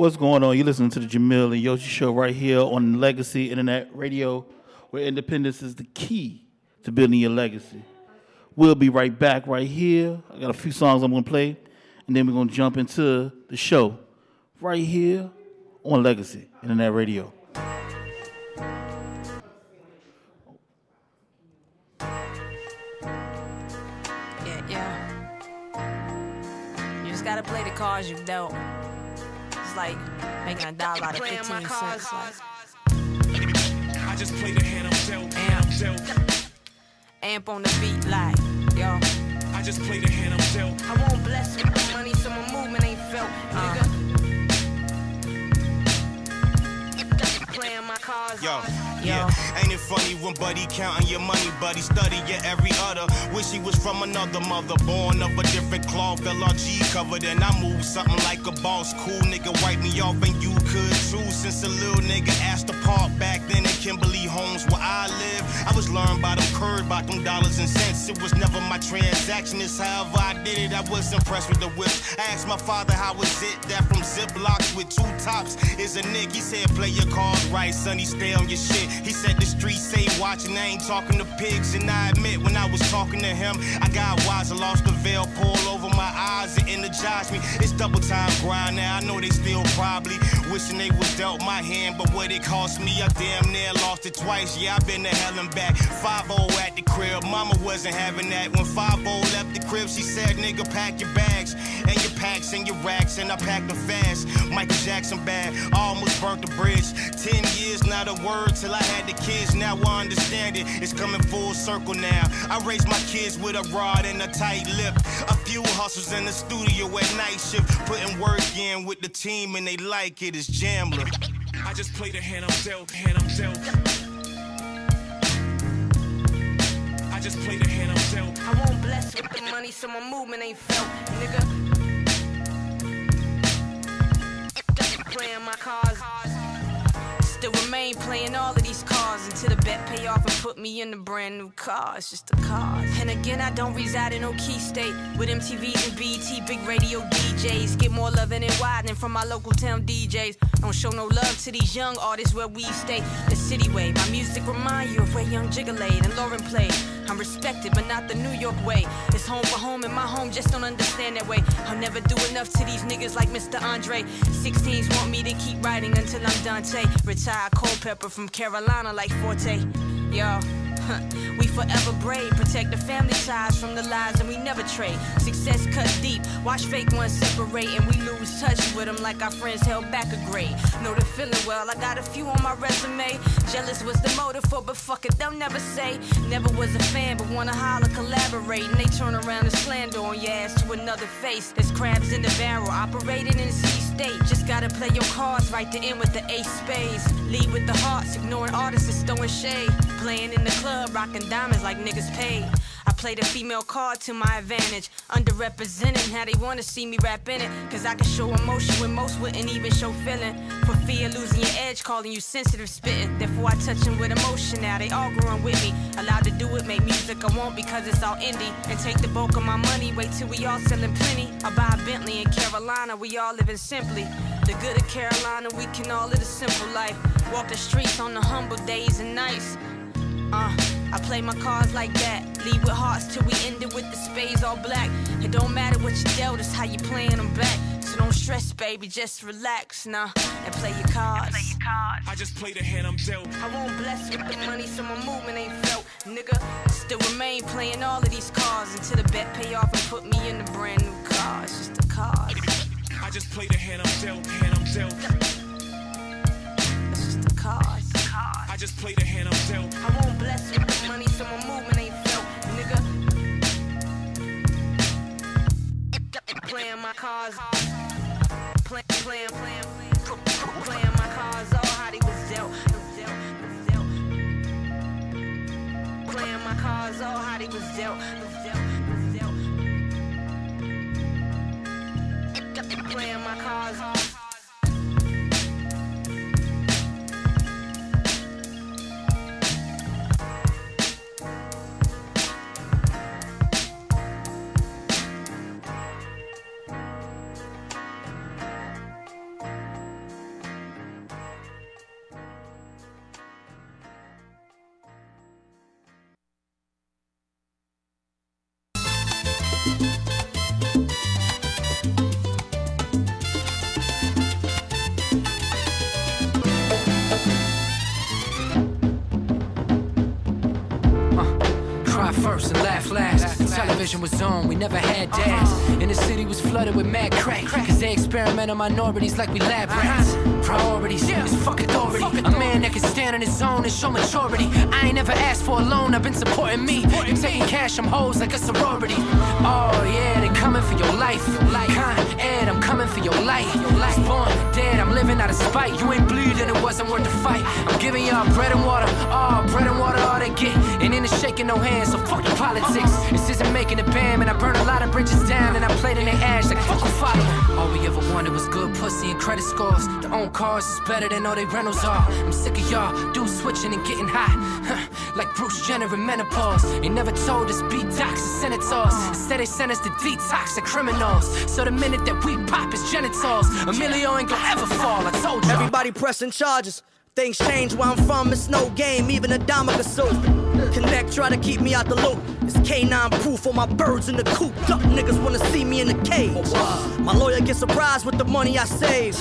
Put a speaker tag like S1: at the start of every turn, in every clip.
S1: What's going on? You're listening to the Jamil and Yoshi show right here on Legacy Internet Radio, where independence is the key to building your legacy. We'll be right back right here. I got a few songs I'm going to play, and then we're going to jump into the show right here on Legacy Internet Radio.
S2: Yeah, yeah. You just gotta play the cards you've dealt it's like making a dollar out of 15 cents. Like. I just play the hand I'm dealt. Amp. Amp on the beat like, yo. I just play the hand I'm dealt. I won't bless with the money, so my movement ain't felt, uh. Playing my cards.
S3: Yo. Yeah, ain't it funny when buddy counting your money, buddy study your every other. Wish he was from another mother, born of a different cloth, LRG covered, and I move something like a boss. Cool nigga, wipe me off, and you could too. Since a little nigga asked to park back then in Kimberly Homes where I live, I was learned by them curd, by them dollars and cents. It was never my transaction, it's however I did it. I was impressed with the whips. I asked my father how was it that from Ziplocs with two tops is a nick. He said, play your cards right, sonny, stay on your shit. He said the streets say watching, I ain't talking to pigs. And I admit when I was talking to him, I got wise, I lost the veil, pull over my eyes, it energized me. It's double time grind now, I know they still probably wishing they was dealt my hand, but what it cost me, I damn near lost it twice. Yeah, i been to hell and back. 5 at the crib, mama wasn't having that. When 5 left the crib, she said, nigga, pack your bags and your packs and your racks, and I packed them fast. Michael Jackson bad, almost burnt the bridge. Ten years, not a word till I had the kids. Now I understand it, it's coming full circle now. I raised my kids with a rod and a tight lip. A few hustles in the studio at night shift, putting work in with the team, and they like it. It's Jamler. I just play the hand I'm dealt, hand I'm dealt. I just play the hand I'm dealt.
S2: I won't bless with the money, so my movement ain't felt, nigga. playing my cards. Still remain playing all of these cards until the bet pay off and put me in a brand new car. It's just a car. And again, I don't reside in no key state with MTVs and BT, big radio DJs. Get more loving and widening from my local town DJs. Don't show no love to these young artists where we stay. The city way. My music remind you of where Young Jigga laid and Lauryn played. I'm respected, but not the New York way. It's home for home, and my home just don't understand that way. I'll never do enough to these niggas like Mr. Andre. 16s want me to keep writing until I'm Dante. Retired Culpepper from Carolina like Forte. Yo. we forever brave, protect the family ties from the lies, and we never trade. Success cut deep, watch fake ones separate, and we lose touch with them like our friends held back a grade. Know the feeling well, I got a few on my resume. Jealous was the motive for, but fuck it, they'll never say. Never was a fan, but wanna holler, collaborate, and they turn around and slander on your ass to another face. There's crabs in the barrel, operating in C state. Just gotta play your cards right to end with the ace spades. Lead with the hearts, ignoring artists and throwing shade. Playing in the club, rocking diamonds like niggas paid. I play the female card to my advantage. Underrepresented, how they wanna see me rap in it. Cause I can show emotion when most wouldn't even show feeling. For fear of losing your edge, calling you sensitive spitting. Therefore, I touch them with emotion now. They all growing with me. Allowed to do it, make music I want because it's all indie. And take the bulk of my money, wait till we all selling plenty. I buy a Bentley in Carolina, we all living simply. The good of Carolina, we can all live a simple life. Walk the streets on the humble days and nights. Uh, I play my cards like that. Lead with hearts till we end it with the spades all black. It don't matter what you dealt, it's how you playing them back. So don't stress, baby, just relax now and play your cards. Play your cards.
S4: I just play the hand I'm dealt.
S2: I won't bless with the money, so my movement ain't felt. Nigga, still remain playing all of these cards until the bet pay off and put me in a brand new car. It's just a card.
S4: I just play the hand I'm dealt, hand I'm dealt.
S2: It's just a card.
S4: Just play the hand I'm dealt.
S2: I won't bless with the money, so my movement ain't felt. Nigga, playing my. Play, playing, playing, playing, playing my cards. All how they was dealt. dealt, dealt. Playing my cards. All how they was dealt. dealt, dealt. Playing my cards.
S5: Was on, we never had dads. And the city was flooded with mad crack. Cause they experiment on minorities like we lab rats. Priorities is fuck authority. A man that can stand on his own and show maturity. I ain't never asked for a loan, I've been supporting me. You taking cash from hoes like a sorority. Oh yeah, they coming for your life. Like Con Ed, I'm coming for your life. Was born dead, I'm living out of spite. You ain't bleeding, it wasn't worth the fight. I'm giving y'all bread and water. Oh, bread and water, all they get. And in the shaking no hands, so fuck your politics. This isn't making a bam, and I burn a lot of bridges down, and I played in their ash like fuck a follow. All we ever wanted was good pussy and credit scores. The own cars is better than all they rentals are. I'm sick of y'all, dudes switching and getting hot. like Bruce Jenner in menopause. They never told us beat docs senators. Instead, they sent us to detox the criminals. So the minute that we pop his genitals, Emilio ain't gonna ever fall. I told you.
S6: Everybody pressing charges. Things change where I'm from, it's no game, even a dime of a suit. Connect, try to keep me out the loop. It's K9 proof for my birds in the coop. Duck niggas wanna see me in the cage. My lawyer gets surprised with the money I save.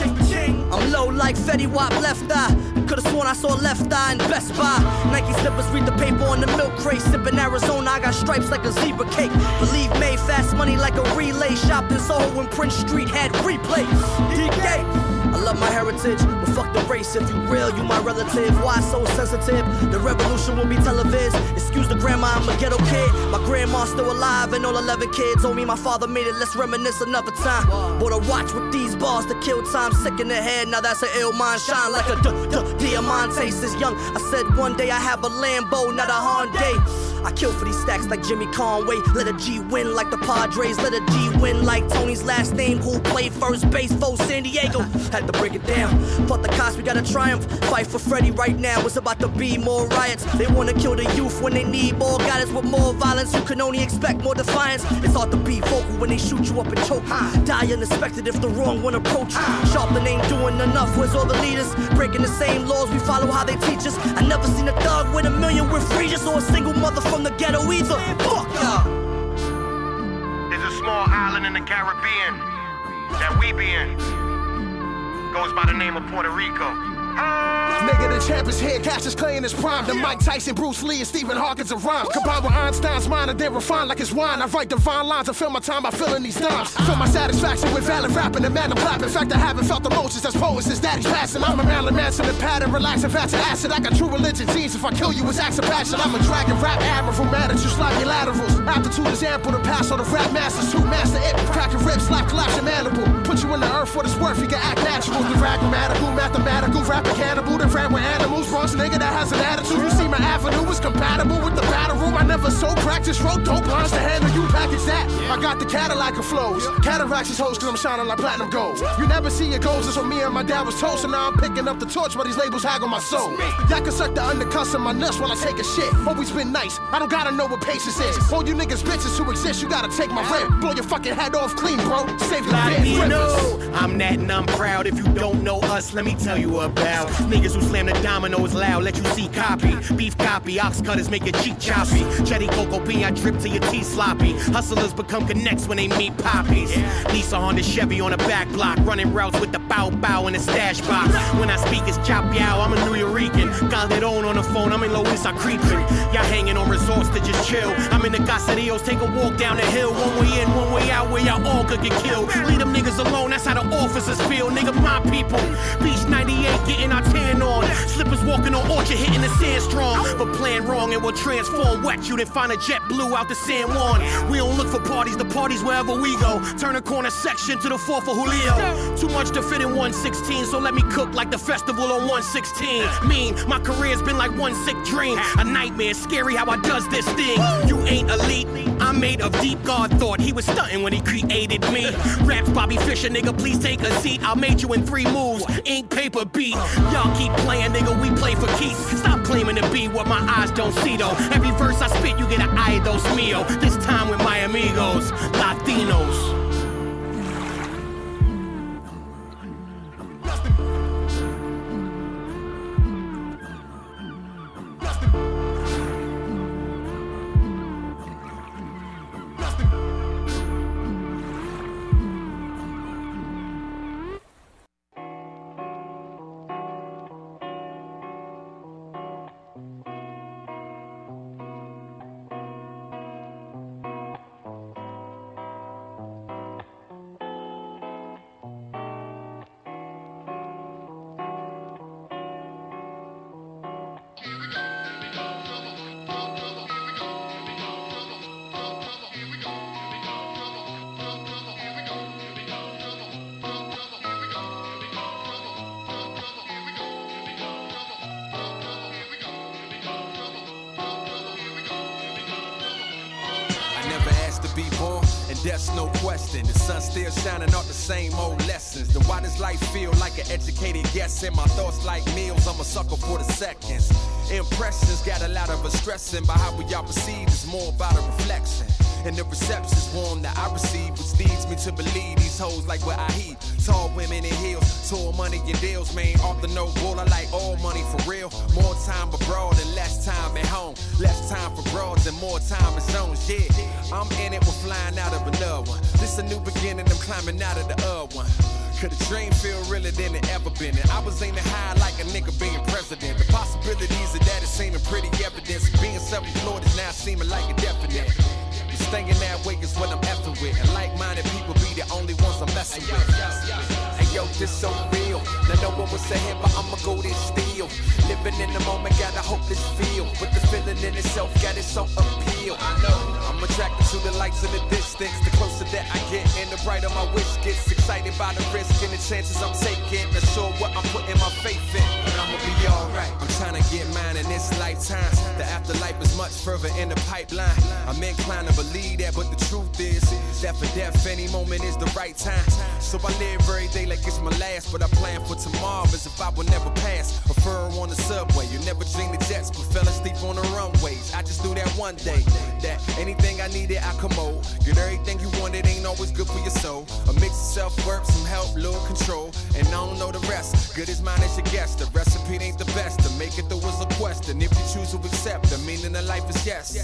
S6: I'm low like Fetty Wap left eye. Could've sworn I saw left eye in Best Buy. Nike slippers read the paper on the milk crate. Sippin' Arizona, I got stripes like a zebra cake. Believe me, fast money like a relay. Shopped in Soho when Prince Street had replays. DK. I love my heritage, but fuck the race. If you real, you my relative. Why so sensitive? The revolution will be televised. Excuse the grandma, I'm a ghetto kid. My grandma's still alive, and all 11 kids owe me. My father made it. Let's reminisce another time. Bought a watch with these bars to kill time. Sick in the head, now that's an ill mind. Shine like a d d diamante. Since young, I said one day I have a Lambo, not a Hyundai. I kill for these stacks like Jimmy Conway. Let a G win like the Padres. Let a G win like Tony's last name, who played first base for San Diego. Had to break it down. Fuck the cops, we gotta triumph. Fight for Freddie right now. It's about to be more riots. They wanna kill the youth when they need more guidance. With more violence, you can only expect more defiance. It's hard to be vocal when they shoot you up and choke. Die unexpected if the wrong one approach. Ah. Sharpton ain't doing enough. Where's all the leaders? Breaking the same laws, we follow how they teach us. I never seen a thug with a million with Regis or a single mother from the ghetto either. Fuck y'all.
S7: There's a small island in the Caribbean that we be in. Goes by the name of Puerto Rico.
S8: Nigga, the champ is here, Cassius Clay in his prime. The Mike Tyson, Bruce Lee, and Stephen Hawkins of rhyme. Combined with Einstein's mind, and they're refined like his wine. I write divine lines and fill my time by filling these dimes. Fill my satisfaction with valid rapping and man, clapping. In fact, I haven't felt emotions as poets since daddy's passing. I'm a Marilyn Manson, the pattern, relaxing, fat to acid. I got true religion genes. If I kill you, it's acts of passion. I'm a dragon rap admiral, mad at you, slimy laterals. Altitude is ample to pass on the rap masters. Two master it, cracking ribs, slap, collapse, your mandible. Put you in the earth for this worth, you can act natural. The grammatical, mathematical, rapping cannibal, the ran with animals. Bronx nigga that has an attitude. You see my avenue is compatible with the battle room. I
S9: never sold practice, wrote dope lines to handle you package that. I got the Cadillac of flows. Cataracts is hoes cause I'm shining like platinum gold. You never see your goals, that's what me and my dad was told. So now I'm picking up the torch while these labels hag on my soul. Y'all can suck the undercuts of my nuts while I take a shit. Always been nice, I don't gotta know what patience is. All you niggas bitches who exist, you gotta take my rip. Blow your fucking head off clean, bro. Save damn
S7: Latino. I'm that and I'm proud. If you don't know us, let me tell you about niggas who slam the dominoes loud. Let you see copy. Beef copy. Ox cutters make your cheek choppy. Chetty cocoa bean, I drip till your teeth sloppy. Hustlers become connects when they meet poppies. Lisa on the Chevy on the back block, running routes with the bow bow in the stash box. When I speak, it's chop yow. I'm a Nuyorican. it on on the phone. I'm in Luis, I creeping. Y'all hanging on resorts to just chill. I'm in the Caserillos, take a walk down the hill. One way in, one way out, where y'all all could get killed. Leave them niggas alone, that's how the officers feel. Nigga, my people. Beach 98, getting our tan on. Slippers walking on Orchard, hitting the sand strong. But playing wrong, it will transform. Wet you, then find a JetBlue out the San Juan. We don't look for parties, the parties wherever we go. Turn a corner section to the 4th for Julio. Too much to fit in 116, so let me cook like the festival on 116. Mean, my career's been like one sick dream. A nightmare, scary how I does this thing. You ain't elite, I'm made of deep God thought. He was stunting when he created me. Raps Bobby Fischer, nigga, please take a seat. I made you in three moves, ink, paper, beat. Y'all keep playing, nigga, we play for keeps. Stop claiming to be what my eyes don't see, though. Every verse I spit, you get an eye dos mio. This time with my amigos, Latinos.
S10: Shining out the same old lessons. Then why does life feel like an educated guess? And my thoughts like meals, I'm a sucker for the seconds. Impressions got a lot of us stressing, but how we all perceive is more about a reflection. And the reception's warm that I receive, which leads me to believe these hoes like what I heat. Tall women in heels, tall money in deals, man. Off the no bull, I like all money for real. More time abroad and less time at home. Less time for broads and more time in zones, yeah. I'm in it, we're flying out of another one. This a new beginning, I'm climbing out of the other one. Could a dream feel realer than it ever been? And I was aiming high like a nigga being president. The possibilities of that is seeming pretty evident. Being self-employed is now seeming like a definite. But staying that way is what I'm effing with. And like-minded people the only ones I'm messing with. Yo, this so real. Now no one was saying, but I'ma go this still. Living in the moment, got a hopeless feel. But the feeling in itself got its own appeal. I know I'm attracted to the lights in the distance. The closer that I get, and the brighter my wish gets. Excited by the risk and the chances I'm taking. Not sure what I'm putting my faith in, but I'ma be alright. I'm trying to get mine in this lifetime. The afterlife is much further in the pipeline. I'm inclined to believe that, but the truth is that for death, any moment is the right time. So I live every day like it's my last, but I plan for tomorrow as if I will never pass. A fur on the subway, you never dream the jets, but fell asleep on the runways. I just do that one day that anything I needed, I commode. Get everything you wanted, ain't always good for your soul. A mix of self work, some help, little control, and I don't know the rest. Good as mine as your guess. The recipe ain't the best. To make it through is a question. If you choose to accept, the meaning of life is yes.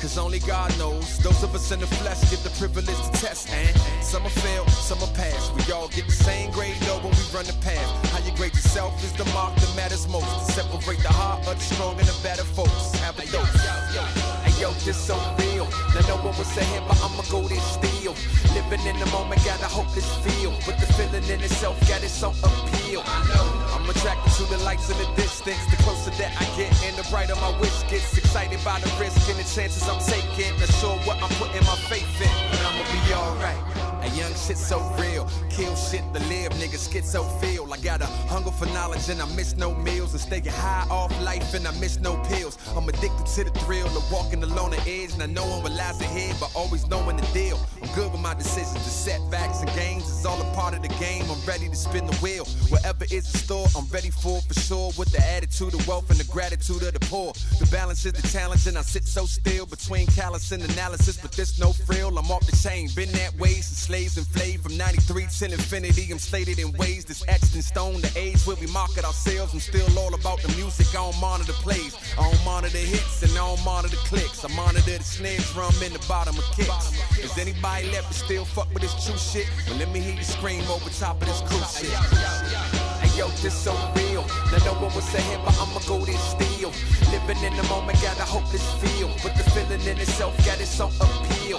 S10: Cause only God knows. Those of us in the flesh get the privilege to test. And some are fail, some are pass. We all get the same grade though when we run the path. How you grade yourself is the mark that matters most. To separate the heart of the strong and the better folks. Have a dose. Yo, this so real. Now no one was saying, but I'ma go this still. Living in the moment, got a hopeless feel. But the feeling in itself got its own appeal. I'm attracted to the lights in the distance. The closer that I get, and the brighter my wish gets. Excited by the risk and the chances I'm taking. Not sure what I'm putting my faith in, but I'ma be alright. And young shit so real. Kill shit to live, nigga so feel. I got a hunger for knowledge and I miss no meals. And staying high off life and I miss no pills. I'm addicted to the thrill of walking along the edge. And I know I'm what lies ahead, but always knowing the deal. I'm good with my decisions. The setbacks and gains is all a part of the game. I'm ready to spin the wheel. Whatever is in store, I'm ready for for sure. With the attitude of wealth and the gratitude of the poor. The balance is the challenge, and I sit so still between callous and analysis. But there's no frill, I'm off the chain. Been that way since slaves and flayed from 93 till infinity. I'm slated in ways that's etched in stone. The age where we market ourselves. I'm still all about the music. I don't monitor plays. I don't monitor hits and I don't monitor clicks. I monitor the snare drum in the bottom of kicks. Is anybody left to still fuck with this true shit? Well, let me hear you scream over top of this cool shit. Yo, this so real. Now no one was saying, but I'ma go this still. Living in the moment, got a hopeless feel. But the feeling in itself got its own appeal.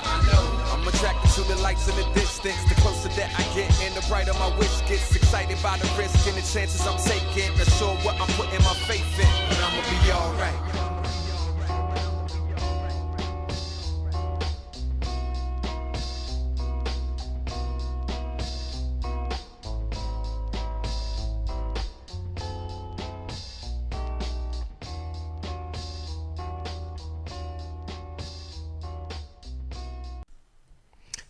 S10: I'm attracted to the lights in the distance. The closer that I get, and the brighter my wish gets. Excited by the risk and the chances I'm taking. Not sure what I'm putting my faith in, but I'ma be alright.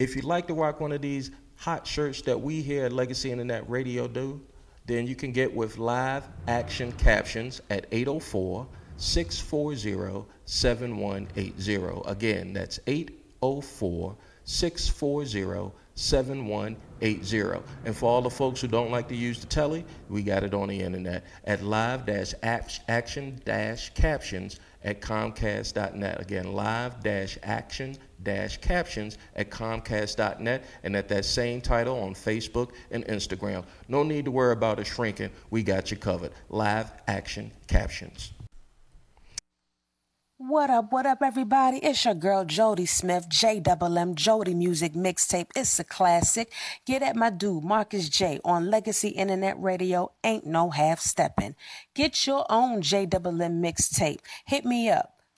S11: If you'd like to rock one of these hot shirts that we here at Legacy Internet Radio do, then you can get with live action captions at 804 640 7180. Again, that's 804 640 7180. And for all the folks who don't like to use the telly, we got it on the internet at live action captions at comcast.net. Again, live action captions at comcast.net and at that same title on Facebook and Instagram. No need to worry about it shrinking. We got you covered. Live action captions.
S12: What up, what up, everybody? It's your girl Jody Smith, J Double M Jody Music Mixtape. It's a classic. Get at my dude Marcus J on Legacy Internet Radio. Ain't no half stepping. Get your own J Double M mixtape. Hit me up.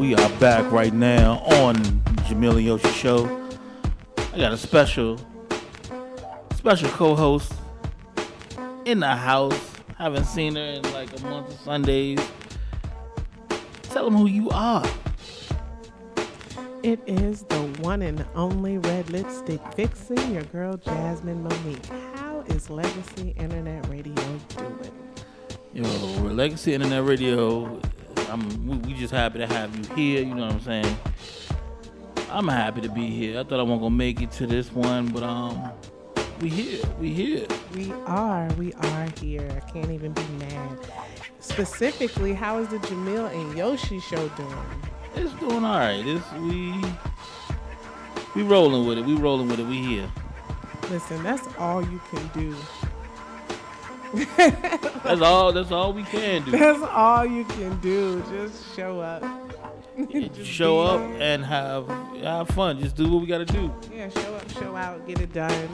S1: We are back right now on Jamil Yoshi Show. I got a special, special co-host in the house. Haven't seen her in like a month of Sundays. Tell them who you are.
S13: It is the one and only red lipstick fixing your girl Jasmine Monique. How is Legacy Internet Radio doing?
S1: Yo, Legacy Internet Radio I'm we, we just happy to have you here. You know what I'm saying? I'm happy to be here. I thought I wasn't gonna make it to this one, but um, we here. We here.
S13: We are. We are here. I can't even be mad. Specifically, how is the Jamil and Yoshi show doing?
S1: It's doing all right. It's we we rolling with it. We rolling with it. We here.
S13: Listen, that's all you can do
S1: that's all. That's all we can do.
S13: That's all you can do. Just show up.
S1: Just show up and have have fun. Just do what we got to do.
S13: Yeah, show up, show out, get it done.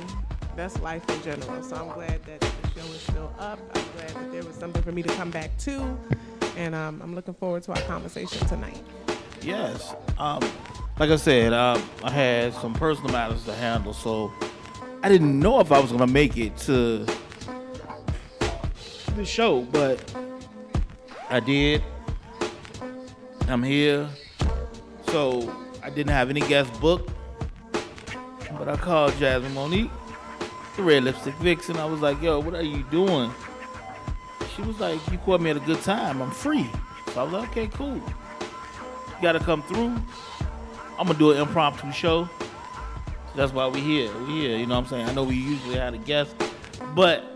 S13: That's life in general. So I'm glad that the show is still up. I'm glad that there was something for me to come back to, and um, I'm looking forward to our conversation tonight.
S1: Yes. Um, like I said, uh, I had some personal matters to handle, so I didn't know if I was gonna make it to the show, but I did. I'm here. So I didn't have any guest booked. But I called Jasmine Monique, the red lipstick vixen. I was like, yo, what are you doing? She was like, you caught me at a good time. I'm free. So I was like, okay, cool. You gotta come through. I'm gonna do an impromptu show. That's why we here. We here. You know what I'm saying? I know we usually had a guest, but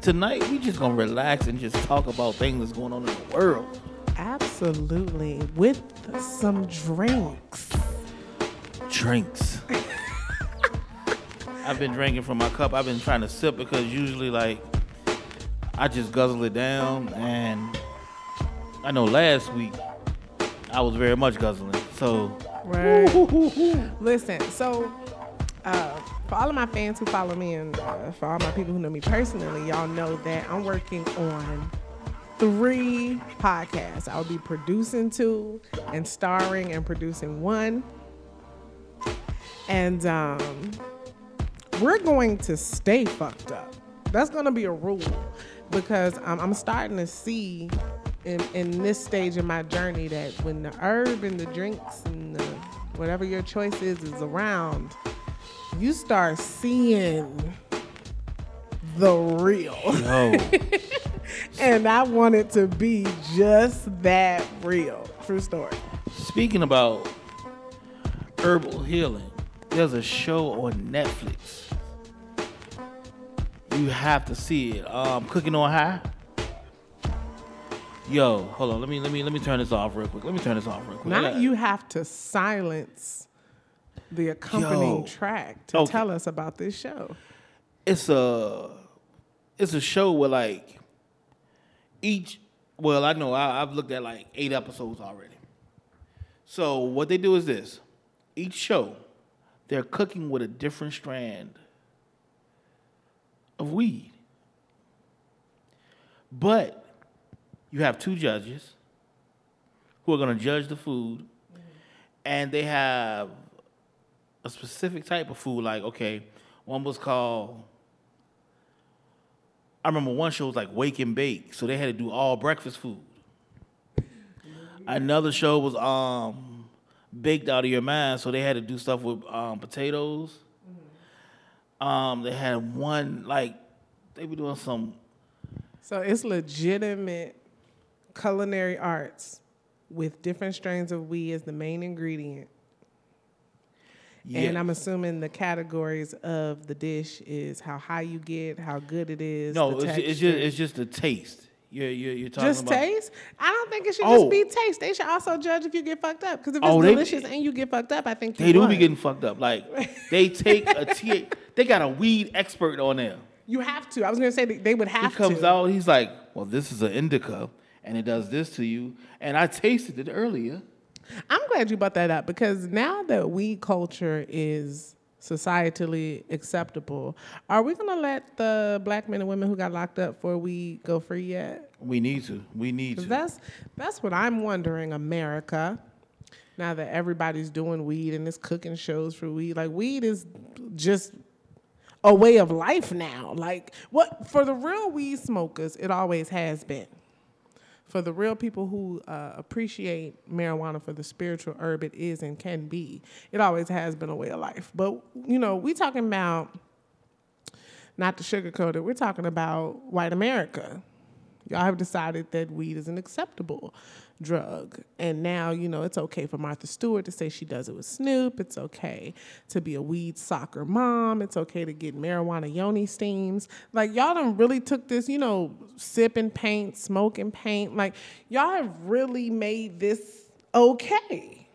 S1: tonight we just gonna relax and just talk about things that's going on in the world.
S13: Absolutely. With some drinks.
S1: Drinks. I've been drinking from my cup. I've been trying to sip because usually like I just guzzle it down and I know last week I was very much guzzling. So
S13: Right. Listen, so uh, for all of my fans who follow me and uh, for all my people who know me personally, y'all know that I'm working on three podcasts. I'll be producing two and starring and producing one. And um, we're going to stay fucked up. That's going to be a rule because um, I'm starting to see in, in this stage of my journey that when the herb and the drinks and the, whatever your choice is is around, you start seeing the real.
S1: Yo.
S13: and I want it to be just that real. True story.
S1: Speaking about herbal healing, there's a show on Netflix. You have to see it. Um, Cooking on High. Yo, hold on. Let me let me let me turn this off real quick. Let me turn this off real quick.
S13: Now you have to silence the accompanying
S1: Yo.
S13: track to
S1: Okay.
S13: tell us about this show.
S1: it's a it's a show where like each well i know I, i've looked at like eight episodes already so what they do is this each show they're cooking with a different strand of weed but you have two judges who are going to judge the food and they have a specific type of food like okay one was called I remember one show was like Wake and Bake, so they had to do all breakfast food. Another show was um Baked Out of Your Mind, so they had to do stuff with um, potatoes. Um, they had one like they were doing some
S13: So it's legitimate culinary arts with different strains of weed as the main ingredient. And I'm assuming the categories of the dish is how high you get, how good it is.
S1: no, it's, it's just it's just the taste. You're you're, you're talking
S13: just
S1: about
S13: taste. I don't think it should
S1: Oh.
S13: just be taste. They should also judge if you get fucked up. Because if it's
S1: Oh, they-
S13: delicious and you get fucked up, I think
S1: They do
S13: won.
S1: be getting fucked up. Like they take a T. They got a weed expert on there.
S13: You have to. I was gonna say that they would have.
S1: He comes
S13: to.
S1: out, he's like, "Well, this is an indica, and it does this to you." And I tasted it earlier.
S13: I'm glad you brought that up because now that weed culture is societally acceptable, are we gonna let the black men and women who got locked up for weed go free yet?
S1: We need to. We need to.
S13: that's that's what I'm wondering, America. Now that everybody's doing weed and it's cooking shows for weed, like weed is just a way of life now. Like what for the real weed smokers, it always has been. For the real people who uh, appreciate marijuana for the spiritual herb it is and can be, it always has been a way of life. But you know, we talking about not to sugarcoat it. We're talking about white America. Y'all have decided that weed isn't acceptable drug. And now, you know, it's okay for Martha Stewart to say she does it with Snoop. It's okay to be a weed soccer mom. It's okay to get marijuana yoni steams. Like, y'all done really took this, you know, sipping paint, smoking paint. Like, y'all have really made this okay.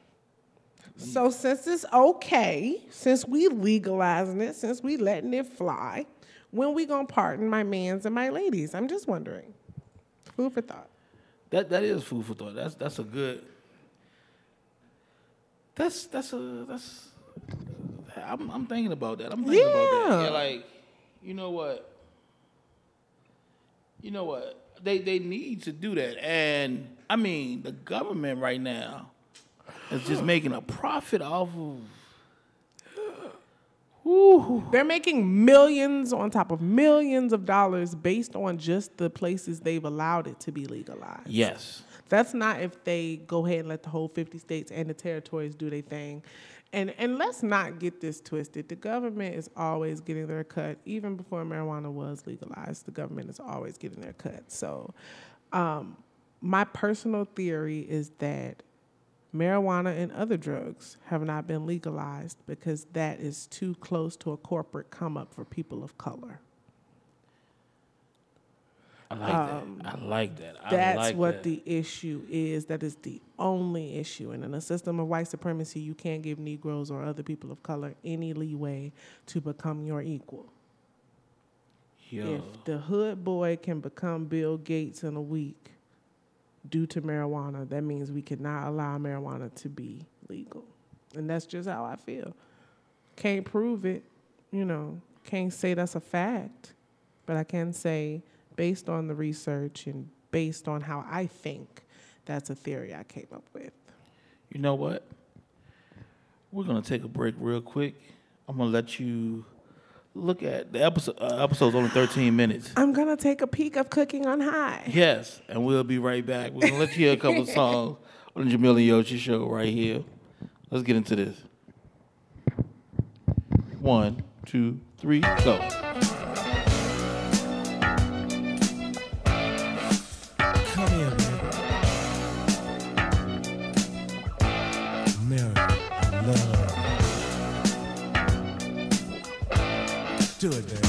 S13: So since it's okay, since we legalizing it, since we letting it fly, when we gonna pardon my mans and my ladies? I'm just wondering. Food for thought.
S1: That that is food for thought. That's that's a good. That's that's a that's. I'm I'm thinking about that. I'm thinking about that.
S13: Yeah.
S1: Yeah, like, you know what? You know what? They they need to do that, and I mean the government right now is just making a profit off of.
S13: They're making millions on top of millions of dollars based on just the places they've allowed it to be legalized.
S1: Yes.
S13: That's not if they go ahead and let the whole 50 states and the territories do their thing and and let's not get this twisted. The government is always getting their cut, even before marijuana was legalized. The government is always getting their cut. So, um, my personal theory is that marijuana and other drugs have not been legalized because that is too close to a corporate come up for people of color.
S1: I like
S13: Um,
S1: that. I like that. I
S13: That's
S1: like
S13: what
S1: that.
S13: the issue is. That is the only issue. And in a system of white supremacy, you can't give Negroes or other people of color any leeway to become your equal.
S1: Yo.
S13: If the hood boy can become Bill Gates in a week due to marijuana, that means we cannot allow marijuana to be legal. And that's just how I feel. Can't prove it, you know, can't say that's a fact, but I can say, based on the research and based on how I think, that's a theory I came up with.
S1: You know what? We're gonna take a break real quick. I'm gonna let you look at the episode. Uh, episode's only 13 minutes.
S13: I'm gonna take a peek of Cooking on High.
S1: Yes, and we'll be right back. We're gonna let you hear a couple songs on the Jamil and Yoshi show right here. Let's get into this. One, two, three, go.
S14: Do it, baby.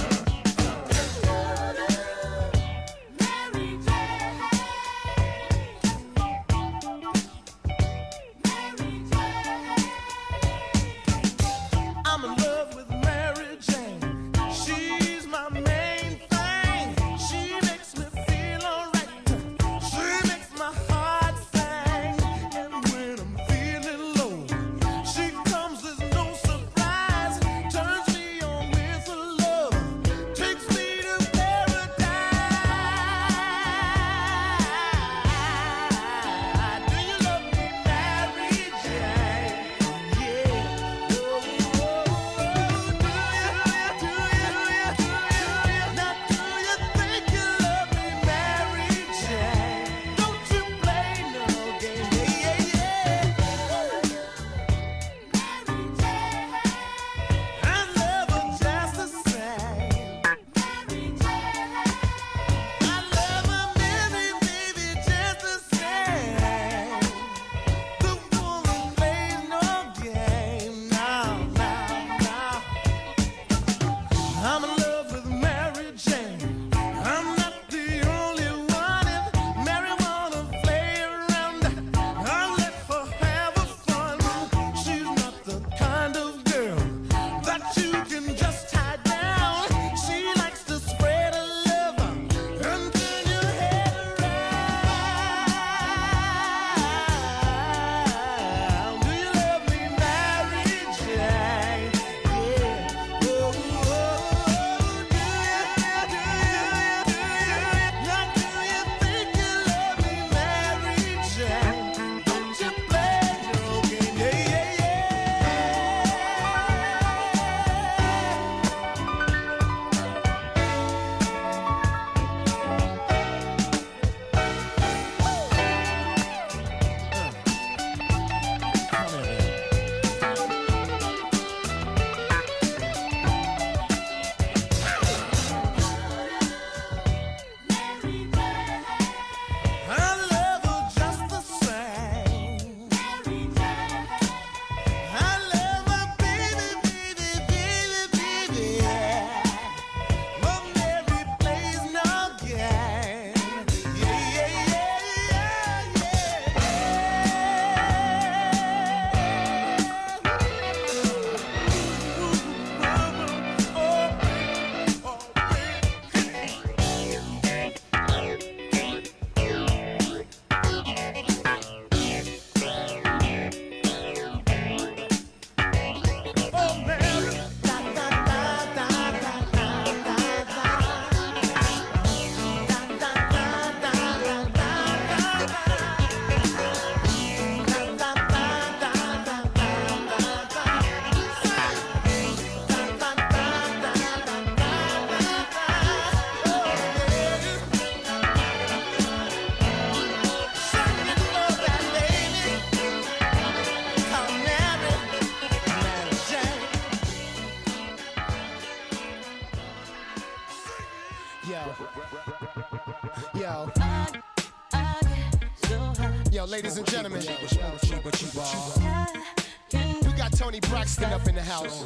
S9: Tony up in the house.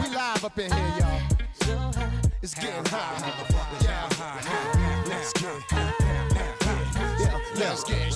S9: We live up in here, y'all. It's getting hot. Yeah. Let's get Let's get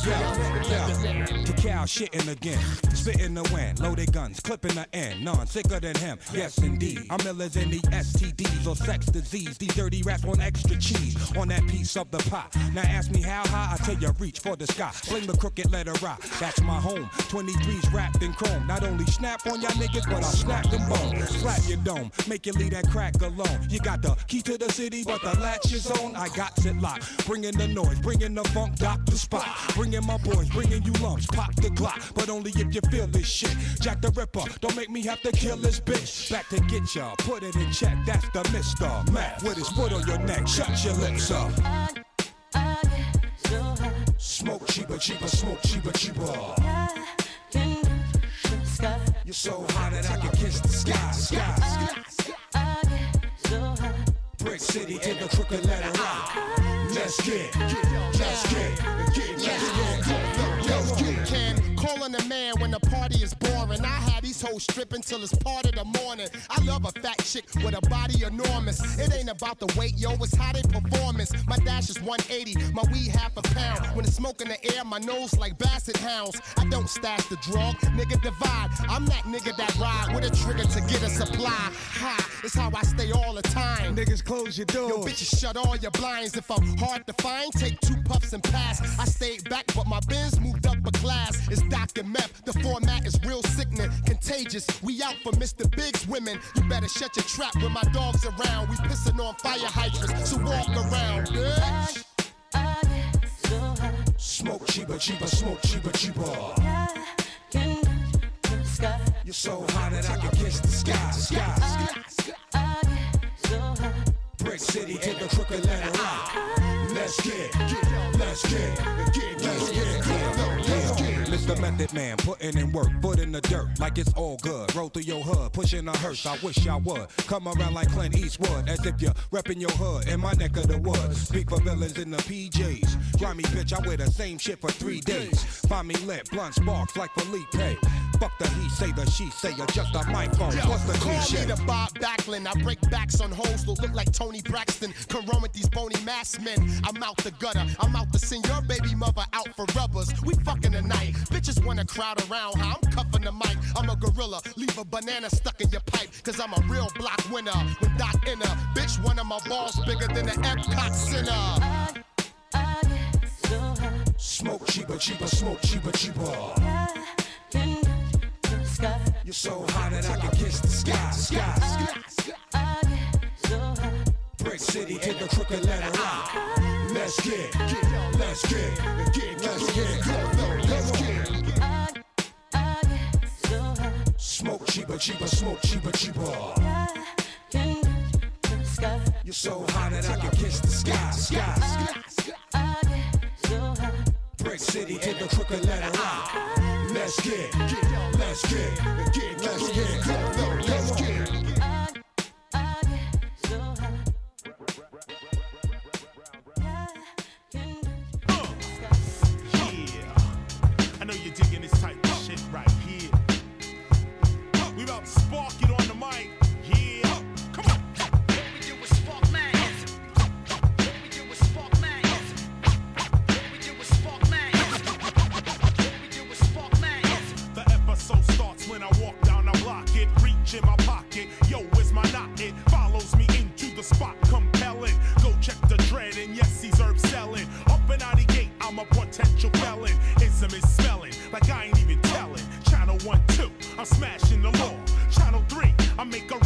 S15: Cacao shitting again, spitting the wind, loaded guns, clipping the none sicker than him. Yes, indeed. I'm illers in the STDs or sex disease. These dirty rats want extra cheese on that piece of the pie. Now ask me how high, I tell you reach for the sky. Fling the crooked letter rock. That's my home. 23's wrapped in chrome. Not only snap on y'all niggas, but I snap them bones. Slap your dome, make you leave that crack alone. You got the key to the city, but the latch is on. I got it locked. Bringing the noise, bringing the funk, Dr. Spot. Bringing my boys, bringing you lumps. Pop the Glock, but only if you feel this shit. Jack the Ripper, don't make me have to kill this bitch. Back to get ya, put it in check. That's the Mister Mac with his foot on your neck. Shut your lips up. Smoke cheaper, cheaper, smoke cheaper, cheaper. You're so hot that I can kiss the sky, sky. Brick City to the crooked letter rock. Let's get, let's get, get, let's get,
S9: Let's get Ken, calling a man when the party is boring. I had these hoes stripping till it's part of the morning. I love a fat chick with a body enormous. It ain't about the weight, yo, it's how they performance. My dash is 180, my weed half a pound. When it's smoke in the air, my nose like basset hounds. I don't stash the drug, nigga divide. I'm that nigga that ride with a trigger to get a supply. Ha, it's how I stay all the time.
S15: Niggas close your doors.
S9: Yo, bitches shut all your blinds. If I'm hard to find, take two puffs and pass. I stayed back, but my bins moved up a class. It's Dr. Meth. The format is real sickening, contagious. We out for Mr. Big's women. You better shut your trap when my dog's around. We pissing on fire hydrants, so walk around, bitch.
S15: Smoke cheaper, cheaper, smoke cheaper, cheaper. You're so hot that I can kiss the sky, sky. sky. Brick City to the crooked letter rock. Let's get, get, let's get, get, let's get. Mr. Method Man, putting in work, foot in the dirt, like it's all good. Roll through your hood, pushing a hearse. I wish I would come around like Clint Eastwood, as if you're repping your hood in my neck of the woods. Speak for villains in the PJs. Grimy bitch, I wear the same shit for three days. Find me lit, blunt sparks like Felipe. Fuck the he say, the she say, adjust the microphone. What's the
S9: Call
S15: cliche?
S9: me the Bob Backlund. I break backs on hoes that look like Toni Braxton. Come run with these bony mass men. I'm out the gutter. I'm out to send your baby mother out for rubbers. We fucking tonight. Bitches wanna crowd around how I'm cuffing the mic. I'm a gorilla. Leave a banana stuck in your pipe. Cause I'm a real block winner. With Doc Inner. Bitch, one of my balls bigger than the Epcot Center.
S15: Smoke cheaper, cheaper, smoke cheaper, cheaper. You're so hot that I can kiss the sky, sky. Brick City to the crooked letter rock. Let's get, let's get, let's get, let's Smoke cheaper, cheaper, smoke cheaper, cheaper. You're so hot that I can kiss the sky, sky. Brick City to the crooked letter rock. Let's get, let's get, let's get, let's get.
S16: I'm a potential felon. Ism is smelling like I ain't even telling. Channel 1, 2, I'm smashing the law. Channel 3,
S17: I
S18: make a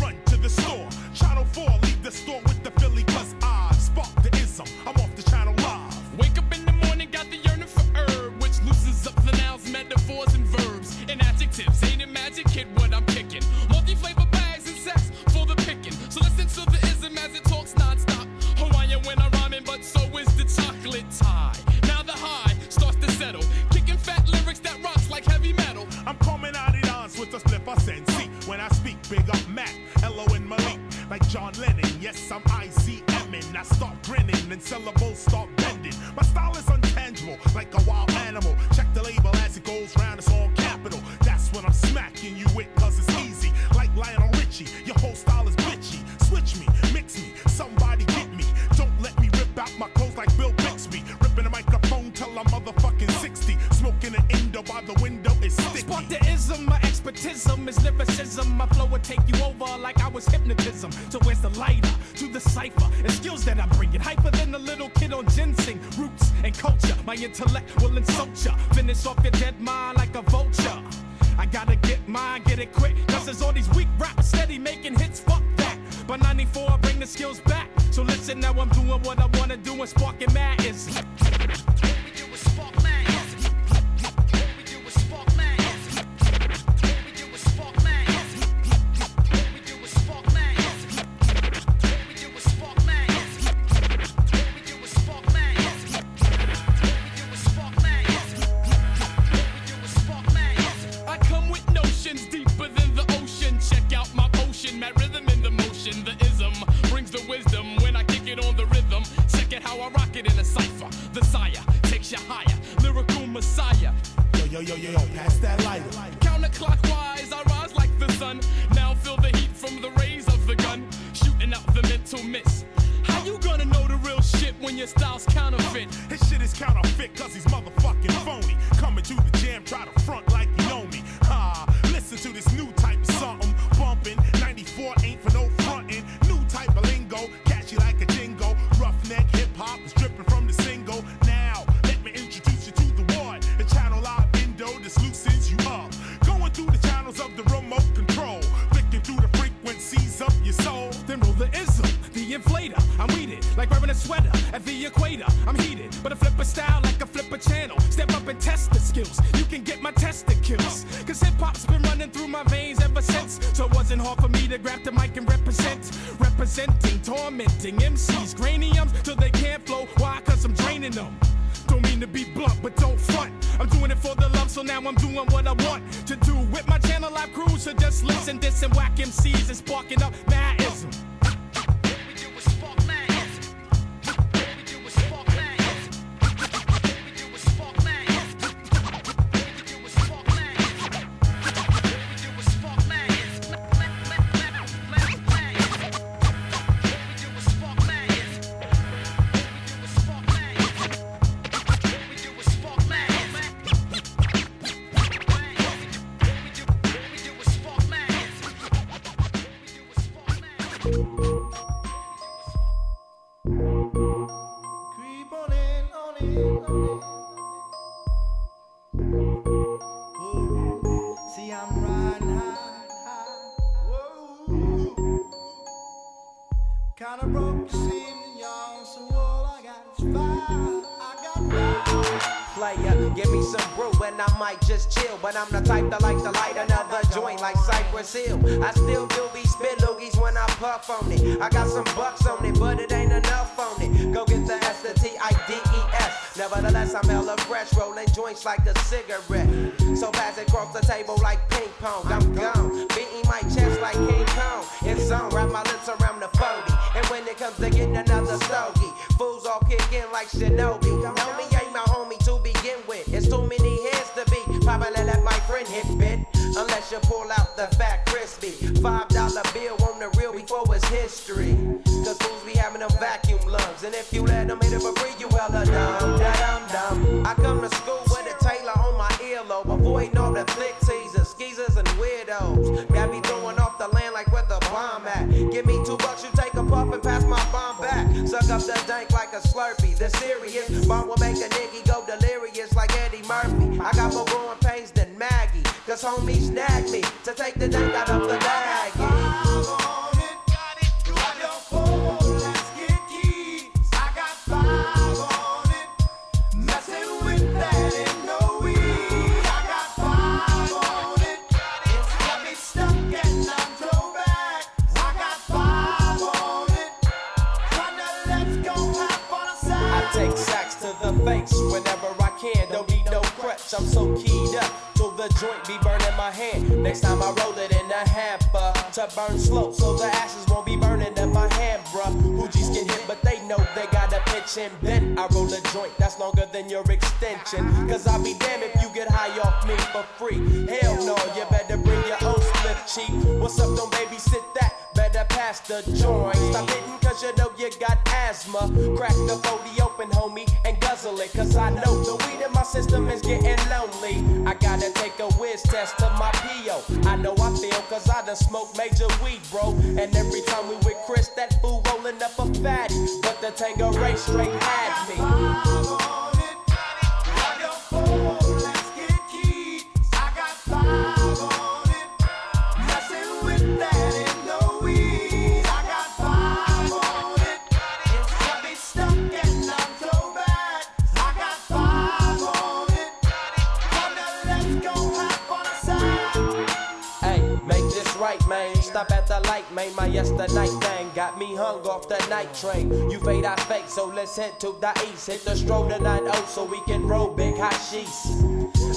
S18: got me
S19: hung off the night train. You fade, I fake, so let's head to the east. Hit the stroll to 9 so we can roll big hot sheets.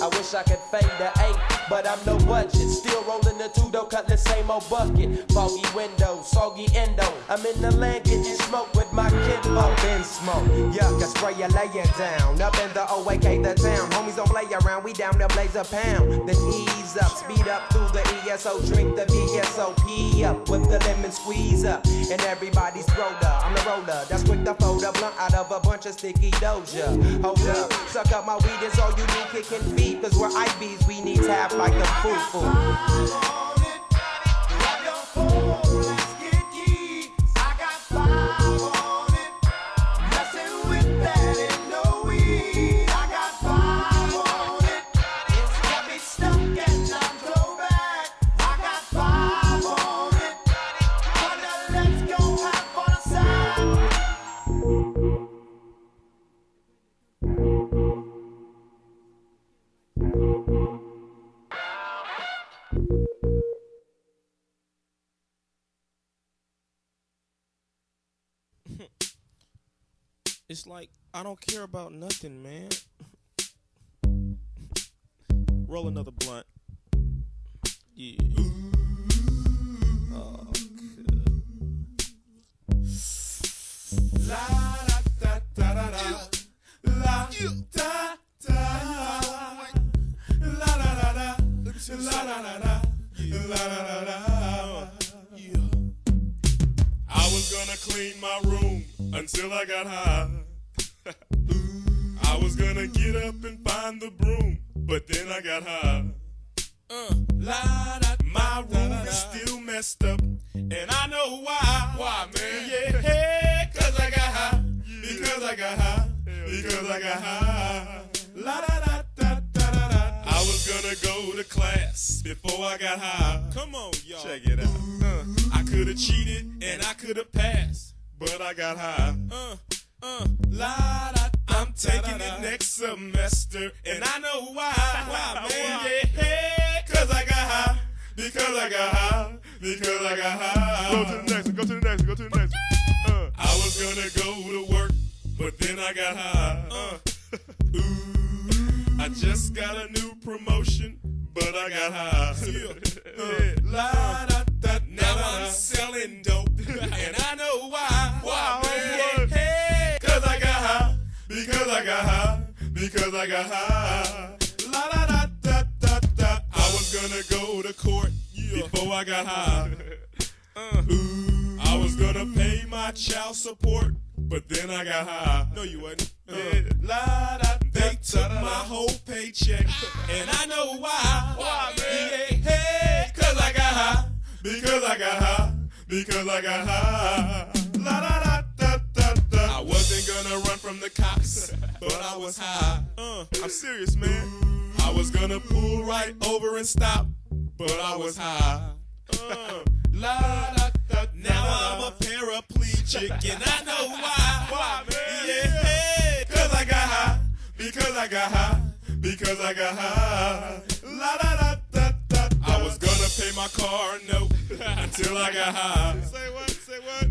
S19: I wish I could fade the 8, but I'm no budget. Still rolling the two though, cut the same old bucket. Foggy window, soggy endo. I'm in the land getting smoke with my kid
S20: Up in smoke, yuck, I spray you, lay it down. Up in the OAK, the town. Homies don't play around, we down to blaze a pound. Then ease up, speed up through the ESO, drink the VSOP up with the lemon squeeze up. And everybody's roller, I'm the roller. That's quick to fold a blunt out of a bunch of sticky doja. Hold up, suck up my weed, is all you need, kicking feet. Cause we're IBs, we need tap like a foo
S21: It's like I don't care about nothing, man. Roll another blunt. Yeah. Oh,
S4: La da da da da. La da da. La da da da. La da da da. La da da da. I was gonna clean my room until I got high. I was gonna get up and find the broom, but then I got high. Uh, la, da, my room is still messed up, and I know why. Why, man? Yeah, hey, cause I got high. Because I got high. Because I got high. La da da da da da da. I was gonna go to class before I got high. Come on, y'all. Check it out. Uh, I could have cheated and I could have passed, but I got high. Uh, uh, la da. I'm taking it next semester, and I know why. Why, man? Yeah, cause I got high. Because I got high. Because I got high. Go to the next one. Go to the next one. Go to the next one. Uh, I was gonna go to work, but then I got high. Uh, ooh, I just got a new promotion, but I got high. Uh, la, da, da, now I'm selling dope, and I know why. Why, Because I got high. Because I got high. La da da da da da. I was gonna go to court before I got high. Ooh, I was gonna pay my child support, but then I got high. No, you wasn't. Uh, la, da, they took my whole paycheck, and I know why. Why, man? Yeah, hey, cause I got high. Because I got high. Because I got high. La da da wasn't gonna run from the cops, but I was high. Uh, I'm serious, man. I was gonna pull right over and stop, but I was high. Uh, la da da. Now I'm a paraplegic, and I know why. Why, man? Yeah, cause I got high. Because I got high. Because I got high. La da da da da. I was gonna pay my car note until I got high. Say what? Say what?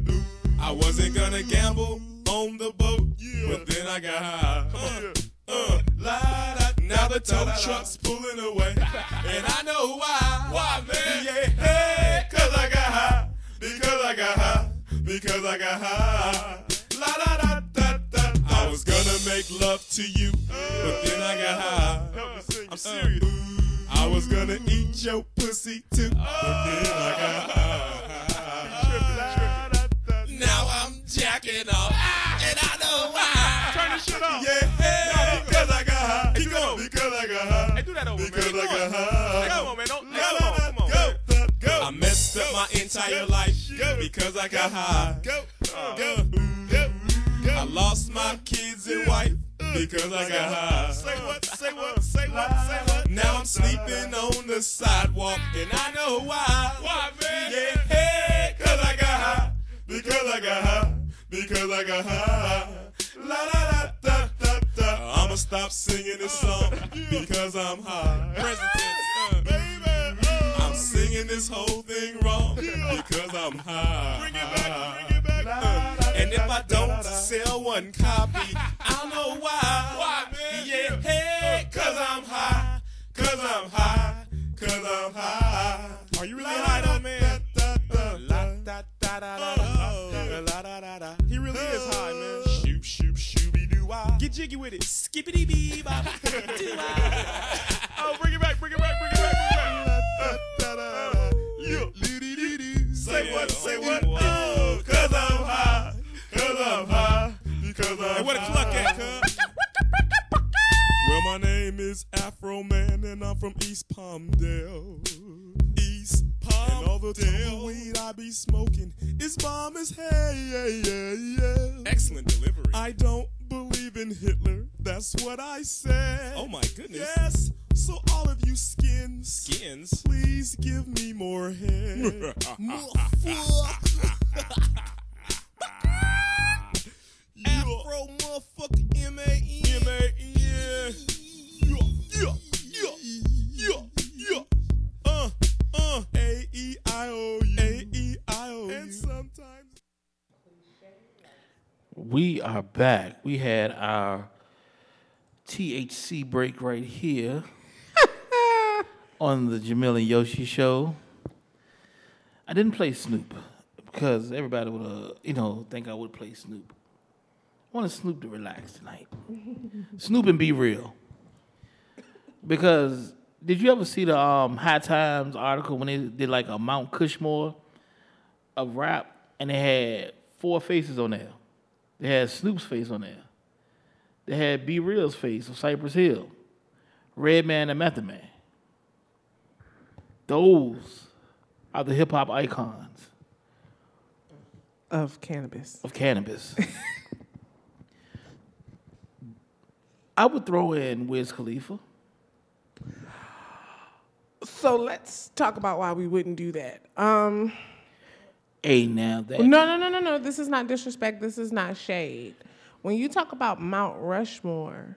S4: I wasn't gonna gamble on the boat, but then I got high. Uh, uh, la, da, now the tow truck's pulling away, and I know why. Why, man? Yeah, hey, cause I got high. Because I got high. Because I got high. La da da da da. I was gonna make love to you, but then I got high. I'm serious. I was gonna eat your pussy too, but then I got high. Entire life because I got high. Go, I lost my kids and wife because I got high.
S16: Say what? Say what? Say what? Say what?
S4: Now I'm sleeping on the sidewalk and I know why.
S16: Why, man?
S4: Yeah, hey, cause I got high. Because I got high. Because I got high. La la la da da da. I'ma stop singing this song because I'm high. Uh, baby. I'm this whole thing wrong because I'm high. Bring it back, bring it back. and if I don't sell one copy, I'll know why. Why, man? Yeah, hey, cause I'm high. Cause I'm high. Cause I'm high. Are you really high though, man?
S16: He really is high, man. Shoop, shoop, shooby doo wah.
S4: Get jiggy with it. Skippity bee bop.
S16: Oh, bring it back, bring it back, bring it back, where the cluck at, cuz?
S4: Well, my name is Afroman, and I'm from East Palmdale. East Palm. And all the tumbleweed I be smoking is bomb as hey, yeah, yeah, yeah.
S16: Excellent delivery.
S4: I don't believe in Hitler. That's what I said.
S16: Oh my goodness.
S4: Yes. So all of you skins,
S16: Skins?
S4: please give me more head.
S16: Afro motherfucker M-A-N.
S4: M-A-N. Yeah, yeah, yeah, yeah, yeah. Uh, uh. A-E-I-O-U. A-E-I-O-U. And sometimes.
S1: We are back. We had our THC break right here on the Jamil and Yoshi show. I didn't play Snoop because everybody would, uh, you know, think I would play Snoop. I wanted Snoop to relax tonight. Snoop and B-Real. Because did you ever see the um, High Times article when they did like a Mount Rushmore of rap and they had four faces on there? They had Snoop's face on there. They had B-Real's face of Cypress Hill, Redman and Method Man. Those are the hip hop icons
S13: Of cannabis.
S1: of cannabis. I would throw in Wiz Khalifa.
S13: So let's talk about why we wouldn't do that. Um,
S1: Hey, now that
S13: no, no, no, no, no. This is not disrespect. This is not shade. When you talk about Mount Rushmore,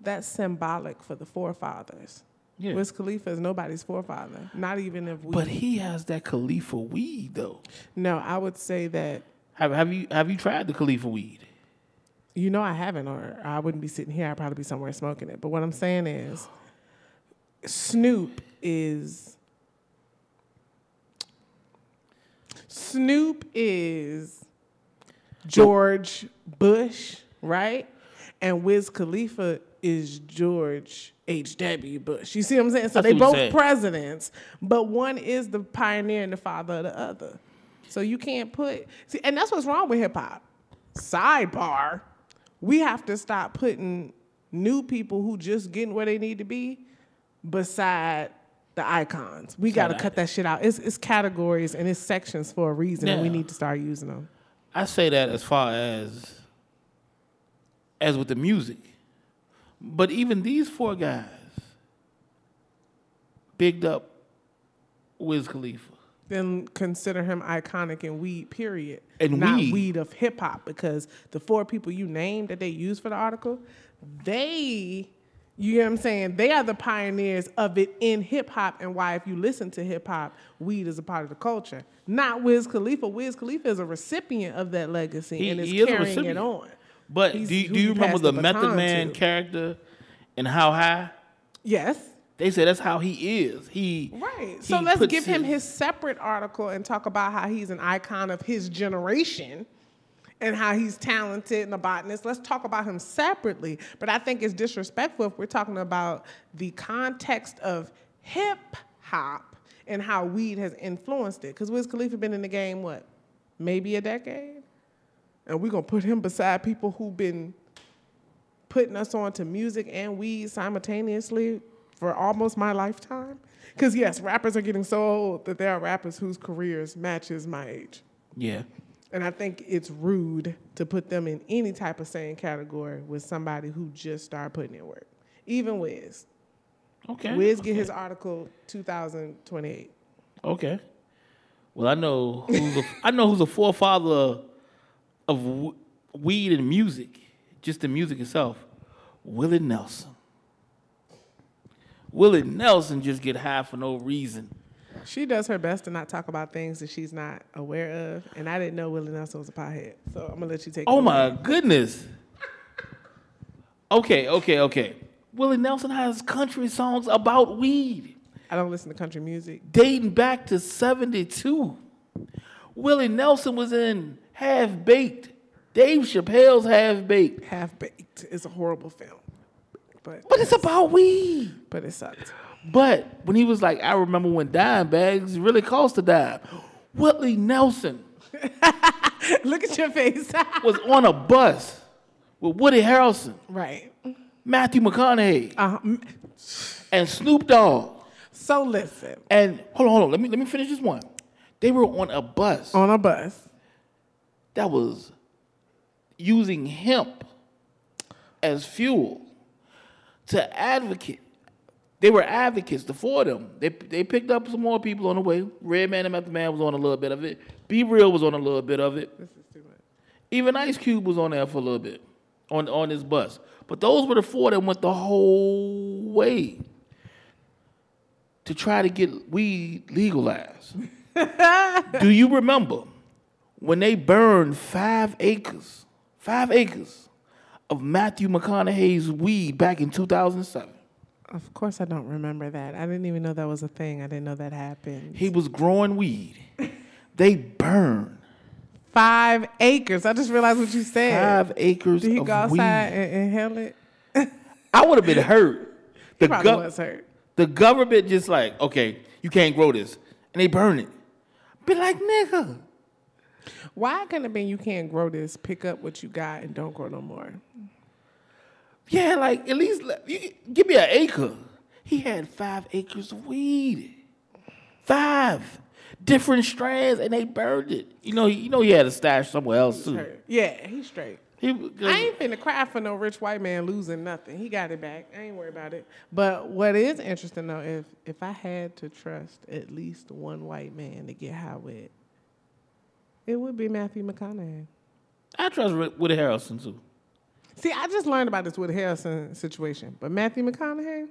S13: that's symbolic for the forefathers.
S1: Yeah.
S13: Wiz Khalifa is nobody's forefather, not even if we.
S1: But he has that Khalifa weed though.
S13: no, I would say that
S1: Have have you have you tried the Khalifa weed?
S13: You know I haven't, or I wouldn't be sitting here. I'd probably be somewhere smoking it. But what I'm saying is, Snoop is Snoop is George Bush, right? And Wiz Khalifa is George H.W. Bush. You see what I'm saying? So
S1: That's
S13: they both
S1: saying.
S13: presidents, but one is the pioneer and the father of the other. So you can't put see, and that's what's wrong with hip hop. Sidebar, we have to stop putting new people who just getting where they need to be beside the icons. We got to cut that shit out. It's, it's categories and it's sections for a reason, and we need to start using them.
S1: I say that as far as as with the music. But even these four guys bigged up Wiz Khalifa.
S13: Then consider him iconic in weed, period.
S1: And
S13: not
S1: weed.
S13: weed of hip hop, because the four people you named that they used for the article, they, you know what I'm saying? They are the pioneers of it in hip hop, and why, if you listen to hip hop, weed is a part of the culture. Not Wiz Khalifa. Wiz Khalifa is a recipient of that legacy
S1: He,
S13: and is
S1: is
S13: carrying it on.
S1: But
S13: He's
S1: do you, do you remember the,
S13: the
S1: Method Man
S13: to.
S1: character and How High?
S13: Yes.
S1: They say that's how he is. He
S13: Right.
S1: he
S13: So let's give him his separate article and talk about how he's an icon of his generation and how he's talented and a botanist. Let's talk about him separately. But I think it's disrespectful if we're talking about the context of hip hop and how weed has influenced it. Because Wiz Khalifa been in the game, what, maybe a decade? And we're going to put him beside people who've been putting us on to music and weed simultaneously for almost my lifetime. Because yes, rappers are getting so old that there are rappers whose careers matches my age.
S1: Yeah.
S13: And I think it's rude to put them in any type of same category with somebody who just started putting in work. Even Wiz.
S1: Okay.
S13: Wiz get his article 2028.
S1: Okay. Well, I know who's a, I know who's a forefather of w- weed and music, just the music itself. Willie Nelson. Willie Nelson just get high for no reason.
S13: She does her best to not talk about things that she's not aware of. And I didn't know Willie Nelson was a pothead. So I'm going to let you take
S1: Oh my
S13: away.
S1: goodness. Okay, okay, okay. Willie Nelson has country songs about weed.
S13: I don't listen to country music.
S1: Dating back to 72. Willie Nelson was in Half Baked. Dave Chappelle's Half Baked.
S13: Half Baked is a horrible film. But,
S1: but it's about weed.
S13: But it sucked.
S1: But when he was like, I remember when dime bags really cost a dime. Willie Nelson
S13: Look at your face.
S1: was on a bus with Woody Harrelson,
S13: right.
S1: Matthew McConaughey,
S13: Uh-huh.
S1: and Snoop Dogg.
S13: So listen.
S1: And hold on, hold on. Let me let me finish this one. They were on a bus.
S13: On a bus.
S1: That was using hemp as fuel to advocate. They were advocates, the four of them. They they picked up some more people on the way. Redman and Method Man was on a little bit of it. B-Real was on a little bit of it. This is too much. Even Ice Cube was on there for a little bit on on this bus. But those were the four that went the whole way to try to get weed legalized. Do you remember when they burned five acres, five acres of Matthew McConaughey's weed back in 2007?
S13: Of course, I don't remember that. I didn't even know that was a thing. I didn't know that happened.
S1: He was growing weed. They burned
S13: Five acres. I just realized what you said.
S1: five acres
S13: Did he
S1: of
S13: go outside
S1: weed.
S13: and inhale it?
S1: I would have been hurt.
S13: He probably
S1: gov-
S13: was hurt.
S1: the government just like, okay, you can't grow this. And they burn it. Be like, nigga.
S13: Why couldn't it been you can't grow this, pick up what you got, and don't grow no more?
S1: Yeah, like at least you, give me an acre. He had five acres of weed. Five different strands, and they burned it. You know, you know, he had a stash somewhere else too.
S13: Yeah, he's straight.
S1: He,
S13: I ain't finna cry for no rich white man losing nothing. He got it back. I ain't worried about it. But what is interesting though, if if I had to trust at least one white man to get high with, it would be Matthew McConaughey.
S1: I trust Woody Harrelson too.
S13: See, I just learned about this with Harrison situation, but Matthew McConaughey,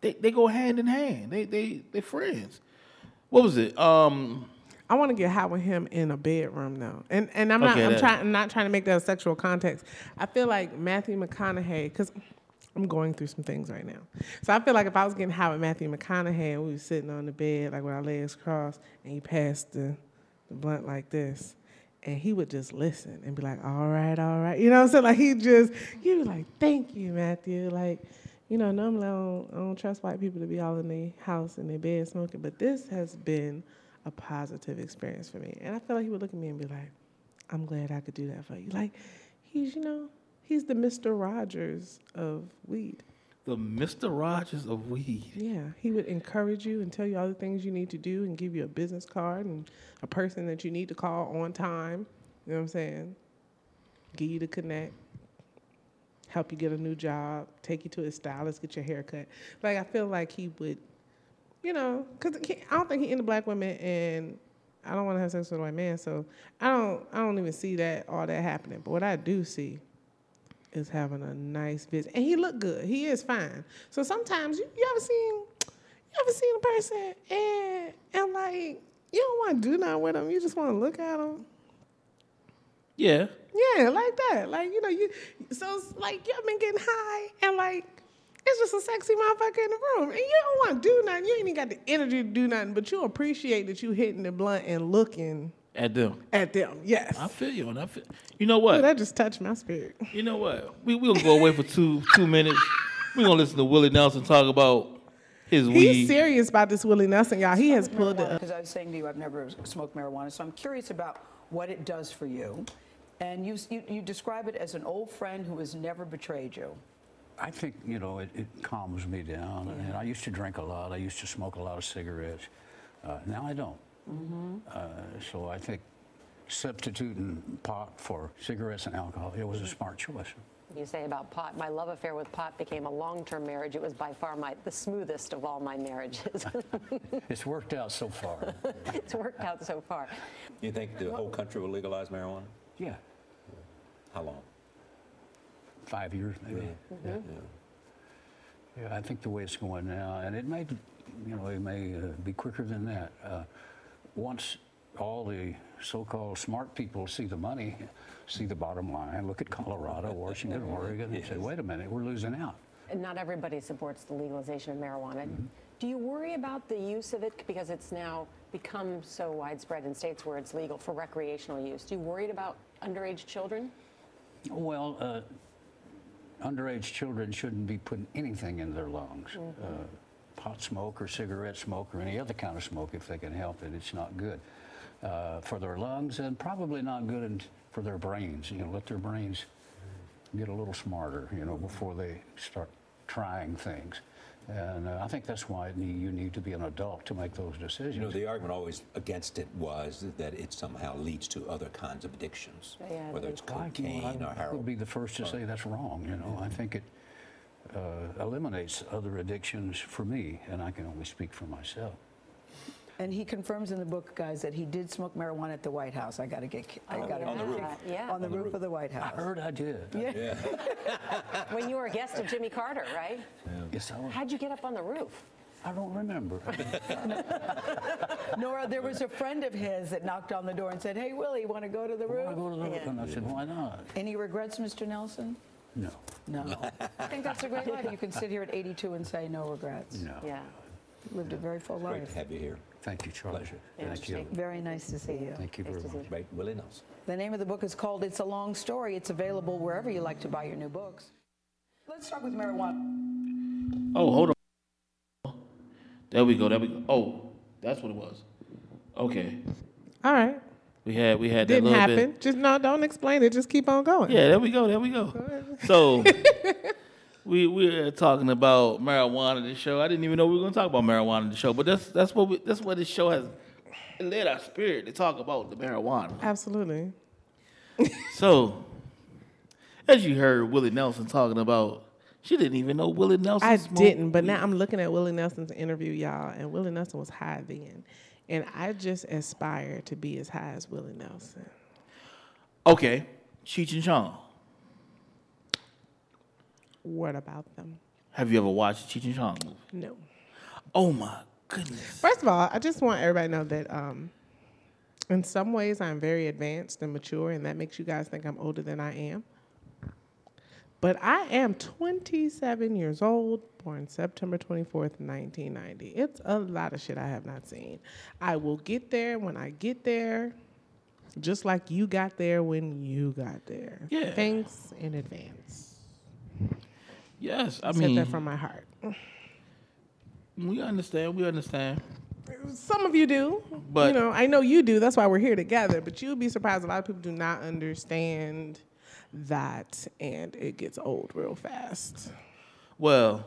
S1: They they go hand in hand. They they they friends. What was it? Um,
S13: I want to get high with him in a bedroom though, and and I'm not
S1: Okay,
S13: I'm trying I'm not trying to make that a sexual context. I feel like Matthew McConaughey because I'm going through some things right now. So I feel like if I was getting high with Matthew McConaughey and we were sitting on the bed like with our legs crossed, and he passed the blunt like this. And he would just listen and be like, all right, all right. You know what I'm saying? Like, he just, he'd be like, thank you, Matthew. Like, you know, normally I don't, I don't trust white people to be all in their house in their bed smoking, but this has been a positive experience for me. And I feel like he would look at me and be like, I'm glad I could do that for you. Like, he's, you know, he's the Mr. Rogers of weed.
S1: The Mister Rogers of weed.
S13: Yeah, he would encourage you and tell you all the things you need to do and give you a business card and a person that you need to call on time. You know what I'm saying? Give you the connect, help you get a new job, take you to a stylist, get your hair cut. Like, I feel like he would, you know, because I don't think he into black women and I don't want to have sex with a white man, so I don't, I don't even see that all that happening. But what I do see is having a nice visit, and he look good. He is fine. So sometimes you, you ever seen, you ever seen a person and and like you don't want to do nothing with them. You just want to look at them.
S1: Yeah.
S13: Yeah, like that. Like you know you. So it's like you have been getting high and like. It's just a sexy motherfucker in the room. And you don't want to do nothing. You ain't even got the energy to do nothing, but you appreciate that you hitting the blunt and looking
S1: At them.
S13: at them. Yes.
S1: I feel you and I Feel, you know
S13: Ooh,
S1: what?
S13: that just touched my spirit.
S1: You know what? We we gonna go away for two two minutes. We're gonna listen to Willie Nelson talk about his
S13: He's
S1: weed.
S13: serious about this Willie Nelson, y'all. He has pulled it up.
S22: Because I was saying to you, I've never smoked marijuana, so I'm curious about what it does for you. And you, you, you describe it as an old friend who has never betrayed you.
S23: I think, you know, it, it calms me down. And I used to drink a lot. I used to smoke a lot of cigarettes. Uh, now I don't.
S22: Mm-hmm.
S23: Uh, so I think substituting pot for cigarettes and alcohol, it was a smart choice.
S24: You say about pot. My love affair with pot became a long-term marriage. It was by far my the smoothest of all my marriages.
S23: It's worked out so far.
S24: it's worked out so far.
S25: You think the whole country will legalize marijuana?
S23: Yeah.
S25: How long?
S23: Five years, maybe.
S24: Mhm.
S23: Yeah, I think the way it's going now, and it may, you know, it may uh, be quicker than that. Uh, once all the so-called smart people see the money, see the bottom line, look at Colorado, Washington, Oregon, and say, wait a minute, we're losing out.
S24: And not everybody supports the legalization of marijuana. Do you worry about the use of it because it's now become so widespread in states where it's legal for recreational use? Do you worry about underage children?
S23: Well, uh, underage children shouldn't be putting anything in their lungs.
S24: Mhm.
S23: Uh, pot smoke or cigarette smoke or any other kind of smoke, if they can help it, it's not good uh, for their lungs and probably not good in, for their brains. You know, let their brains get a little smarter, you know, before they start trying things. And uh, I think that's why need- you need to be an adult to make those decisions.
S25: You know, the argument always against it was that it somehow leads to other kinds of addictions,
S24: Yeah,
S25: whether it's
S23: Well, I-
S25: cocaine
S23: I
S25: or
S23: would
S25: heroin.
S23: be the first to say that's wrong. You know, I think it uh, eliminates other addictions for me, and I can only speak for myself.
S22: And he confirms in the book, guys, that he did smoke marijuana at the White House. I got to get, I
S24: Oh,
S22: got to
S24: On the roof. Yeah.
S22: on the roof of the White House.
S23: I heard I did.
S22: Yeah.
S24: when you were a guest of Jimmy Carter, right?
S23: Yes, I was.
S24: How'd you get up on the roof?
S23: I don't remember.
S22: Norah, there was a friend of his that knocked on the door and said, "Hey, Willie, you want to go to the roof?"
S23: go to the roof? And I said, why not?
S22: Any regrets, Mr. Nelson?
S23: No.
S22: No. I think that's a great life. You can sit here at 82 and say no regrets.
S23: No.
S24: Yeah.
S22: Lived a very full life.
S25: Great
S22: life.
S25: to have you here.
S23: Thank you, Charlie.
S25: Pleasure.
S23: Thank you.
S22: Very nice to see you.
S23: Thank you very much.
S25: Right, Willie Nelson.
S22: The name of the book is called It's a Long Story. It's available wherever you like to buy your new books. Let's start with marijuana.
S1: Oh, hold on. There we go. There we go. Oh, that's what it was. Okay.
S13: All right.
S1: We had we had that
S13: Didn't happen.
S1: bit.
S13: Just no, don't explain it. Just keep on going.
S1: Yeah, there we go. There we go. So we we're talking about marijuana the show. I didn't even know we were going to talk about marijuana the show, but that's that's what we, that's what this show has led our spirit to talk about the marijuana.
S13: Absolutely.
S1: So, as you heard Willie Nelson talking about, she didn't even know Willie Nelson.
S13: I didn't, but
S1: weed.
S13: now I'm looking at Willie Nelson's interview, y'all, and Willie Nelson was high then. And I just aspire to be as high as Willie Nelson.
S1: Okay, Cheech and Chong.
S13: What about them?
S1: Have you ever watched Cheech and Chong movie?
S13: No.
S1: Oh my goodness.
S13: First of all, I just want everybody to know that um, in some ways I'm very advanced and mature, and that makes you guys think I'm older than I am. But I am 27 years old, born September 24th, 1990. It's a lot of shit I have not seen. I will get there when I get there, just like you got there when you got there.
S1: Yeah.
S13: Thanks in advance.
S1: Yes, I
S13: said
S1: mean
S13: that from my heart.
S1: We understand. We understand.
S13: Some of you do,
S1: But-
S13: you know, I know you do. That's why we're here together. But you'll be surprised. A lot of people do not understand that, and it gets old real fast.
S1: Well,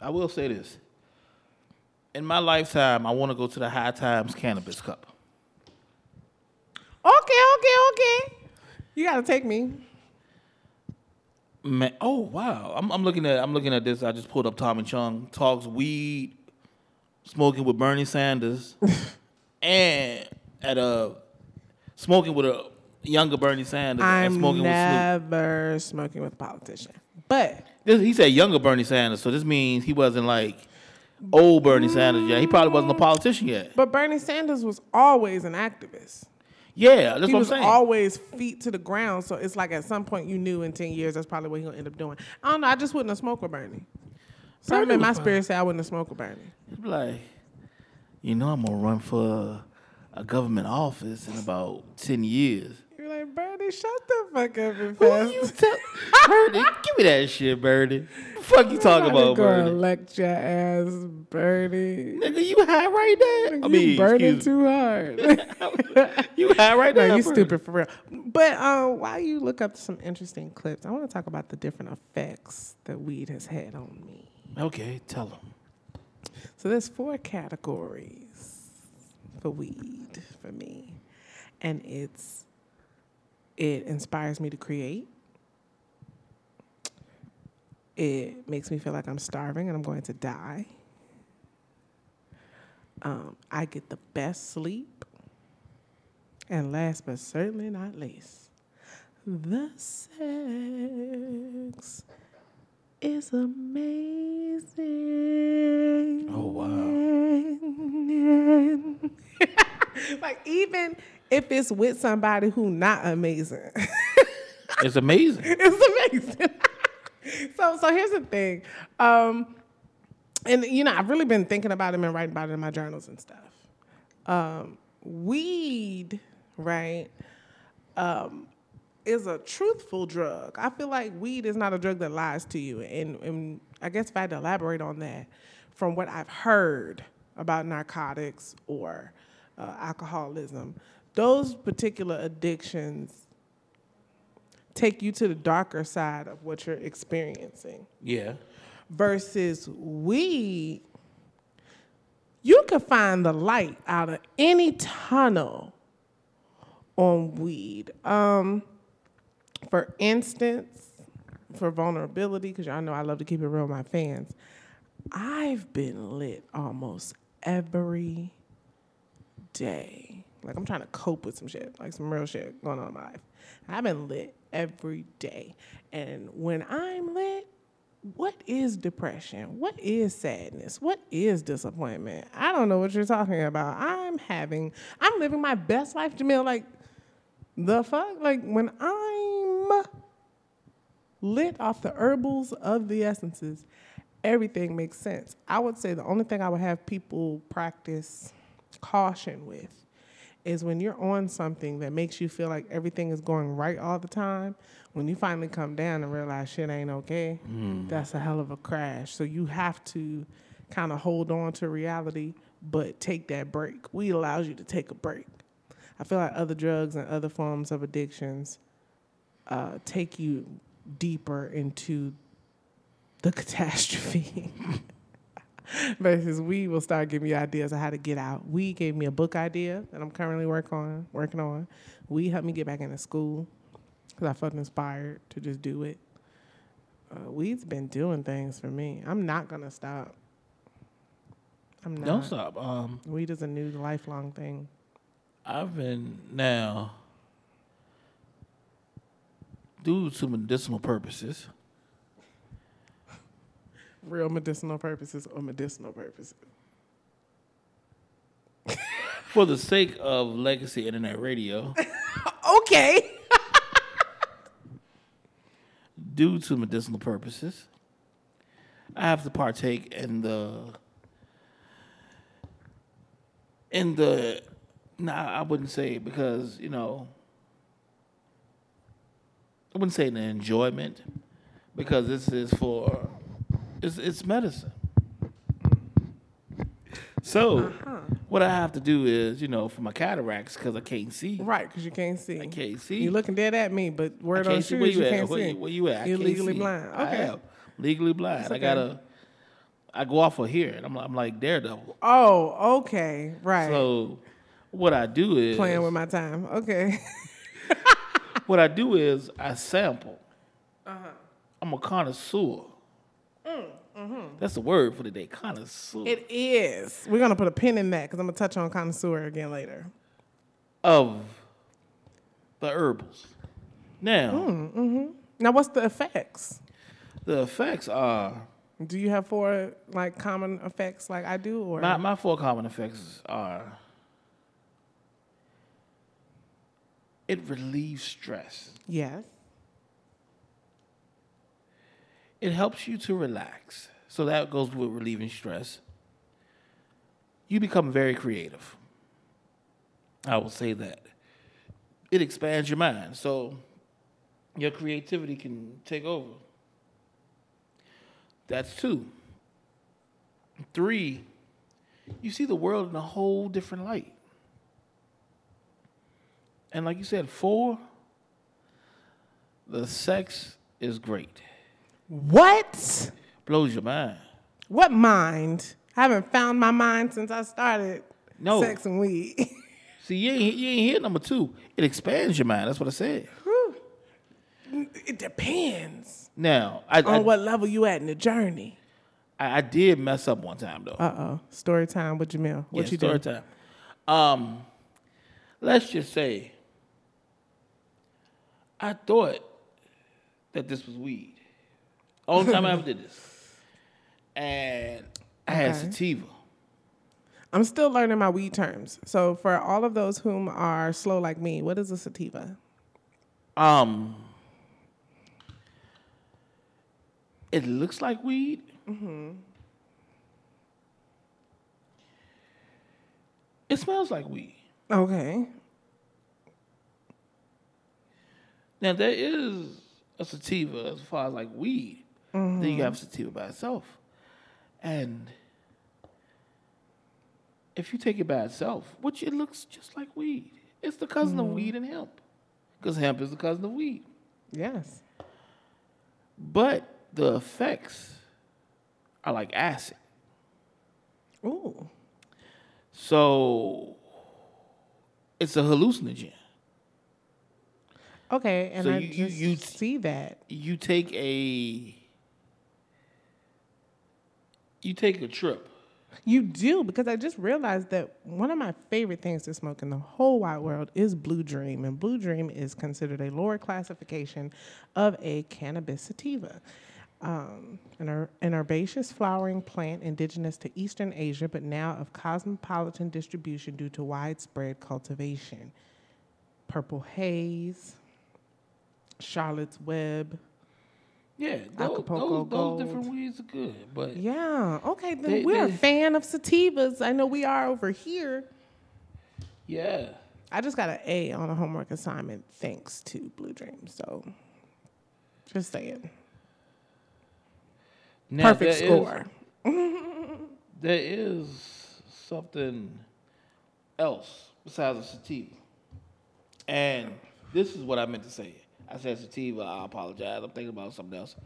S1: I will say this. In my lifetime, I want to go to the High Times Cannabis Cup.
S13: Okay, okay, okay. You gotta take me.
S1: Man, oh wow! I'm, I'm looking at I'm looking at this. I just pulled up Tommy Chong talks weed, smoking with Bernie Sanders, and at a smoking with a younger Bernie Sanders and
S13: I'm
S1: smoking with Snoop.
S13: never smoking with a politician, but
S1: This, he said younger Bernie Sanders, so this means he wasn't like old Bernie Sanders yet. He probably wasn't a politician yet.
S13: but Bernie Sanders was always an activist.
S1: Yeah, that's
S13: he
S1: what I'm
S13: was
S1: saying.
S13: always feet to the ground. So it's like at some point you knew in ten years that's probably what he gonna end up doing. I don't know. I just wouldn't have smoked with Bernie. Something
S1: Bernie
S13: in my spirit say I wouldn't have smoked with Bernie.
S1: He'd be like, you know, I'm gonna run for a government office in about ten years.
S13: Like Bernie, shut the Fuck every
S1: Who you tell? Birdie, give me that shit, Birdie. The fuck you talking about, Birdie?
S13: lecture ass Birdie.
S1: Nigga, you high right there? I
S13: you
S1: mean,
S13: burning
S1: excuse
S13: too hard.
S1: You high right
S13: no,
S1: now,
S13: you stupid for real. But um, while you look up some interesting clips, I want to talk about the different effects that weed has had on me.
S1: Okay, tell them.
S13: So there's four categories for weed for me, and it's it inspires me to create. It makes me feel like I'm starving and I'm going to die. Um, I get the best sleep. And last but certainly not least, the sex is amazing.
S1: Oh
S13: wow. like even if it's with somebody who not amazing.
S1: It's amazing.
S13: it's amazing. so so here's the thing. Um and you know, I've really been thinking about it and writing about it in my journals and stuff. Um, weed, right, um, is a truthful drug. I feel like weed is not a drug that lies to you. And, and I guess if I had to elaborate on that, from what I've heard about narcotics or uh, alcoholism, those particular addictions take you to the darker side of what you're experiencing
S1: Yeah.
S13: versus weed, you can find the light out of any tunnel on weed. Um, for instance, for vulnerability, because y'all know I love to keep it real with my fans, I've been lit almost every day. Like I'm trying to cope with some shit, like some real shit going on in my life. I've been lit every day. And when I'm lit, what is depression? What is sadness? What is disappointment? I don't know what you're talking about. I'm having, I'm living my best life, Jamil. Like, the fuck? Like, when I'm lit off the herbals of the essences, everything makes sense. I would say the only thing I would have people practice caution with is when you're on something that makes you feel like everything is going right all the time, when you finally come down and realize shit ain't okay,
S1: Mm.
S13: that's a hell of a crash. So you have to kind of hold on to reality, but take that break. Weed allows you to take a break. I feel like other drugs and other forms of addictions uh, take you deeper into the catastrophe. Versus we will start giving you ideas of how to get out. We gave me a book idea that I'm currently work on, working on. We helped me get back into school because I felt inspired to just do it. Uh, weed's been doing things for me. I'm not gonna stop. I'm not.
S1: Don't stop. Um,
S13: Weed is a new lifelong thing.
S1: I've been now due to medicinal purposes.
S13: Real medicinal purposes or medicinal purposes.
S1: For the sake of legacy internet radio,
S13: Okay.
S1: due to medicinal purposes, I have to partake in the in the nah I wouldn't say because, you know, I wouldn't say the enjoyment because this is for it's it's medicine. So what I have to do is, you know, for my cataracts because I can't see.
S13: Right, because you can't see. I
S1: can't see.
S13: You looking dead at me, but word
S1: I
S13: on
S1: can't see
S13: shoes,
S1: where
S13: you,
S1: you, at.
S13: can't
S1: Where,
S13: see.
S1: you- where you at?
S13: You're legally
S1: see.
S13: blind.
S1: I
S13: Okay.
S1: am legally blind.
S13: That's
S1: I gotta. I go off of here, and I'm I'm like Daredevil.
S13: Oh, okay, right.
S1: So what I do is
S13: Playing with my time. Okay.
S1: what I do is I sample.
S13: Uh-huh.
S1: I'm a connoisseur.
S13: Mm-hmm.
S1: That's the word for the day, connoisseur
S13: It is. We're gonna put a pin in that because I'm gonna touch on connoisseur again later.
S1: of the herbals. Now
S13: Mm-hmm. Now, what's the effects?
S1: the effects are
S13: Do you have four like common effects like I do, or
S1: my my four common effects are. It relieves stress.
S13: yes?
S1: It helps you to relax. So that goes with relieving stress. You become very creative. I will say that. It expands your mind. So your creativity can take over. That's two. Three, you see the world in a whole different light. And like you said, four, the sex is great.
S13: What?
S1: Blows your mind.
S13: What mind? I haven't found my mind since I started
S1: No.
S13: sex and weed.
S1: See, you ain't, you ain't hear number two. It expands your mind. That's what I said.
S13: it depends
S1: Now, I,
S13: on
S1: I,
S13: what level you at in the journey.
S1: I, I did mess up one time though.
S13: Uh oh. Story time with Jamil. What
S1: yeah,
S13: you
S1: story
S13: do?
S1: time. Um, let's just say I thought that this was weed. Only time I ever did this, and I had
S13: Okay.
S1: sativa.
S13: I'm still learning my weed terms. So for all of those whom are slow like me, what is a sativa?
S1: Um, it looks like weed.
S13: Mm-hmm.
S1: It smells like weed.
S13: Okay.
S1: Now there is a sativa as far as like weed. Then you
S13: Mhm.
S1: have sativa by itself, and if you take it by itself, which it looks just like weed, it's the cousin of
S13: Mhm.
S1: weed and hemp, because hemp is the cousin of weed.
S13: Yes.
S1: But the effects are like acid.
S13: Ooh.
S1: So it's a hallucinogen.
S13: Okay, and
S1: So
S13: I
S1: you- you-
S13: just
S1: you-
S13: see that.
S1: You take a you take a trip.
S13: You do because I just realized that one of my favorite things to smoke in the whole wide world is Blue Dream, and Blue Dream is considered a lower classification of a cannabis sativa. Um, an, an herbaceous flowering plant indigenous to Eastern Asia, but now of cosmopolitan distribution due to widespread cultivation. Purple haze, Charlotte's Web.
S1: Yeah, those,
S13: Acapulco
S1: those, those different weeds are good, but
S13: Yeah. Okay. Then
S1: They-
S13: we're
S1: they-
S13: a fan of sativas. I know we are over here.
S1: yeah.
S13: I just got an A on a homework assignment thanks to Blue Dream. So, just saying.
S1: Now,
S13: Perfect
S1: there is-
S13: score.
S1: there is something else besides a sativa, and this is what I meant to say. I said sativa. I apologize. I'm thinking about something else.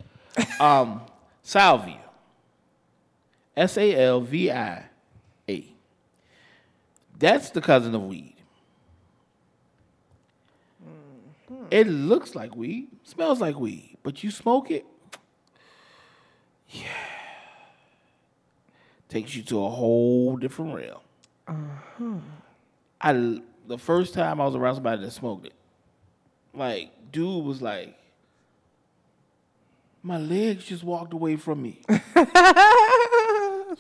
S1: um, salvia. S A L V I A. That's the cousin of weed. It looks like weed, smells like weed, but you smoke it, yeah, takes you to a whole different realm.
S13: Uh-huh.
S1: I the first time I was around somebody that smoked it, like dude was like, my legs just walked away from me. so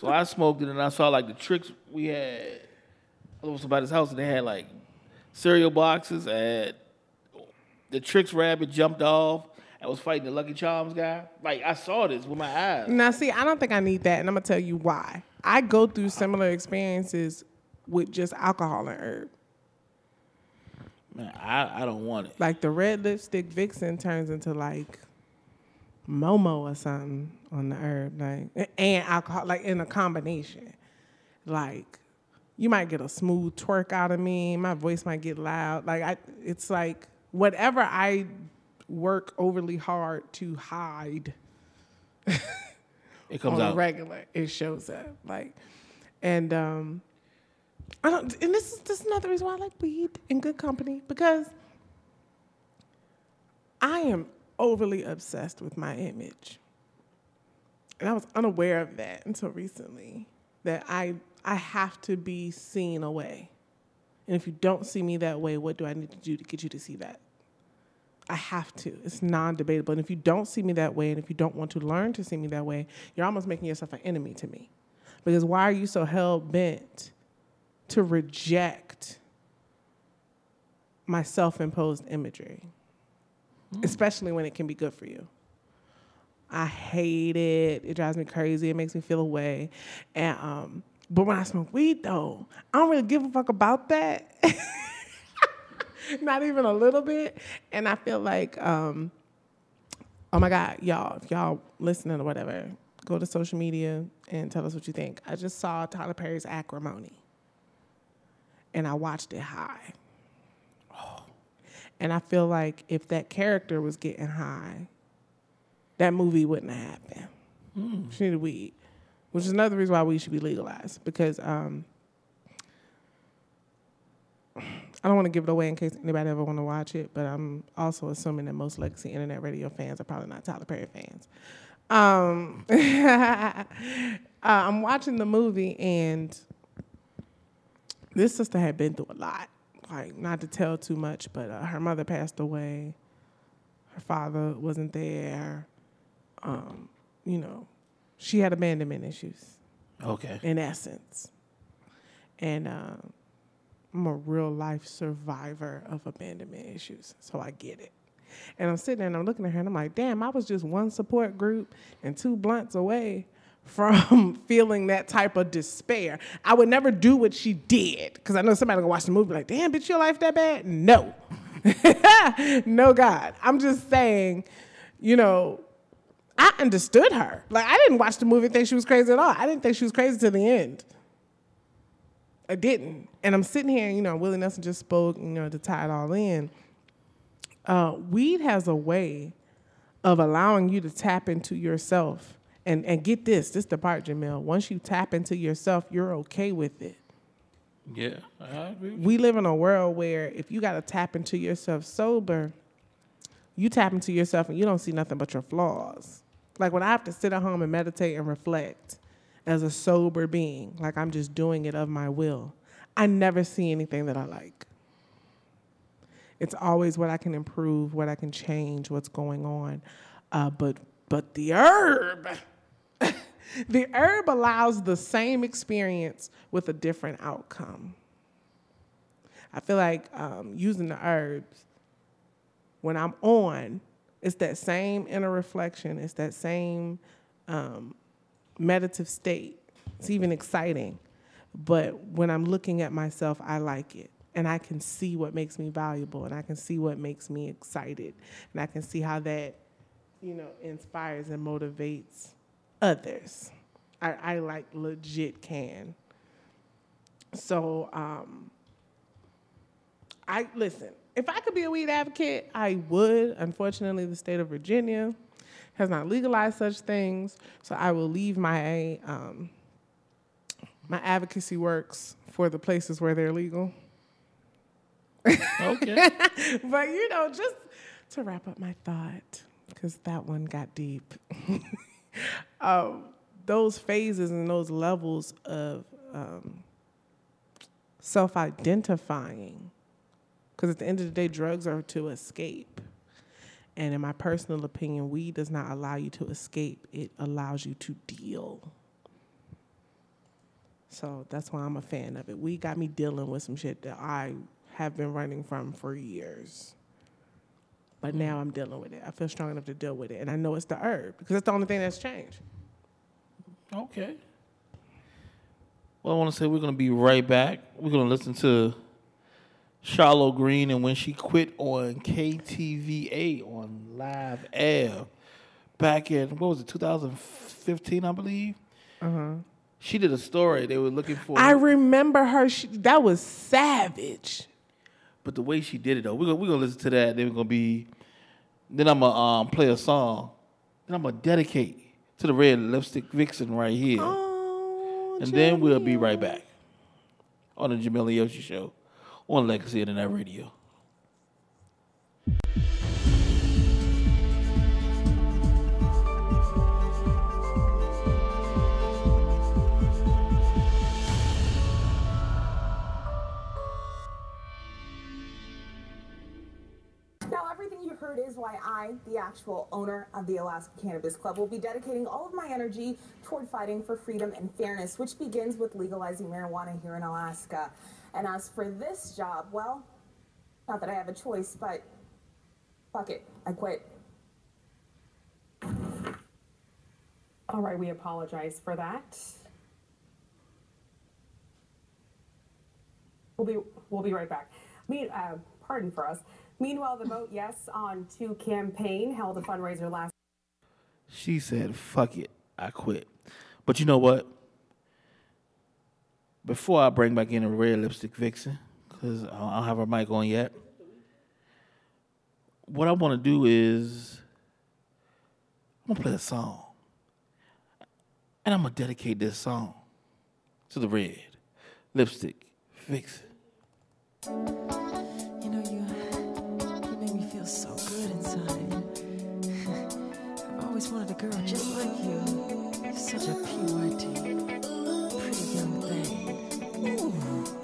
S1: I smoked it and I saw like the tricks we had. I was somebody's house and they had like cereal boxes and the Trix rabbit jumped off and was fighting the Lucky Charms guy. Like I saw this with my eyes.
S13: Now, see, I don't think I need that, and I'm gonna tell you why. I go through similar experiences with just alcohol and herb.
S1: Man, I, I don't want it.
S13: Like the red lipstick vixen turns into like Momo or something on the herb, like and alcohol, like in a combination. Like you might get a smooth twerk out of me. My voice might get loud. Like I, it's like whatever I work overly hard to hide.
S1: It comes
S13: on
S1: out.
S13: regular. It shows up like, and um, I don't. And this is this is another reason why I like weed in good company because I am overly obsessed with my image, and I was unaware of that until recently. That I I have to be seen away, and if you don't see me that way, what do I need to do to get you to see that? I have to. It's non debatable. And if you don't see me that way, and if you don't want to learn to see me that way, you're almost making yourself an enemy to me. Because why are you so hell bent to reject my self imposed imagery? Especially when it can be good for you. I hate it. It drives me crazy. It makes me feel away. And um, but when I smoke weed though, I don't really give a fuck about that. not even a little bit. And I feel like, um, oh my God, y'all, if y'all listening or whatever, go to social media and tell us what you think. I just saw Tyler Perry's Acrimony, and I watched it high. And I feel like if that character was getting high, that movie wouldn't have happened.
S1: Mm.
S13: She needed weed, which is another reason why weed should be legalized because um, I don't want to give it away in case anybody ever want to watch it, but I'm also assuming that most legacy internet radio fans are probably not Tyler Perry fans. Um, uh, I'm watching the movie, and this sister had been through a lot. Like, not to tell too much, but uh, her mother passed away. Her father wasn't there. Um, you know, she had abandonment issues.
S1: Okay.
S13: In essence. And um, I'm a real life survivor of abandonment issues, so I get it. And I'm sitting there and I'm looking at her and I'm like, damn, I was just one support group and two blunts away from feeling that type of despair. I would never do what she did because I know somebody gonna watch the movie like, damn, bitch, your life that bad? No. no, God. I'm just saying, you know, I understood her. Like, I didn't watch the movie think she was crazy at all. I didn't think she was crazy to the end. I didn't. And I'm sitting here, you know, Willie Nelson just spoke, you know, to tie it all in. Uh, weed has a way of allowing you to tap into yourself. And, and get this, this the part, Jamil. Once you tap into yourself, you're okay with it.
S1: Yeah, I agree.
S13: We live in a world where if you got to tap into yourself sober, you tap into yourself and you don't see nothing but your flaws. Like when I have to sit at home and meditate and reflect as a sober being, like I'm just doing it of my will, I never see anything that I like. It's always what I can improve, what I can change, what's going on. Uh, but but the herb, the herb allows the same experience with a different outcome. I feel like um, using the herbs when I'm on, it's that same inner reflection. It's that same um, meditative state. It's even exciting. But when I'm looking at myself, I like it. And I can see what makes me valuable and I can see what makes me excited. And I can see how that, you know, inspires and motivates others. I, I like legit can. So um, I listen, if I could be a weed advocate, I would. Unfortunately, the state of Virginia has not legalized such things, so I will leave my um, my advocacy works for the places where they're legal.
S1: Okay.
S13: but you know, just to wrap up my thought, because that one got deep. those phases and those levels of um, self-identifying, because at the end of the day, drugs are to escape. And in my personal opinion, weed does not allow you to escape; it allows you to deal. So that's why I'm a fan of it. We got me dealing with some shit that I have been running from for years. But now I'm dealing with it. I feel strong enough to deal with it. And I know it's the herb because it's the only thing that's changed.
S1: Okay. Well, I want to say we're going to be right back. We're going to listen to Charlo Greene and when she quit on KTVA on Live Air back in, what was it, 2015, I believe?
S13: Uh-huh.
S1: She did a story. They were looking for.
S13: I remember her. She, that was savage.
S1: But the way she did it though, we're gonna we're gonna listen to that. Then we're gonna be, then I'm gonna um, play a song. Then I'm gonna dedicate to the red lipstick vixen right here.
S13: Oh,
S1: and then we'll be right back on the Jamil and Yoshi Show on Legacy Internet Radio.
S26: I, the actual owner of the Alaska Cannabis Club, will be dedicating all of my energy toward fighting for freedom and fairness, which begins with legalizing marijuana here in Alaska. And as for this job, well, not that I have a choice, but fuck it, I quit.
S27: All right, we apologize for that. We'll be we'll be right back. Uh, pardon for us. Meanwhile, the Vote Yes on Two campaign held a fundraiser last.
S1: She said, fuck it, I quit. But you know what? Before I bring back in a red lipstick vixen, because I don't have her mic on yet, what I want to do is I'm going to play a song. And I'm going to dedicate this song to the red lipstick vixen.
S28: a girl just like you. You're such a PYT. Pretty young thing. Ooh.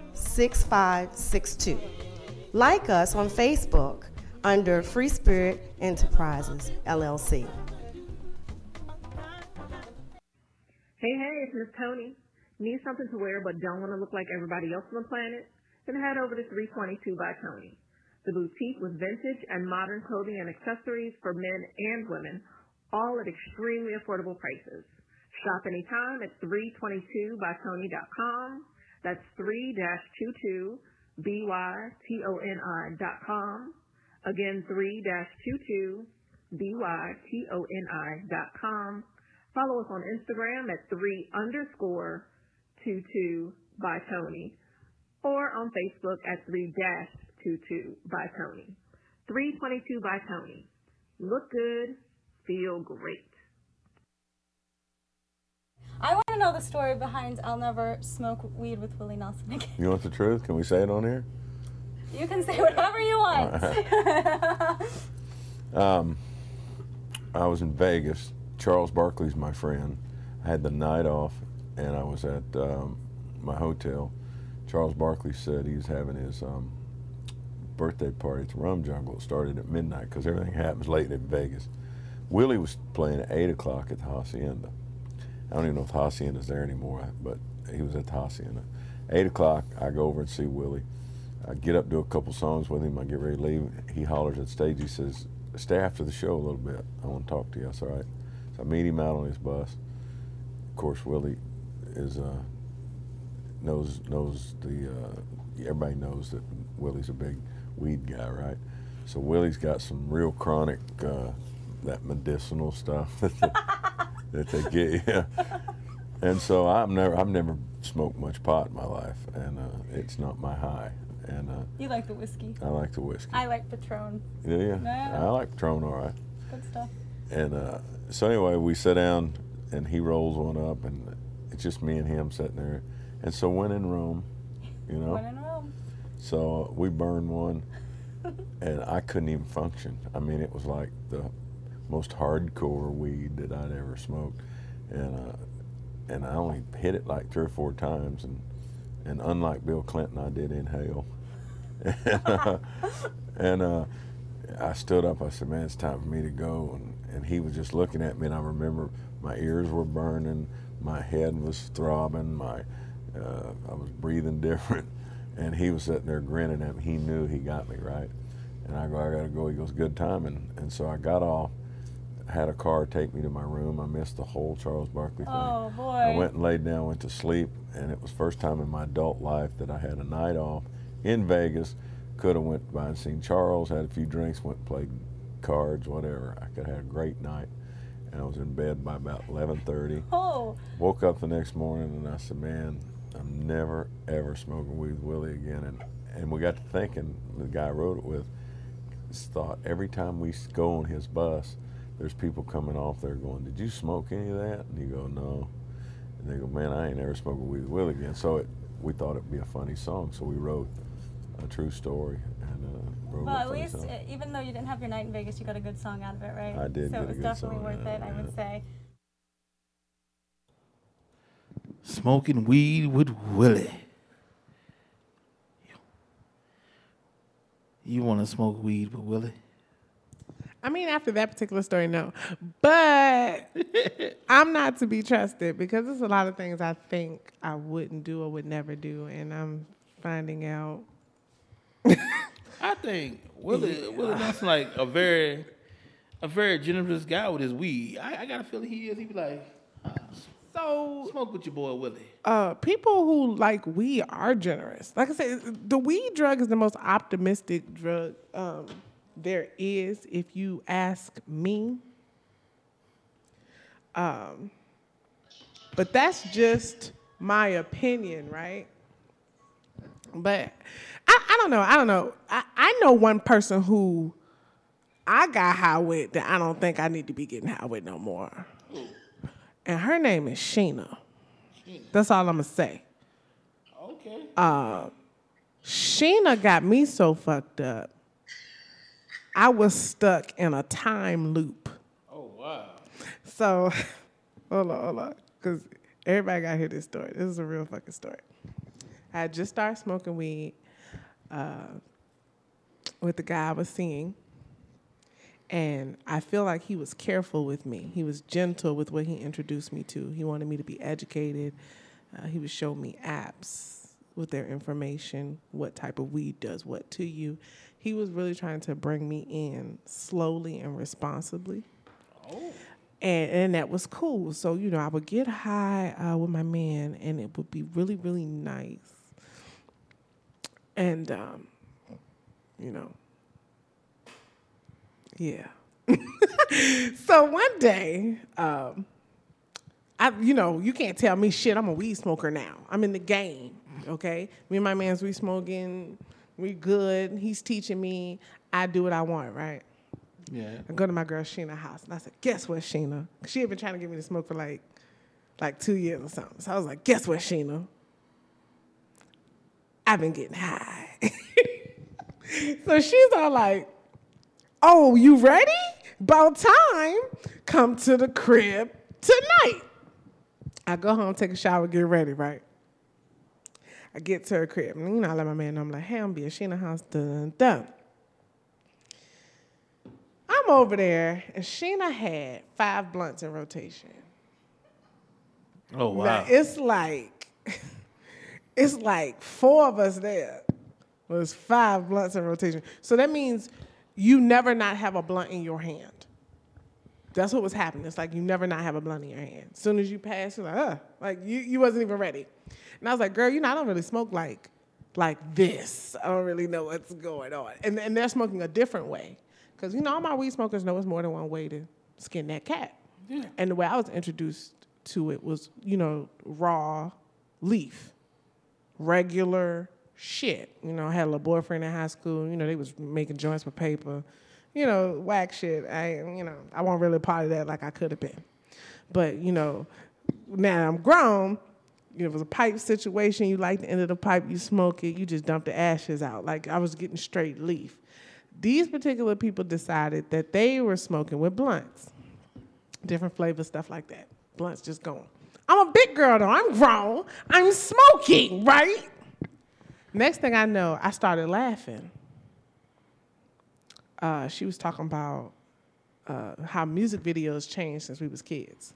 S29: 6562. Like us on Facebook under Free Spirit Enterprises, LLC.
S30: Hey, hey, it's Miss Toni. Need something to wear but don't want to look like everybody else on the planet? Then head over to 322 by Toni. The boutique with vintage and modern clothing and accessories for men and women, all at extremely affordable prices. Shop anytime at 322bytoni.com. That's 3-22 B-Y-T-O-N-I.com. Again, 3-22 B-Y-T-O-N-I.com. Follow us on Instagram at 3 underscore 22 by Toni or on Facebook at 3 dash 22 by Toni. 322 by Toni. Look good, feel great.
S31: I want to know the story behind I'll never smoke weed with Willie Nelson again.
S32: You want the truth? Can we say it on here?
S31: You can say whatever you want.
S32: Um, I was in Vegas. Charles Barkley's my friend. I had the night off, and I was at um, my hotel. Charles Barkley said he was having his um, birthday party at the Rum Jungle. It started at midnight because everything happens late in Vegas. Willie was playing at 8 o'clock at the Hacienda. I don't even know if Hacienda's there anymore, but he was at the Hacienda. 8 o'clock, I go over and see Willie. I get up, do a couple songs with him. I get ready to leave. He hollers at stage. He says, "Stay after the show a little bit. I want to talk to you." That's all right. So I meet him out on his bus. Of course, Willie is uh, knows knows the. Uh, everybody knows that Willie's a big weed guy, right? So Willie's got some real chronic, uh, that medicinal stuff that they, get. Yeah. And so I've never I've never smoked much pot in my life, and uh, it's not my high. And uh,
S31: you like the whiskey.
S32: I like the whiskey.
S31: I like Patron.
S32: Yeah?
S31: Yeah.
S32: I like Patron, all right.
S31: Good stuff.
S32: And uh, so anyway, we sit down, and he rolls one up, and it's just me and him sitting there. And so when in Rome, you know.
S31: When in Rome.
S32: So uh, we burned one, and I couldn't even function. I mean, it was like the most hardcore weed that I'd ever smoked, and uh, and I only hit it like three or four times, and and unlike Bill Clinton, I did inhale. and uh, and uh, I stood up. I said, "Man, it's time for me to go." And and he was just looking at me, and I remember my ears were burning, my head was throbbing, my uh, I was breathing different, and he was sitting there grinning at me. He knew he got me right, and I go, "I gotta go." He goes, "Good timing." And so I got off. Had a car take me to my room. I missed the whole Charles Barkley thing.
S31: Oh, boy.
S32: I went and laid down, went to sleep, and it was first time in my adult life that I had a night off in Vegas. Could have went by and seen Charles, had a few drinks, went and played cards, whatever. I could have had a great night, and I was in bed by about 11:30.
S31: Oh.
S32: Woke up the next morning and I said, "Man, I'm never ever smoking weed with Willie again." And and we got to thinking. The guy I wrote it with thought every time we go on his bus, there's people coming off there going, "Did you smoke any of that?" And you go, "No." And they go, "Man, I ain't never smoking weed with Willie again." So it, we thought it'd be a funny song, so we wrote a true story and uh, wrote
S31: Well, at least,
S32: song.
S31: even though you didn't have your night in Vegas, you got a good song out of it, right?
S32: I did
S31: So
S32: get
S31: it was
S32: good
S31: definitely
S32: song
S31: worth
S32: out
S31: it, I would say.
S1: Smoking weed with Willie. You want to smoke weed with Willie?
S13: I mean, after that particular story, no. But I'm not to be trusted because there's a lot of things I think I wouldn't do or would never do, and I'm finding out.
S1: I think Willie Willie that's like a very a very generous guy with his weed. I, I got a feeling he is. He'd be like,
S13: so
S1: smoke with your boy Willie.
S13: Uh, people who like weed are generous. Like I said, the weed drug is the most optimistic drug um, there is, if you ask me. Um, but that's just my opinion, right? But I, I don't know. I don't know. I, I know one person who I got high with that I don't think I need to be getting high with no more. And her name is Sheena. That's all I'm gonna say.
S1: Okay.
S13: Uh, Sheena got me so fucked up. I was stuck in a time loop.
S1: Oh wow.
S13: So, hold on, hold on, because everybody got to hear this story. This is a real fucking story. I had just started smoking weed uh, with the guy I was seeing, and I feel like he was careful with me. He was gentle with what he introduced me to. He wanted me to be educated. Uh, he would show me apps with their information, what type of weed does what to you. He was really trying to bring me in slowly and responsibly and and that was cool. So you know, I would get high uh, with my man, and it would be really really nice. And um, you know, yeah. so one day, um, I you know you can't tell me shit. I'm a weed smoker now. I'm in the game. Okay, me and my man's we smoking. We good. He's teaching me. I do what I want. Right.
S1: Yeah.
S13: I go to my girl Sheena house and I said, "Guess what, Sheena? She had been trying to get me to smoke for like, like two years or something. So I was like, "Guess what, Sheena? I've been getting high." so she's all like, "Oh, you ready? About time. Come to the crib tonight." I go home, take a shower, get ready, right? I get to her crib, and you know, I let my man know I'm like, "Hey, I'm be at Sheena house, dun dun." I'm over there, and Sheena had five blunts in rotation.
S1: Oh wow.
S13: Now, it's like, it's like four of us there. Was five blunts in rotation. So that means you never not have a blunt in your hand. That's what was happening. It's like you never not have a blunt in your hand. As soon as you pass, you're like, uh, like you, you wasn't even ready. And I was like, girl, you know, I don't really smoke like, like this. I don't really know what's going on. And, and they're smoking a different way. Because, you know, all my weed smokers know it's more than one way to skin that cat.
S1: Yeah.
S13: And the way I was introduced to it was, you know, raw leaf, regular shit. You know, I had a little boyfriend in high school. You know, they was making joints with paper. You know, whack shit. I, you know, I wasn't really part of that like I could have been. But, you know, now I'm grown. You know, it was a pipe situation. You light the end of the pipe, you smoke it, you just dump the ashes out. Like I was getting straight leaf. These particular people decided that they were smoking with blunts, different flavors, stuff like that. Blunts just going. I'm a big girl though. I'm grown. I'm smoking, right? Next thing I know, I started laughing. Uh, she was talking about uh, how music videos changed since we was kids.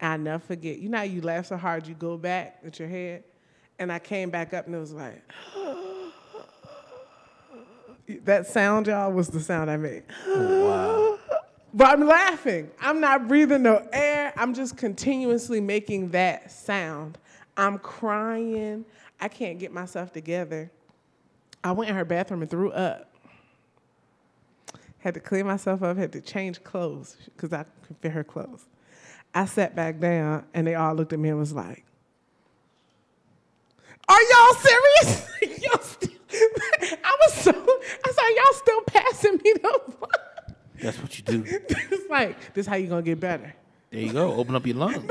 S13: And I never forget. You know how you laugh so hard you go back with your head? And I came back up and it was like, that sound, y'all, was the sound I made.
S1: wow.
S13: But I'm laughing. I'm not breathing no air. I'm just continuously making that sound. I'm crying. I can't get myself together. I went in her bathroom and threw up. Had to clean myself up, had to change clothes because I could fit her clothes. I sat back down and they all looked at me and was like, Are y'all serious? y'all still, I was so, I said, Y'all still passing me the
S1: That's what you do.
S13: it's like, this is how you gonna get better.
S1: There you go. Open up your lungs.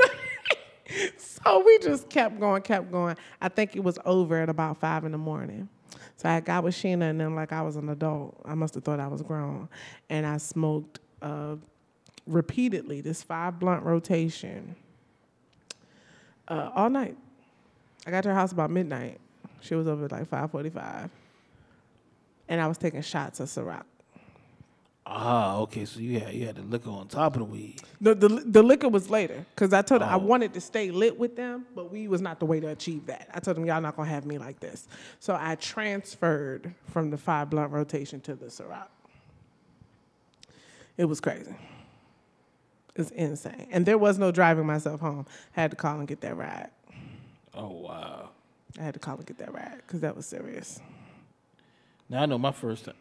S13: So we just kept going, kept going. I think it was over at about five in the morning. So I got with Sheena, and then like I was an adult, I must have thought I was grown, and I smoked uh, repeatedly this five blunt rotation uh, all night. I got to her house about midnight. She was over at like five forty-five, and I was taking shots of Ciroc.
S1: Ah, okay. So you had you had the liquor on top of the weed.
S13: The, the, the liquor was later because I told her I wanted to stay lit with them, but weed was not the way to achieve that. I told them, y'all not gonna have me like this. So I transferred from the five blunt rotation to the Ciroc. It was crazy. It's insane. And there was no driving myself home. I had to call and get that ride.
S1: Oh wow.
S13: I had to call and get that ride because that was serious.
S1: Now I know my first time.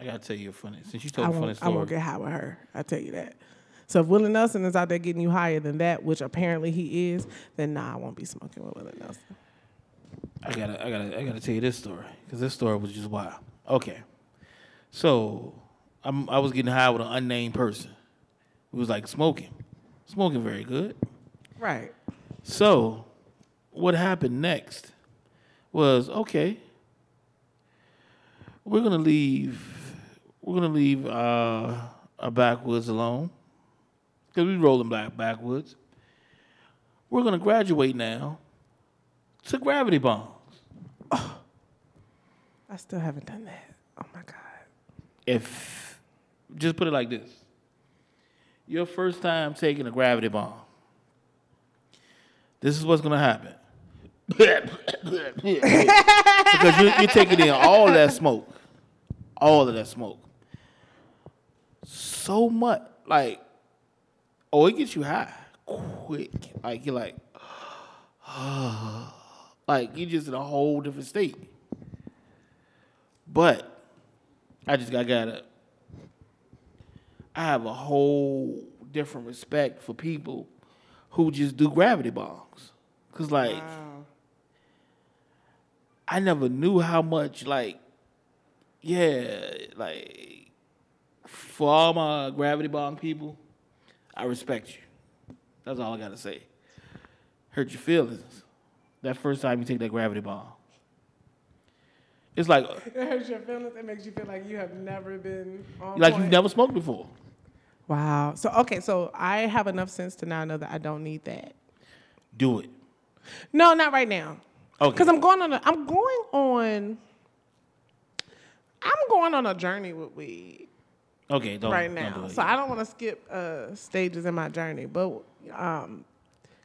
S1: I gotta tell you a funny. Since you
S13: I
S1: told a funny
S13: won't, I
S1: story.
S13: won't get high with her. I tell you that. So if Willie Nelson is out there getting you higher than that, which apparently he is, then nah, I won't be smoking with Willie Nelson.
S1: I gotta, I gotta, I gotta tell you this story because this story was just wild. Okay, so I'm, I was getting high with an unnamed person who was like smoking, smoking very good.
S13: Right.
S1: So, what happened next was okay. We're gonna leave. We're gonna leave uh, our backwoods alone because we rolling back backwoods. We're gonna graduate now to gravity bombs.
S13: I still haven't done that. Oh my god.
S1: If just put it like this, your first time taking a gravity bomb. This is what's gonna happen. because you, you're taking in all that smoke, all of that smoke. So much, like, oh, it gets you high quick. Like you're like, like you're just in a whole different state. But I just I gotta. I have a whole different respect for people who just do gravity bombs, cause like. I never knew how much like yeah, like for all my gravity bomb people, I respect you. That's all I gotta say. Hurt your feelings. That first time you take that gravity bomb. It's like
S13: It hurts your feelings. It makes you feel like you have never been on
S1: like
S13: point.
S1: you've never smoked before.
S13: Wow. So okay, so I have enough sense to now know that I don't need that.
S1: Do it.
S13: No, not right now.
S1: Okay.
S13: Because I'm going on. A, I'm going on. I'm going on a journey with weed
S1: Okay, don't
S13: right now,
S1: do
S13: so I don't want to skip uh, stages in my journey. But um,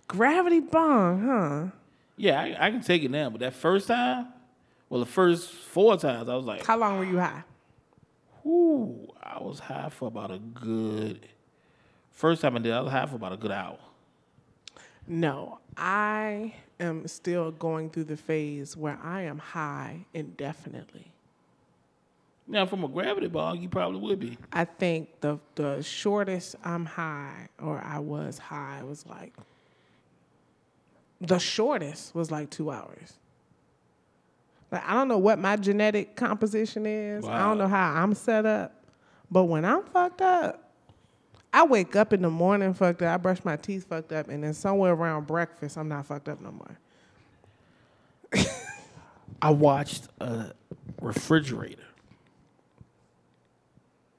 S13: gravity bomb, huh?
S1: Yeah, I, I can take it now, but that first time, well, the first four times, I was like,
S13: How long were you high?
S1: Ooh, I was high for about a good. First time I did, I was high for about a good hour.
S13: No, I am still going through the phase where I am high indefinitely.
S1: Now, from a gravity ball, you probably would be.
S13: I think the the shortest I'm high or I was high was like the shortest was like two hours. Like I don't know what my genetic composition is. I don't know how I'm set up. But when I'm fucked up, I wake up in the morning fucked up. I brush my teeth fucked up, and then somewhere around breakfast, I'm not fucked up no more.
S1: I watched a refrigerator.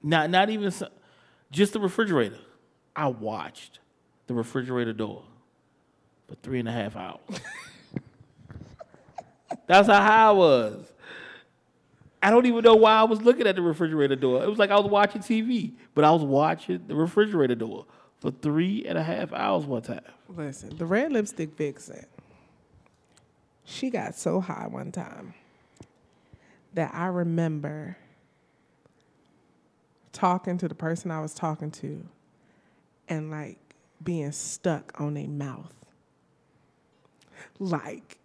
S1: Not not even just the refrigerator. I watched the refrigerator door for three and a half hours. That's how high I was. I don't even know why I was looking at the refrigerator door. It was like I was watching TV, but I was watching the refrigerator door for three and a half hours one time.
S13: Listen, the red lipstick vixen, she got so high one time that I remember talking to the person I was talking to and like being stuck on their mouth. Like,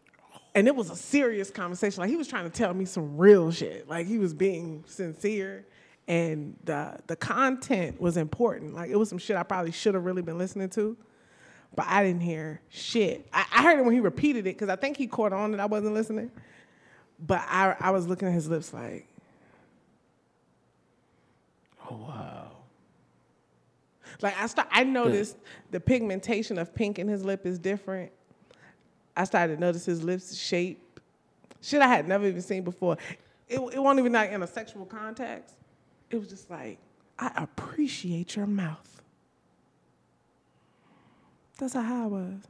S13: and it was a serious conversation. Like he was trying to tell me some real shit. Like he was being sincere and the the content was important. Like it was some shit I probably should have really been listening to. But I didn't hear shit. I, I heard it when he repeated it because I think he caught on that I wasn't listening. But I I was looking at his lips like,
S1: Oh wow.
S13: Like I start, I noticed the pigmentation of pink in his lip is different. I started to notice his lips shape, shit I had never even seen before. It it wasn't even like in a sexual context. It was just like I appreciate your mouth. That's how high I was.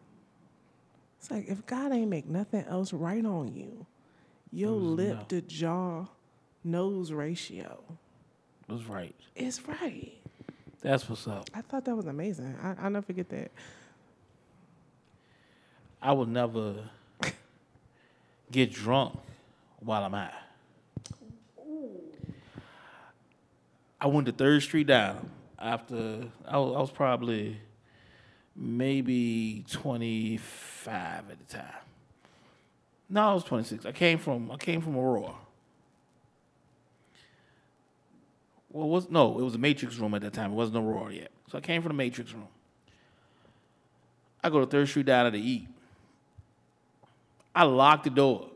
S13: It's like if God ain't make nothing else right on you, your
S1: mm,
S13: lip
S1: enough.
S13: to jaw nose ratio
S1: was right.
S13: It's right.
S1: That's what's up.
S13: I thought that was amazing. I, I'll never forget that.
S1: I will never get drunk while I'm high. I went to Third Street down after I was, I was probably maybe 25 at the time. No, I was 26. I came from I came from Aurora. Well, was no, it was a Matrix room at that time. It wasn't Aurora yet. So I came from the Matrix room. I go to Third Street down to eat. I lock the door.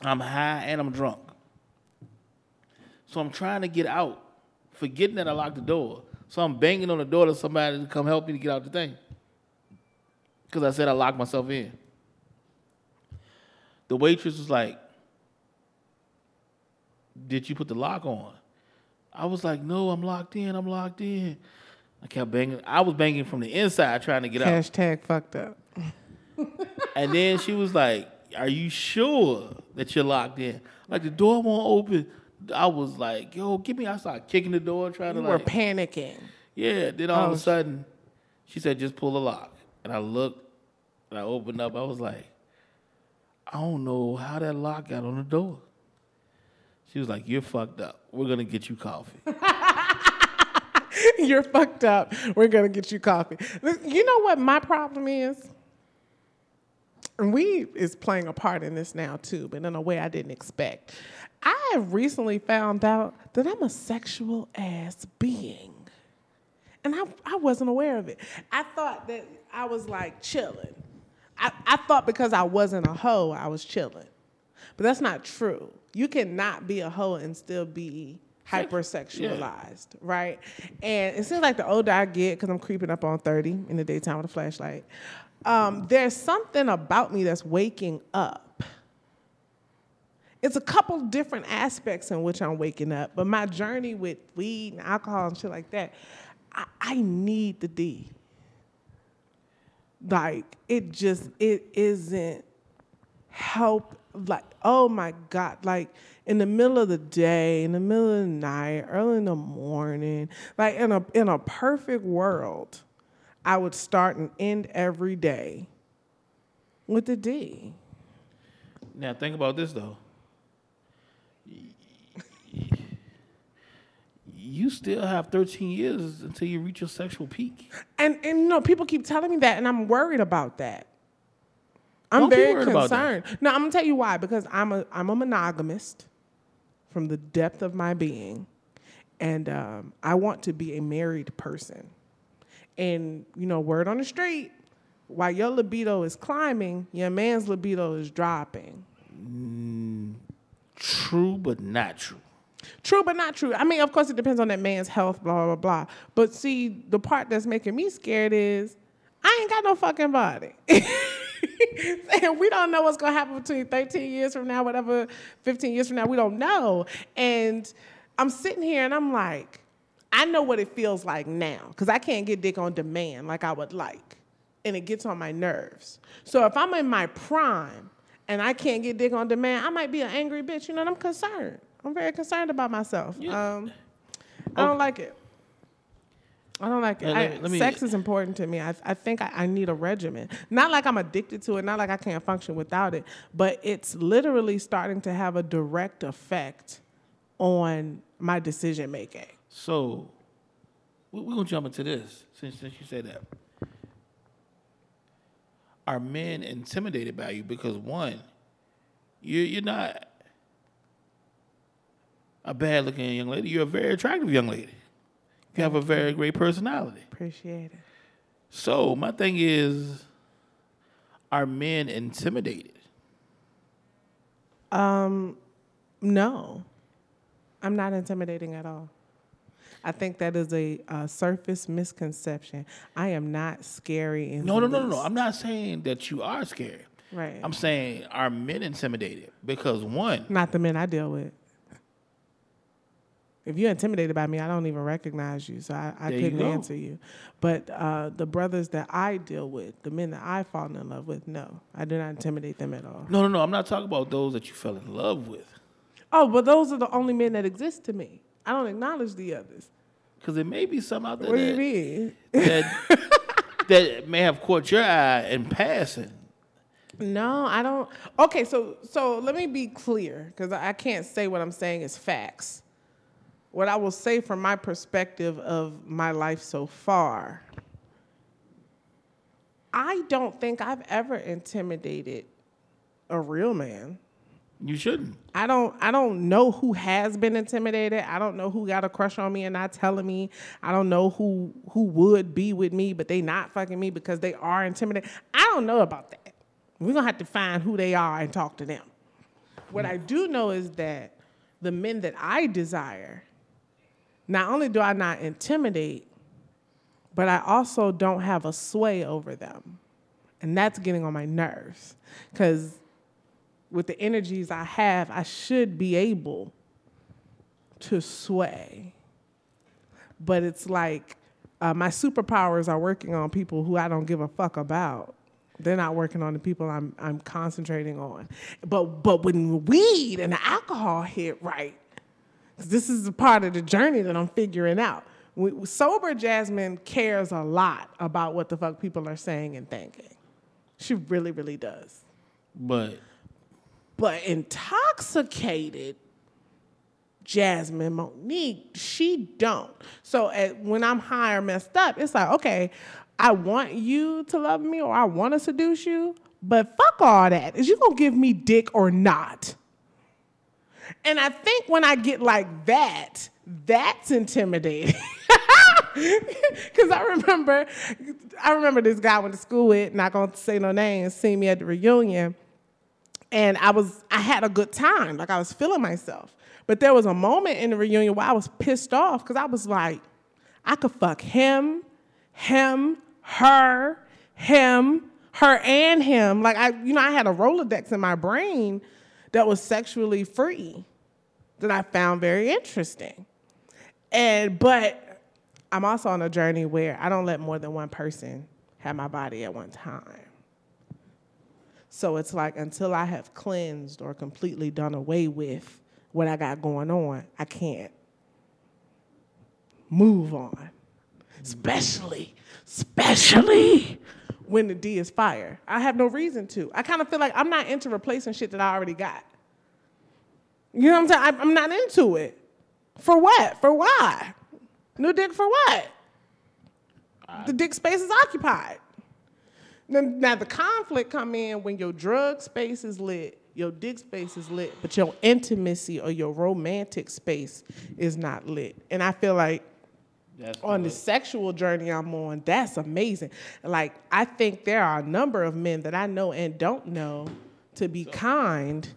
S1: I'm high and I'm drunk. So I'm trying to get out, forgetting that I locked the door. So I'm banging on the door to somebody to come help me to get out the thing. Because I said I locked myself in. the waitress was like, "Did you put the lock on?" I was like, "No, I'm locked in. I'm locked in." I kept banging. I was banging from the inside trying to get out.
S13: Hashtag fucked up.
S1: And then she was like, "Are you sure that you're locked in?" Like the door won't open. I was like, "Yo, give me!" I started kicking the door, trying
S13: You
S1: to
S13: were
S1: like,
S13: panicking.
S1: yeah. Then all of
S13: Oh,
S1: a sudden, she said, "Just pull the lock." And I looked, and I opened up. I was like, "I don't know how that lock got on the door." She was like, "You're fucked up. We're gonna get you coffee."
S13: You're fucked up. We're gonna get you coffee. You know what my problem is? And we is playing a part in this now too, but in a way I didn't expect. I have recently found out that I'm a sexual ass being. And I, I wasn't aware of it. I thought that I was like chilling. I, I thought because I wasn't a hoe, I was chilling. But that's not true. You cannot be a hoe and still be hypersexualized, right? And it seems like the older I get, because I'm creeping up on 30 in the daytime with a flashlight, um, there's something about me that's waking up. It's a couple different aspects in which I'm waking up, but my journey with weed and alcohol and shit like that, I, I need the D. Like it just it isn't help like oh my god like in the middle of the day in the middle of the night early in the morning like in a in a perfect world i would start and end every day with the d
S1: Now think about this though. You still have 13 years until you reach your sexual peak.
S13: and and you know people keep telling me that and i'm worried about that i'm
S1: Don't
S13: very
S1: worried about that.
S13: concerned no i'm gonna tell you why because i'm a i'm a monogamist from the depth of my being and um, i want to be a married person and you know word on the street while your libido is climbing your man's libido is dropping
S1: True, but not true.
S13: True, but not true. I mean, of course, it depends on that man's health, blah, blah, blah. But see, the part that's making me scared is I ain't got no fucking body. and we don't know what's going to happen between 13 years from now, whatever, 15 years from now. We don't know. And I'm sitting here and I'm like, I know what it feels like now because I can't get dick on demand like I would like. And it gets on my nerves. So if I'm in my prime and I can't get dick on demand, I might be an angry bitch. You know, and I'm concerned. I'm very concerned about myself. Um, I don't like it. I don't like it.
S1: Let-
S13: I-
S1: let- let me-
S13: sex is important to me. I, I think I, I need a regimen. Not like I'm addicted to it, not like I can't function without it, but it's literally starting to have a direct effect on my decision making.
S1: So we- we're gonna jump into this since since you said that. Are men intimidated by you because one, you you're not a bad looking young lady. You're a very attractive young lady. You have a very great personality.
S13: Appreciate it.
S1: So my thing is, are men intimidated?
S13: Um, no, I'm not intimidating at all. I think that is a, uh surface misconception. I am not scary. In
S1: No, no, no, no, no. I'm not saying that you are scared.
S13: Right.
S1: I'm saying are men intimidated because one,
S13: Not the men I deal with. If you're intimidated by me, I don't even recognize you, so I, I couldn't
S1: go.
S13: answer you. But uh, the brothers that I deal with, the men that I've fallen in love with, no, I do not intimidate them at all.
S1: no, no, no. I'm not talking about those that you fell in love with.
S13: Oh, but those are the only men that exist to me. I don't acknowledge the others.
S1: Because there may be some out there
S13: What do you mean?
S1: that that may have caught your eye in passing.
S13: No, I don't. Okay, so so let me be clear because I can't say what I'm saying is facts. What I will say from my perspective of my life so far, I don't think I've ever intimidated a real man.
S1: You shouldn't.
S13: I don't I don't know who has been intimidated. I don't know who got a crush on me and not telling me. I don't know who who would be with me but they not fucking me because they are intimidated. I don't know about that. We're gonna have to find who they are and talk to them. What I do know is that the men that I desire, not only do I not intimidate, but I also don't have a sway over them. And that's getting on my nerves. Cause with the energies I have, I should be able to sway. But it's like uh, my superpowers are working on people who I don't give a fuck about. They're not working on the people I'm I'm concentrating on. But but when weed and alcohol hit right, this is the part of the journey that I'm figuring out. We, sober Jasmine cares a lot about what the fuck people are saying and thinking. She really, really does.
S1: But
S13: But intoxicated Jasmine Monique, she don't. So at, when I'm high or messed up, it's like, okay, I want you to love me or I want to seduce you, but fuck all that. Is you gonna give me dick or not? And I think when I get like that, that's intimidating. Cause I remember, I remember this guy I went to school with, not gonna say no names, seen me at the reunion, and I was, I had a good time, like I was feeling myself. But there was a moment in the reunion where I was pissed off because I was like, I could fuck him, him, her, him, her, and him. Like I, you know, I had a Rolodex in my brain that was sexually free that I found very interesting. And but I'm also on a journey where I don't let more than one person have my body at one time. So it's like until I have cleansed or completely done away with what I got going on, I can't move on. Especially, especially when the D is fire. I have no reason to. I kind of feel like I'm not into replacing shit that I already got. You know what I'm saying? I- I'm not into it. For what? For why? New dick for what? The dick space is occupied. Now, now the conflict come in when your drug space is lit, your dick space is lit, but your intimacy or your romantic space is not lit. And I feel like
S1: That's
S13: on the sexual journey I'm on, that's amazing. Like I think there are a number of men that I know and don't know to be kind.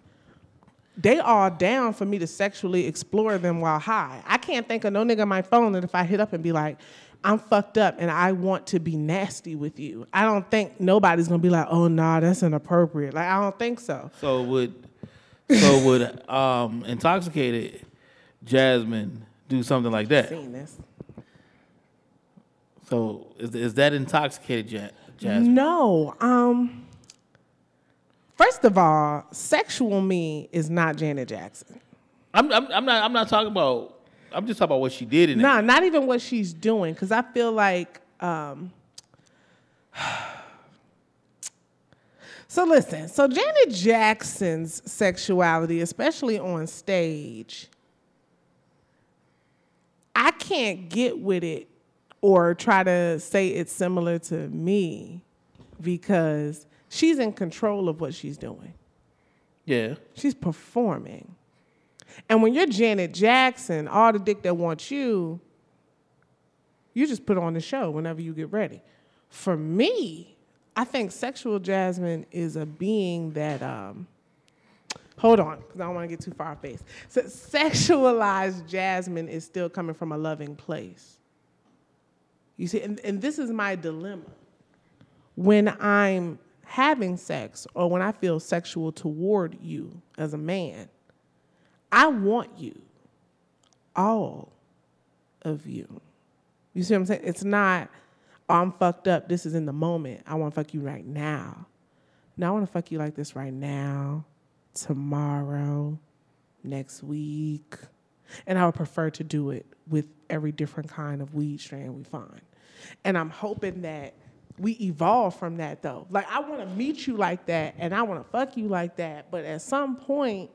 S13: They are down for me to sexually explore them while high. I can't think of no nigga on my phone that if I hit up and be like, I'm fucked up and I want to be nasty with you. I don't think nobody's gonna be like, oh nah, that's inappropriate. Like I don't think so.
S1: So would so would um, intoxicated Jasmine do something like that?
S13: Seen this.
S1: So is is that intoxicated Jasmine?
S13: No. Um first of all, sexual me is not Janet Jackson.
S1: I'm, I'm I'm not I'm not talking about. I'm just talking about what she did in it.
S13: Nah, not even what she's doing, because I feel like. Um, so listen, so Janet Jackson's sexuality, especially on stage, I can't get with it or try to say it's similar to me because she's in control of what she's doing.
S1: Yeah.
S13: She's performing. And when you're Janet Jackson, all the dick that wants you, you just put on the show whenever you get ready. For me, I think sexual Jasmine is a being that, um, hold on, because I don't want to get too far off base. So sexualized Jasmine is still coming from a loving place. You see, and, and this is my dilemma. When I'm having sex or when I feel sexual toward you as a man, I want you, all of you. You see what I'm saying? It's not, oh, I'm fucked up. This is in the moment. I want to fuck you right now. No, I want to fuck you like this right now, tomorrow, next week. And I would prefer to do it with every different kind of weed strain we find. And I'm hoping that we evolve from that though. Like I want to meet you like that and I want to fuck you like that, but at some point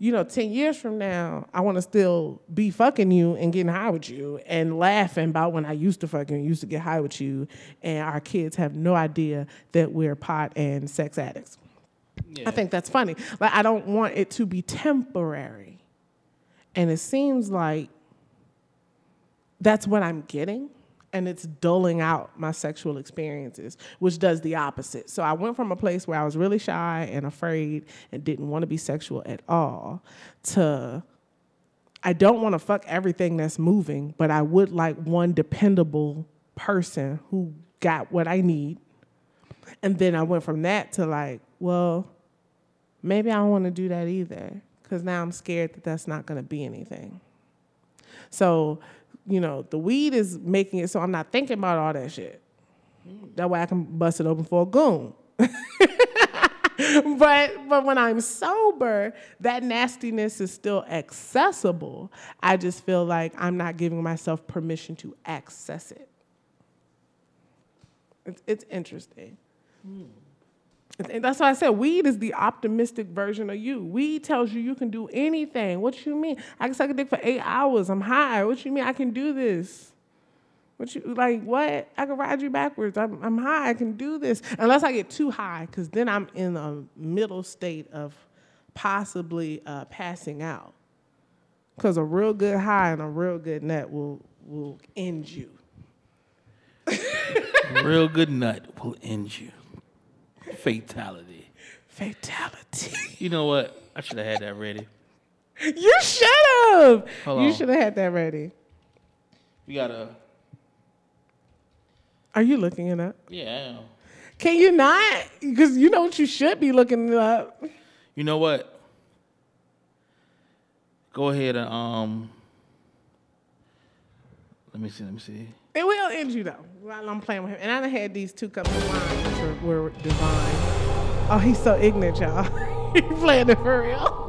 S13: you know, 10 years from now, I want to still be fucking you and getting high with you and laughing about when I used to fuck you and used to get high with you. And our kids have no idea that we're pot and sex addicts. I think that's funny. Like, I don't want it to be temporary. And it seems like that's what I'm getting. And it's dulling out my sexual experiences, which does the opposite. So I went from a place where I was really shy and afraid and didn't want to be sexual at all to I don't want to fuck everything that's moving, but I would like one dependable person who got what I need. And then I went from that to like, well, maybe I don't want to do that either because now I'm scared that that's not going to be anything. So, you know, the weed is making it so I'm not thinking about all that shit. That way I can bust it open for a goon. but but when I'm sober, that nastiness is still accessible. I just feel like I'm not giving myself permission to access it. It's, it's interesting. And- And that's why I said weed is the optimistic version of you. Weed tells you you can do anything. What you mean? I can suck a dick for eight hours. I'm high. What you mean? I can do this. What you like? What? I can ride you backwards. I'm, I'm high. I can do this. Unless I get too high, because then I'm in a middle state of possibly uh, passing out. Because a real good high and a real good nut will will end you.
S1: Real good nut will end you. Fatality.
S13: Fatality.
S1: You know what? I should have had that ready.
S13: You should have. You should have had that ready.
S1: We gotta.
S13: Are you looking it up?
S1: Yeah.
S13: Can you not? Because you know what you should be looking it up.
S1: You know what? Go ahead and um. Let me see. Let me see.
S13: It will end you though. While I'm playing with him, and I done had these two cups of wine, which were, were divine. Oh, he's so ignorant, y'all. he playing it for real.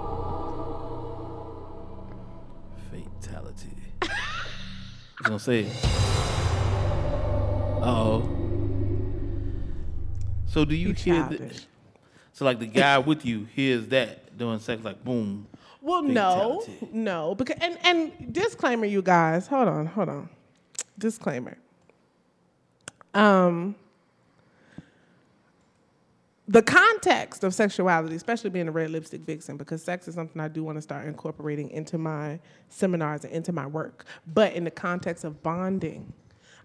S1: Fatality. I was gonna say. Oh. So do you hear the. So like the guy with you hears that doing sex like boom.
S13: Well, no, no, because and and disclaimer, you guys. Hold on, hold on. Disclaimer. Um, the context of sexuality, especially being a red lipstick vixen, because sex is something I do want to start incorporating into my seminars and into my work. But in the context of bonding,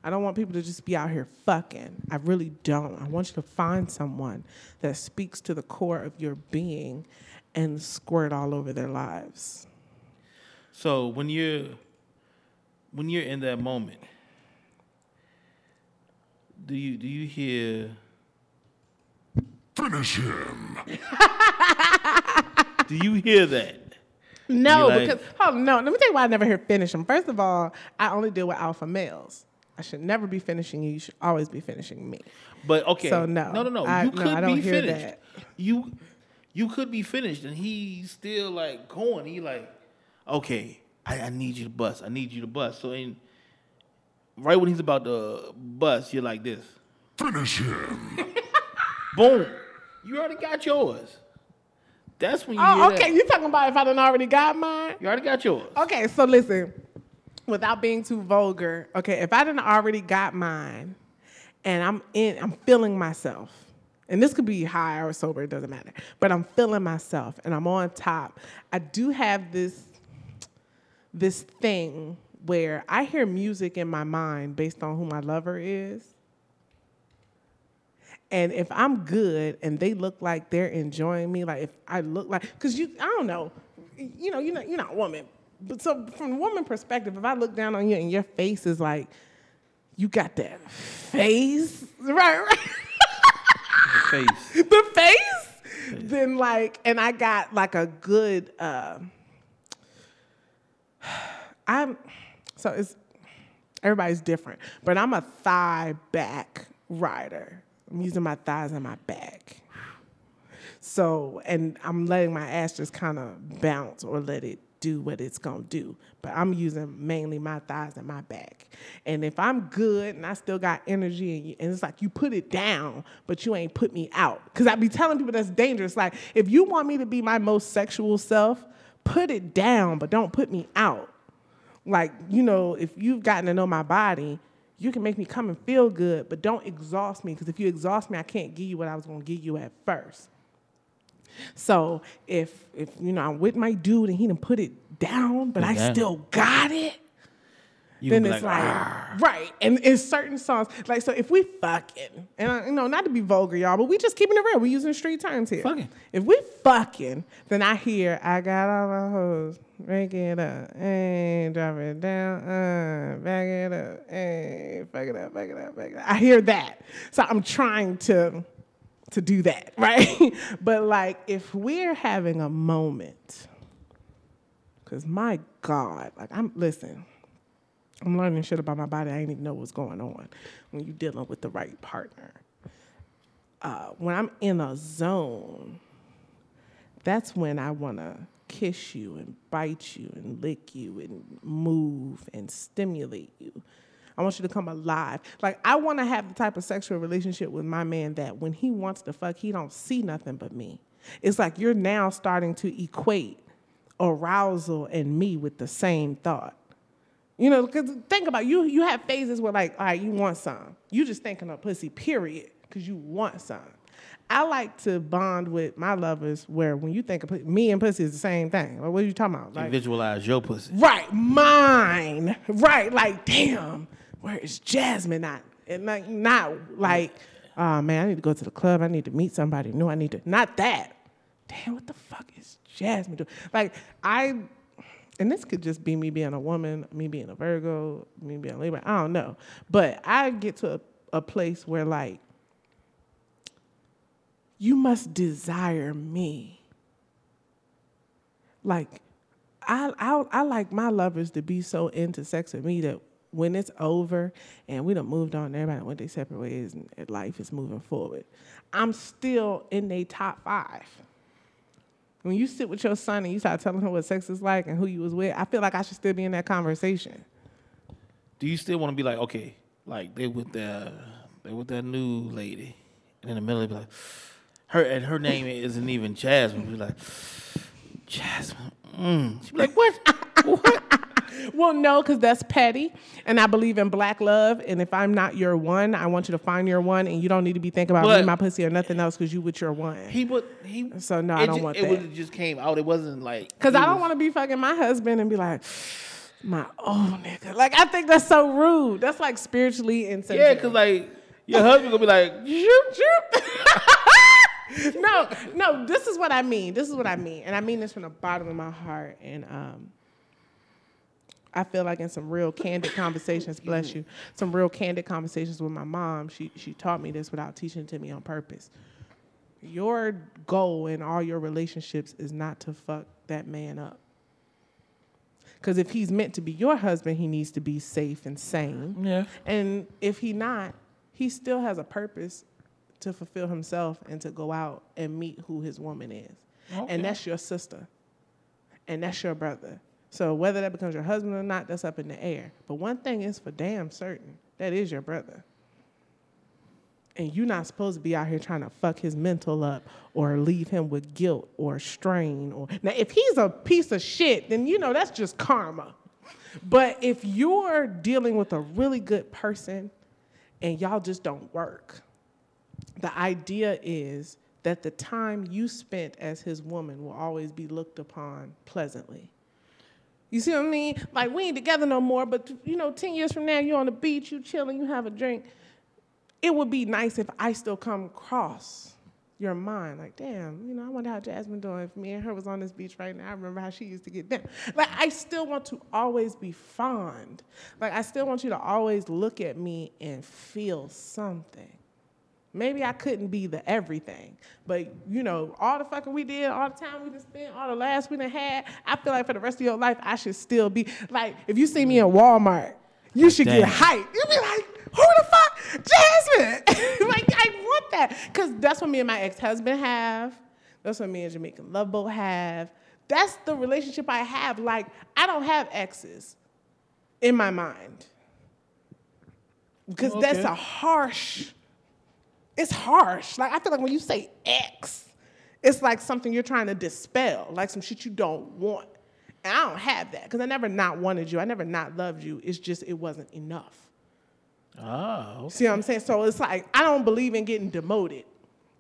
S13: I don't want people to just be out here fucking. I really don't. I want you to find someone that speaks to the core of your being and squirt all over their lives.
S1: So when you're when you're in that moment, do you do you hear
S33: Finish him.
S1: do you hear that?
S13: No,
S1: like-
S13: because oh no, let me tell you why I never hear finish him. First of all, I only deal with alpha males. I should never be finishing you. You should always be finishing me.
S1: But okay.
S13: So no,
S1: No, no, no.
S13: I-
S1: you
S13: no,
S1: could
S13: I don't
S1: be
S13: hear
S1: finished.
S13: that.
S1: You you could be finished and he's still like going. He like, okay, I, I need you to bust. I need you to bust. So in right when he's about to bust, you're like this.
S33: Finish him.
S1: Boom. You already got yours. That's when you
S13: Oh,
S1: hear
S13: okay.
S1: that.
S13: You talking about if I didn't already got mine?
S1: You already got yours.
S13: Okay, so listen, without being too vulgar, okay, if I didn't already got mine and I'm in, I'm feeling myself, and this could be high or sober, it doesn't matter, but I'm feeling myself and I'm on top. I do have this this thing where I hear music in my mind based on who my lover is. And if I'm good and they look like they're enjoying me, like if I look like, because you, I don't know, you know, you're not, you're not a woman. But so from a woman perspective, if I look down on you and your face is like, you got that face, right, right.
S1: The Face.
S13: the face, then like, and I got like a good, uh, I'm, so it's, everybody's different, but I'm a thigh back rider. I'm using my thighs and my back. So, and I'm letting my ass just kind of bounce or let it do what it's gonna do. But I'm using mainly my thighs and my back. And if I'm good and I still got energy, and, it's like you put it down, but you ain't put me out. Because I be telling people that's dangerous. Like, if you want me to be my most sexual self, put it down, but don't put me out. Like, you know, if you've gotten to know my body, you can make me come and feel good, but don't exhaust me. Because if you exhaust me, I can't give you what I was gonna give you at first. So if if you know I'm with my dude and he didn't put it down, but
S1: it
S13: I still got it,
S1: You
S13: then it's
S1: like,
S13: like, right. And in certain songs, like so, if we fucking, and I, you know, not to be vulgar, y'all, but we just keeping it real. We using street terms here.
S1: Fucking.
S13: If we fucking, then I hear I got all my hoes, break it up, and drop it down, uh, back it up, and fuck it up, back it up, back it up. I hear that, so I'm trying to to do that, right? but like if we're having a moment, because my God, like I'm listen, I'm learning shit about my body. I didn't even know what's going on when you're dealing with the right partner. Uh, when I'm in a zone, that's when I want to kiss you and bite you and lick you and move and stimulate you. I want you to come alive. Like I want to have the type of sexual relationship with my man that when he wants to fuck, he don't see nothing but me. It's like you're now starting to equate arousal and me with the same thought. You know, because think about it, you. You have phases where like, all right, you want some. You just thinking of pussy, period, because you want some. I like to bond with my lovers where when you think of me and pussy is the same thing. Like, what are you talking about?
S1: You
S13: Like,
S1: visualize your pussy.
S13: Right, mine. Right, like damn, where is Jasmine not? And like not like, oh man, I need to go to the club. I need to meet somebody new. I need to not that. Damn, what the fuck is Jasmine doing? Like I, and this could just be me being a woman, me being a Virgo, me being a Libra. I don't know, but I get to a, a place where like, you must desire me. Like I, I I like my lovers to be so into sex with me that when it's over and we done moved on, everybody went their separate ways and life is moving forward. I'm still in their top five. When you sit with your son and you start telling him what sex is like and who you was with, I feel like I should still be in that conversation.
S1: Do you still want to be like, okay, like they with that, they with that new lady, and in the middle, they be like, her and her name isn't even Jasmine. Be like, Jasmine. Mm. She be like, what? what?
S13: Well, no, because that's petty, and I believe in black love. And if I'm not your one, I want you to find your one, and you don't need to be thinking about
S1: But-
S13: me, my pussy, or nothing else, because you with your one.
S1: He would. He.
S13: So no, I don't
S1: ju-
S13: want
S1: it
S13: that.
S1: would just came out. It wasn't like
S13: Because I don't want to be fucking my husband and be like, my old nigga. Like I think that's so rude. That's like spiritually insensitive.
S1: Yeah, because like your husband gonna be like,
S13: shoot, shoot. no, no, this is what I mean. This is what I mean. And I mean this from the bottom of my heart. And um, I feel like in some real candid conversations, bless you, some real candid conversations with my mom, she she taught me this without teaching it to me on purpose. Your goal in all your relationships is not to fuck that man up. Because if he's meant to be your husband, he needs to be safe and sane.
S1: Yeah.
S13: And if he not, he still has a purpose to fulfill himself and to go out and meet who his woman is.
S1: Okay.
S13: And that's your sister. And that's your brother. So whether that becomes your husband or not, that's up in the air. But one thing is for damn certain, that is your brother. And you're not supposed to be out here trying to fuck his mental up or leave him with guilt or strain or now if he's a piece of shit, then you know that's just karma. But if you're dealing with a really good person and y'all just don't work, the idea is that the time you spent as his woman will always be looked upon pleasantly. You see what I mean? Like we ain't together no more, but you know, 10 years from now, you're on the beach, you chilling, you have a drink. It would be nice if I still come across your mind. Like, damn, you know, I wonder how Jasmine doing. If me and her was on this beach right now, I remember how she used to get down. Like, I still want to always be fond. Like, I still want you to always look at me and feel something. Maybe I couldn't be the everything, but you know, all the fucking we did, all the time we just spent, all the laughs we done had, I feel like for the rest of your life, I should still be like, if you see me in Walmart, you should
S1: Damn.
S13: get hyped. You be like, who the fuck? Jasmine! like, I want that. Because that's what me and my ex husband have. That's what me and Jamaican Love Boat have. That's the relationship I have. Like, I don't have exes in my mind. Because that's a harsh, it's harsh. Like, I feel like when you say ex, it's like something you're trying to dispel, like some shit you don't want. And I don't have that because I never not wanted you. I never not loved you. It's just it wasn't enough.
S1: Oh.
S13: See what I'm saying? So it's like I don't believe in getting demoted.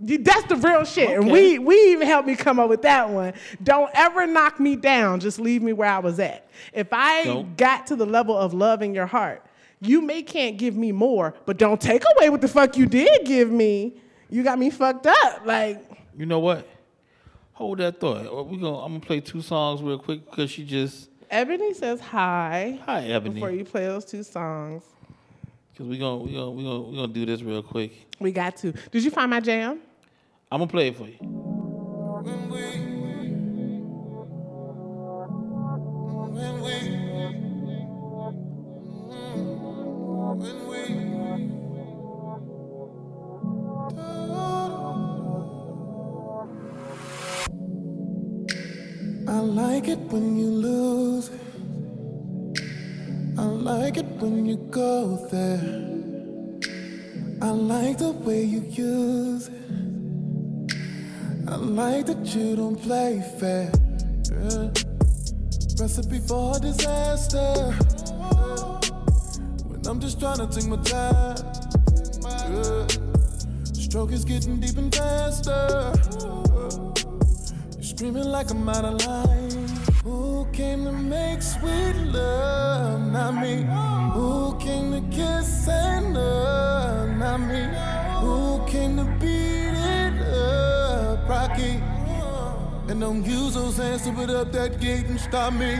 S13: That's the real shit. And we we even helped me come up with that one. Don't ever knock me down. Just leave me where I was at. If I
S1: Don't.
S13: got to the level of love in your heart, you may can't give me more, but don't take away what the fuck you did give me. You got me fucked up. Like
S1: You know what? Hold that thought. Uh, we gonna. I'm gonna play two songs real quick because she just.
S13: Ebony says hi.
S1: Hi, Ebony.
S13: Before you play those two songs.
S1: Cause we gonna we gonna we gonna we gonna do this real quick.
S13: We got to. Did you find my jam?
S1: I'm gonna play it for you.
S33: When we, when we, I like it when you lose. I like it when you go there. I like the way you use it. I like that you don't play fair. Recipe for disaster. I'm just trying to take my time. Yeah. Stroke is getting deep and faster. You're screaming like I'm out of line. Who came to make sweet love? Not me. Who came to kiss and love? Not me. Who came to beat it up? Rocky. And don't use those hands to put up that gate and stop me.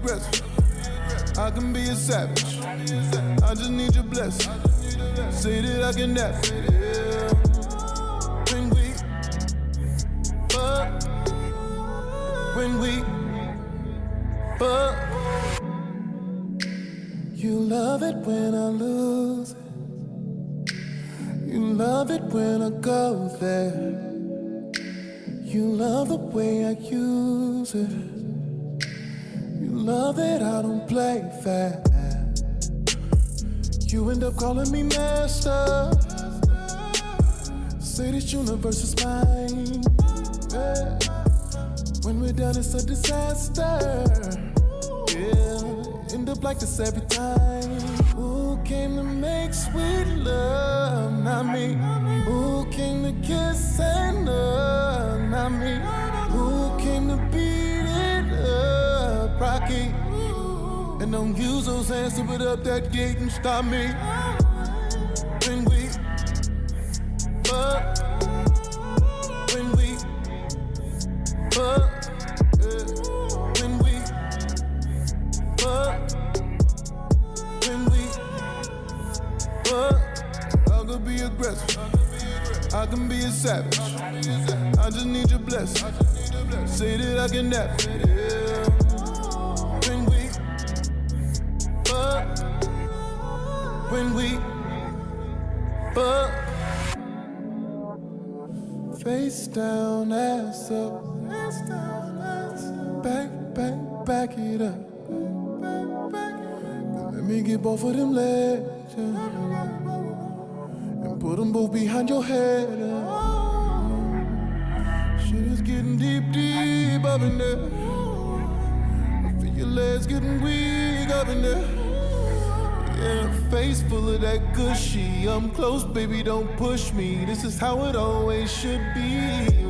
S33: Aggressive. I can be a savage. I just need your blessing. Say that I can nap. When we fuck. When we fuck. You love it when I lose it. You love it when I go there. You love the way I use it. Love that I don't play fair. You end up calling me master. Say this universe is mine. Yeah. When we're done, it's a disaster. Yeah. End up like this every time. Who came to make sweet love? Not me. Who came to kiss and love? Up? And don't use those hands to put up that gate and stop me. When we fuck. When we fuck. When we fuck. When we fuck. I could be aggressive. I can be a savage. I just need your blessing. Say that I can nap. When we fuck. Face down, ass up. Back, back, back it up. Let me get both of them legs. yeah. And put them both behind your head. yeah. Shit is getting deep, deep up in there. I feel your legs getting weak up in there. Yeah, face full of that gushy. I'm close, baby, don't push me. This is how it always should be.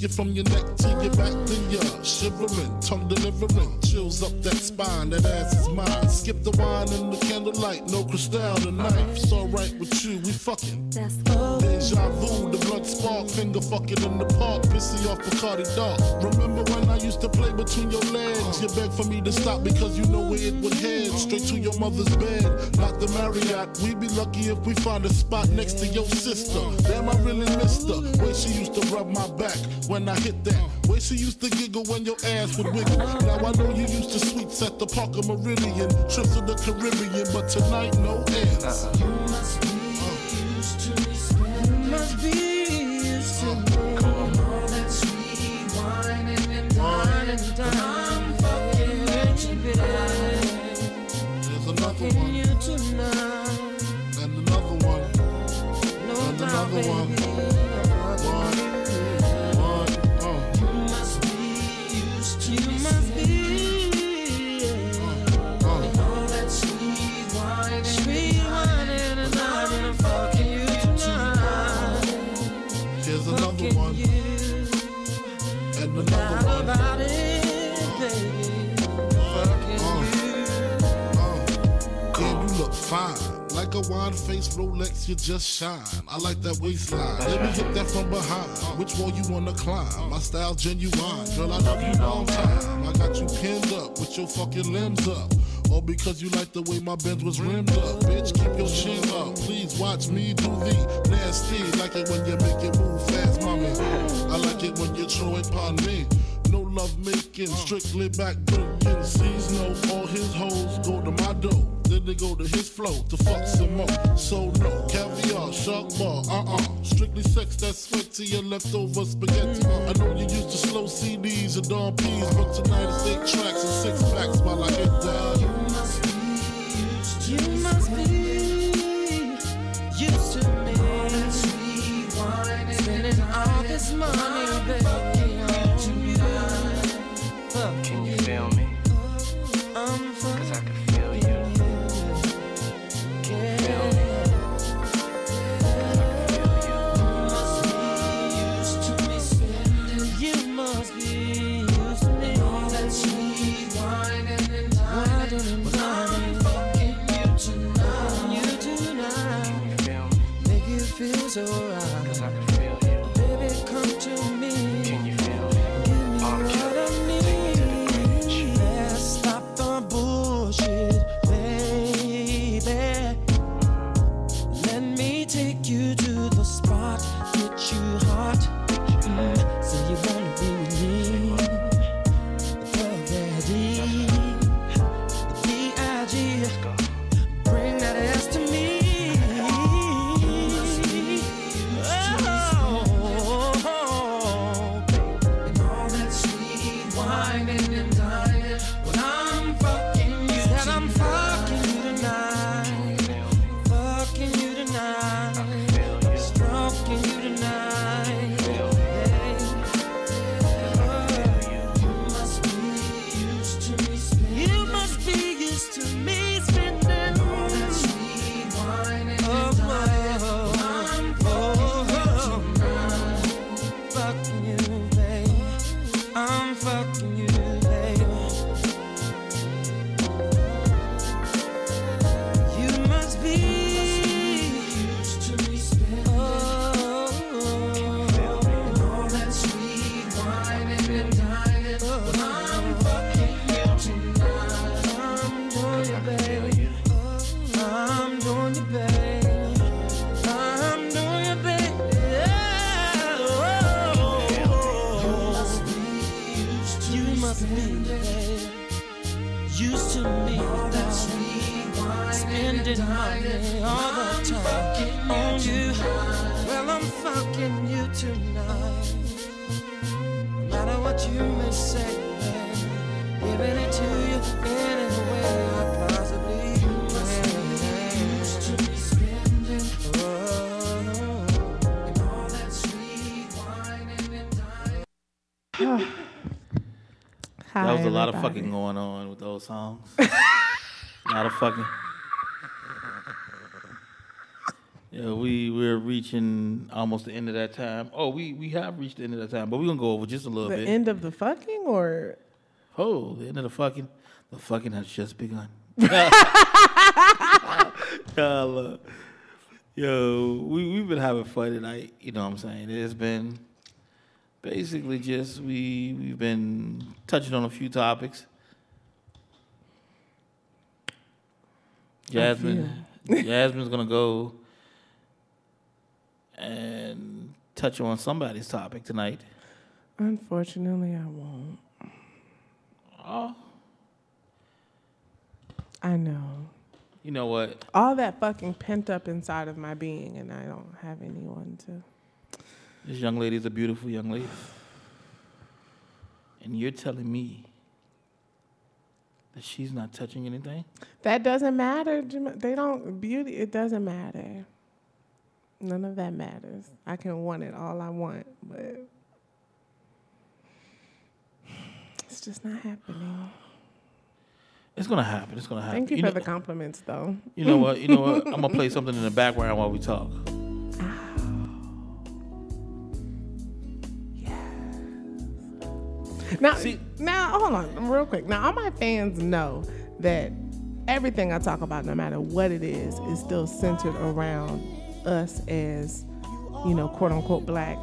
S34: you
S35: from your neck to your back, then you're shivering, tongue delivering, chills up that spine, that ass is mine. Skip the wine and the candlelight, no crystal tonight. It's alright with you, we fucking. That's cool. Deja vu, the blood spark, finger fucking in the park, pissy off Bacardi dark. Remember between your legs. You beg for me to stop because you know where it would head. Straight to your mother's bed, not the Marriott. We'd be lucky if we find a spot next to your sister. Damn, I really missed her. Way she used to rub my back when I hit that. Way she used to giggle when your ass would wiggle. Now I know you used to sweets at the Parker Meridien. Trips to the Caribbean, but tonight no ends. Uh-huh. Like a wine face Rolex, you just shine. I like that waistline. Let me hit that from behind. Which wall you wanna climb? My style genuine. Girl, I love you long time. I got you pinned up with your fucking limbs up. All because you like the way my Benz was rimmed up. Bitch, keep your chin up. Please watch me do the nasty. Like it when you make it move fast, mommy. I like it when you throw it upon me. Love making, strictly back bringing. Sees no, all his hoes go to my dough. Then they go to his flow to fuck some more. So no, caviar, shark bar, uh-uh. Strictly sex that's fed to your leftover spaghetti. Uh, I know you used to slow CDs and Dom P's, but tonight it's eight tracks and six packs while I get down.
S14: You must be used to me. Spending all this money, baby.
S28: You feel
S1: lot of fucking going on with those songs. a lot of fucking. Yeah, we we're reaching almost the end of that time. Oh, we we have reached the end of that time, but we're gonna go over just a little
S13: The
S1: bit.
S13: end of the fucking or
S1: Oh, the end of the fucking. The fucking has just begun. Uh, yo, we we've been having fun tonight. You know what I'm saying? It's been basically just we we've been touching on a few topics. Jasmine, Jasmine's gonna go and touch on somebody's topic tonight.
S13: unfortunately I won't.
S1: Oh,
S13: I know.
S1: you know what?
S13: All that fucking pent up inside of my being and I don't have anyone to
S1: This young lady is a beautiful young lady. And you're telling me that she's not touching anything?
S13: That doesn't matter. They don't beauty. It doesn't matter. None of that matters. I can want it all I want, but it's just not happening.
S1: It's gonna happen. It's gonna happen.
S13: Thank you,
S1: you
S13: for
S1: know,
S13: the compliments, though.
S1: You know what? You know what? I'm gonna play something in the background while we talk.
S13: Now, now, hold on, real quick. Now, all my fans know that everything I talk about, no matter what it is, is still centered around us as, you know, quote unquote black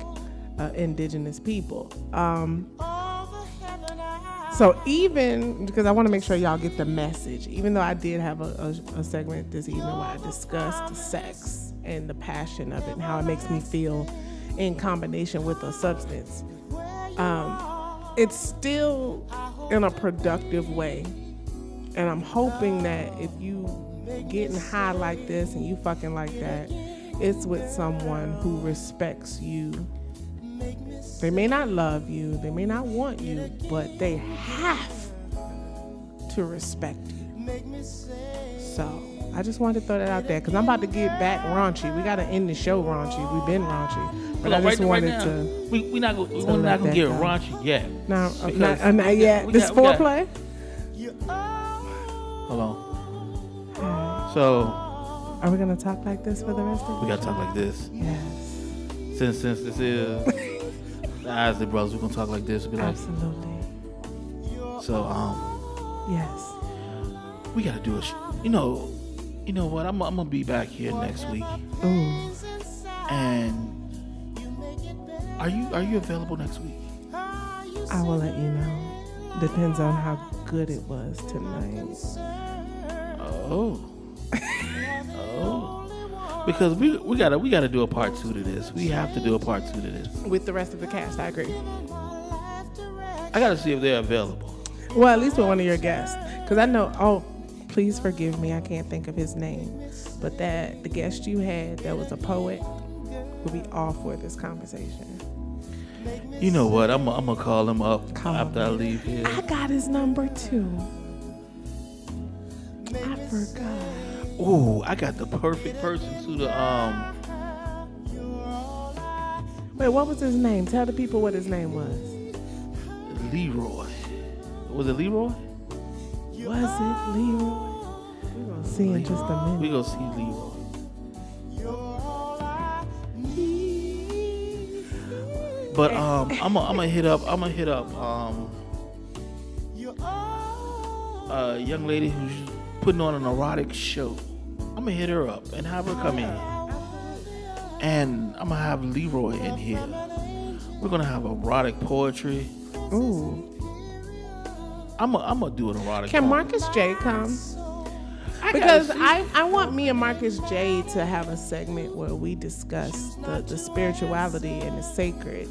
S13: uh, indigenous people. Um, so even because I want to make sure y'all get the message, even though I did have a, a, a segment this evening where I discussed sex and the passion of it and how it makes me feel in combination with a substance, um, it's still in a productive way. And I'm hoping that if you getting high like this and you fucking like that, it's with someone who respects you they may not love you, they may not want you, but they have to respect you. So I just wanted to throw that out there because I'm about to get back raunchy. We got to end the show raunchy. We've been raunchy, but I just
S1: right,
S13: wanted
S1: right now,
S13: to.
S1: we we not gonna, we not gonna get
S13: go.
S1: raunchy yet.
S13: No, not, uh, not yet.
S1: got-
S13: This
S1: got-
S13: foreplay.
S1: Hold on. So
S13: Are we gonna talk like this for the rest of
S1: we gotta talk like this.
S13: Yes.
S1: Since since this is the Isley Brothers, we're gonna talk like this. Be like,
S13: Absolutely.
S1: So um,
S13: yes,
S1: we gotta do a. Sh- you know, you know what? I'm I'm gonna be back here next week.
S13: Ooh.
S1: And are you are you available next week?
S13: I will let you know. Depends on how good it was tonight.
S1: Oh. oh. Because we we gotta we gotta do a part two to this. We have to do a part two to this.
S13: With the rest of the cast, I agree.
S1: I gotta see if they're available.
S13: Well, at least with one of your guests, because I know. Oh, please forgive me, I can't think of his name, but that the guest you had that was a poet will be all for this conversation.
S1: You know what? I'm I'm gonna call him up after I leave here.
S13: I got his number too. I forgot.
S1: Ooh, I got the perfect person to the um.
S13: Wait, what was his name? Tell the people what his name was.
S1: Leroy. Was it Leroy?
S13: Was it Leroy? We're gonna see in just a minute.
S1: We're gonna see Leroy. But um, I'm gonna hit up I'm gonna hit up um a young lady who's putting on an erotic show. I'm gonna hit her up and have her come in, and I'm gonna have Leroy in here. We're gonna have erotic poetry.
S13: Ooh.
S1: I'm gonna I'm gonna do an erotic.
S13: Can
S1: poem.
S13: Marcus J come?
S1: I
S13: Because. I, I want me and Marcus J to have a segment where we discuss the, the spirituality and the sacred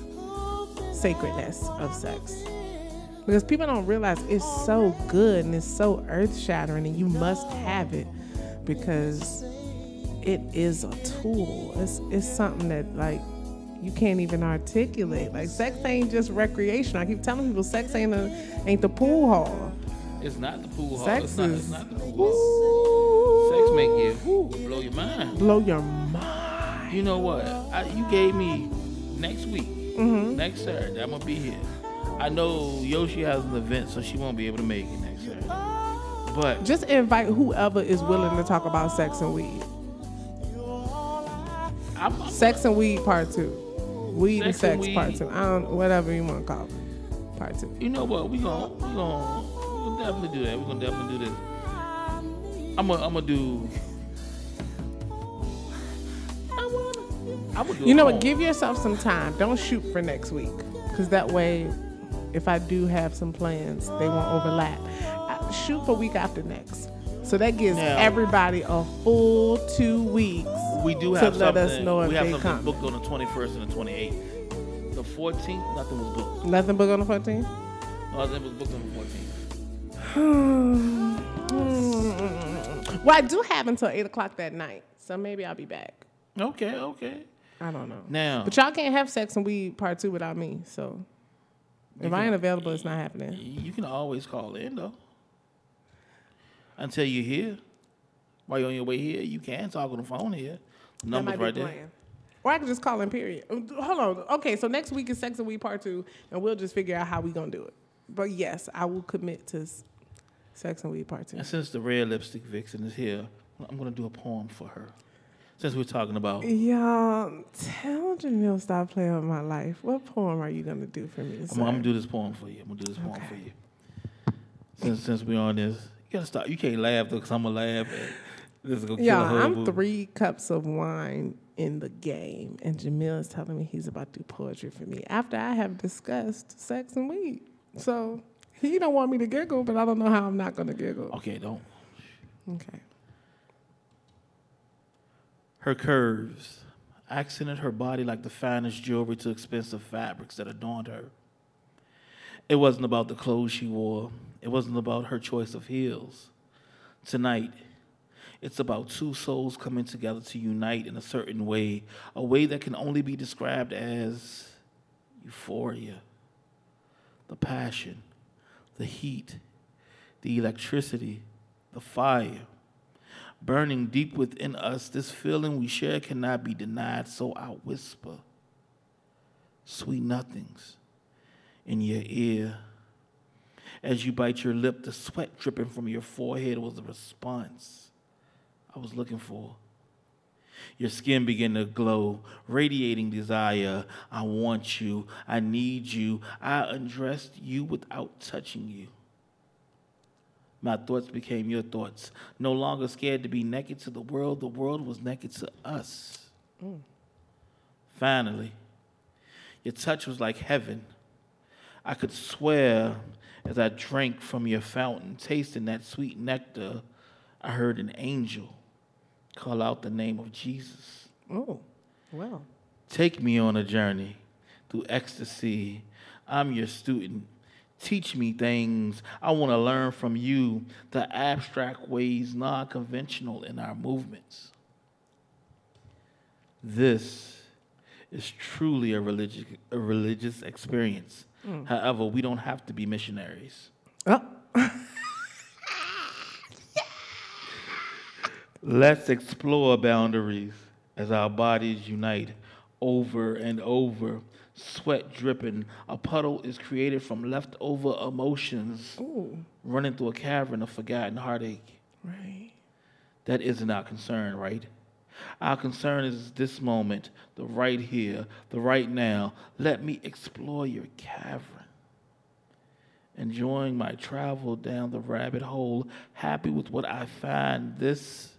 S13: sacredness of sex. Because people don't realize it's so good and it's so earth shattering and you must have it because it is a tool. It's it's something that like you can't even articulate. Like sex ain't just recreation. I keep telling people sex ain't a, ain't the pool hall.
S1: It's not the pool hall.
S13: Sex
S1: it's, not,
S13: is-
S1: it's not the pool hall. Sex make you whoo, blow your mind.
S13: Blow your mind.
S1: You know what? I, you gave me next week,
S13: Mhm.
S1: next Saturday. I'm gonna be here. I know Yoshi has an event, so she won't be able to make it next Saturday. But
S13: Just invite whoever is willing to talk about sex and weed. sex and weed part two. Weed and
S1: Sex and
S13: sex part
S1: weed.
S13: two. I don't whatever you want to call it. Part two.
S1: you know what? We gonna we gonna we gonna definitely do that. We are gonna definitely do this. I'm gonna I'm gonna do.
S13: You know what? Give yourself some time. Don't shoot for next week, because that way, if I do have some plans, they won't overlap. Uh, Shoot for week after next. So that gives
S1: Now-
S13: everybody a full two weeks.
S1: We do have to
S13: let
S1: something.
S13: us know if
S1: we have
S13: they
S1: something
S13: come.
S1: booked on the 21st and the 28th. The 14th, nothing was booked.
S13: Nothing booked on the 14th.
S1: Nothing was booked on the 14th.
S13: well, I do have until eight o'clock that night, so maybe I'll be back.
S1: Okay, okay.
S13: I don't know.
S1: Now,
S13: But y'all can't have sex and weed part two without me. So if I ain't available, it's not happening.
S1: you can always call in though. Until you're here. While you're on your way here, you can talk on the phone here.
S13: That
S1: Numbers
S13: might be
S1: right there.
S13: Or I can just call in. Period. Um, Hold on. Okay, so next week is sex and weed part two, and we'll just figure out how we gonna do it. But yes, I will commit to sex and weed part two.
S1: And since the red lipstick vixen is here, I'm gonna do a poem for her. Since we're talking about
S13: Y'all, tell Jamil stop playing with my life. What poem are you gonna do for me?
S1: I'm. I'm gonna do this poem for you. I'm gonna do this poem for you. Since since we're on this You gotta stop. You can't laugh though, cause I'm gonna laugh. This is gonna kill whole
S13: I'm
S1: movie.
S13: three cups of wine in the game, and Jamil is telling me he's about to do poetry for me after I have discussed sex and weed. So he don't want me to giggle, but I don't know how I'm not gonna giggle.
S1: Okay, don't.
S13: Okay.
S1: Her curves accented her body like the finest jewelry to expensive fabrics that adorned her. It wasn't about the clothes she wore, it wasn't about her choice of heels. Tonight, it's about two souls coming together to unite in a certain way, a way that can only be described as euphoria. The passion, the heat, the electricity, the fire. Burning deep within us, this feeling we share cannot be denied, so I whisper sweet nothings in your ear. As you bite your lip, the sweat dripping from your forehead was the response I was looking for. Your skin began to glow, radiating desire. I want you. I need you. I undressed you without touching you. My thoughts became your thoughts. No longer scared to be naked to the world, the world was naked to us.
S13: Mm.
S1: Finally, your touch was like heaven. I could swear as I drank from your fountain, tasting that sweet nectar, I heard an angel call out the name of Jesus.
S13: Oh, well.
S1: Take me on a journey through ecstasy. I'm your student. Teach me things. I want to learn from you the abstract ways non conventional in our movements. This is truly a religious, a religious experience.
S13: Mm.
S1: However, we don't have to be missionaries.
S13: Oh.
S1: Let's explore boundaries as our bodies unite over and over. Sweat dripping. A puddle is created from leftover emotions
S13: Ooh.
S1: running through a cavern of forgotten heartache.
S13: Right.
S1: That isn't our concern, right? Our concern is this moment, the right here, the right now. Let me explore your cavern. Enjoying my travel down the rabbit hole, happy with what I find. This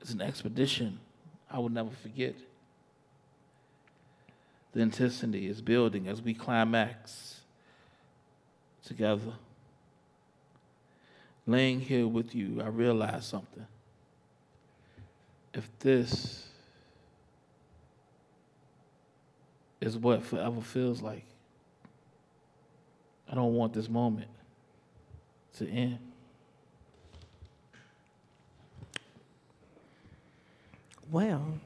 S1: is an expedition I will never forget. The intensity is building as we climax together. Laying here with you, I realize something. If this is what forever feels like, I don't want this moment to end.
S13: Well.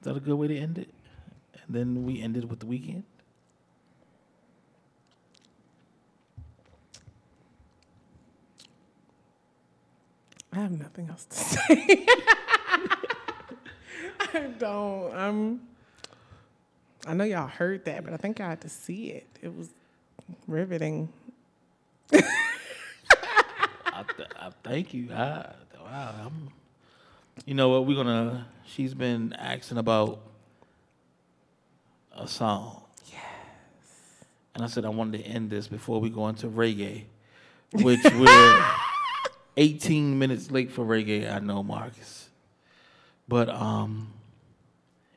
S1: Is that a good way to end it? And then we ended with the weekend.
S13: I have nothing else to say. I don't. I'm. I know y'all heard that, but I think I had to see it. It was riveting.
S1: I, th- I thank you. I, wow, I'm, you know what? We're gonna. She's been asking about a song. Yes. And I said I wanted to end this before we go into reggae, which we're 18 minutes late for reggae. I know, Marcus, but um,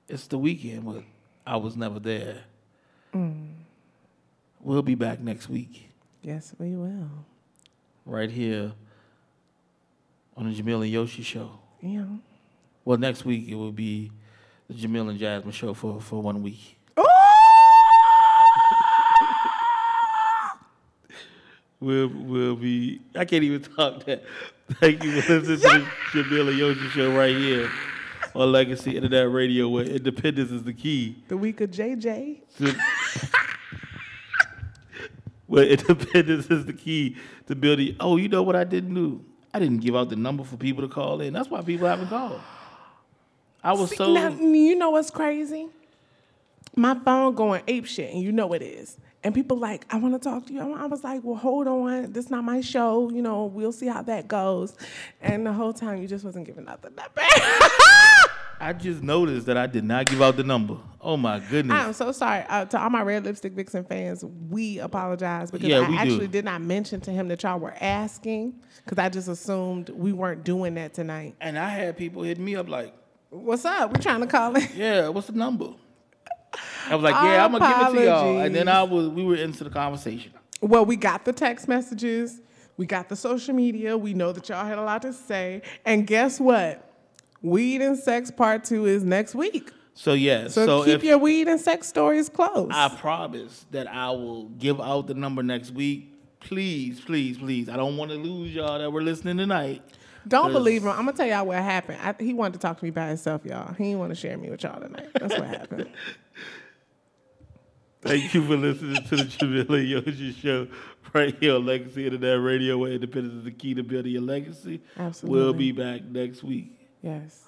S1: it's the weekend. But I was never there.
S13: Mm.
S1: We'll be back next week.
S13: Yes, we will.
S1: right here on the Jamil and Yoshi show.
S13: Yeah.
S1: Well, next week it will be the Jamil and Jasmine show for, for one week. Oh! we'll we'll be. I can't even talk that. Thank you for listening to the Jamil and Yoshi show right here on Legacy Internet Radio, where independence is the key.
S13: The week of JJ.
S1: where independence is the key to building. Oh, you know what I didn't do? I didn't give out the number for people to call in. That's why people haven't called. I was
S13: See,
S1: so.
S13: now, you know what's crazy? My phone going ape shit, and you know it is. And people like, I want to talk to you. I was like, well, hold on. This not my show. You know, we'll see how that goes. And the whole time, you just wasn't giving out the number.
S1: I just noticed that I did not give out the number. Oh my goodness.
S13: I'm so sorry uh, to all my Red Lipstick Vixen fans. We apologize because
S1: Yeah,
S13: I
S1: we do.
S13: actually did not mention to him that y'all were asking because I just assumed we weren't doing that tonight.
S1: And I had people hitting me up like,
S13: "What's up? We're trying to call it."
S1: Yeah, what's the number? I was like, Yeah, I'm gonna give it to y'all. And then I was, we were into the conversation.
S13: Well, we got the text messages, we got the social media. We know that y'all had a lot to say, and guess what? Weed and sex part two is next week.
S1: So yeah,
S13: So,
S1: so,
S13: keep
S1: if
S13: your weed and sex stories close.
S1: I promise that I will give out the number next week. Please, please, please. I don't want to lose y'all that were listening tonight.
S13: Don't believe him. I'm gonna tell y'all what happened. I, he wanted to talk to me by himself, y'all. He didn't want to share me with y'all tonight. That's what happened.
S1: Thank you for listening to the Jamil and Yoshi Show right here on Legacy Internet Radio, where independence is the key to building your legacy.
S13: Absolutely.
S1: We'll be back next week.
S13: Yes.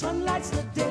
S20: As the sun lights the day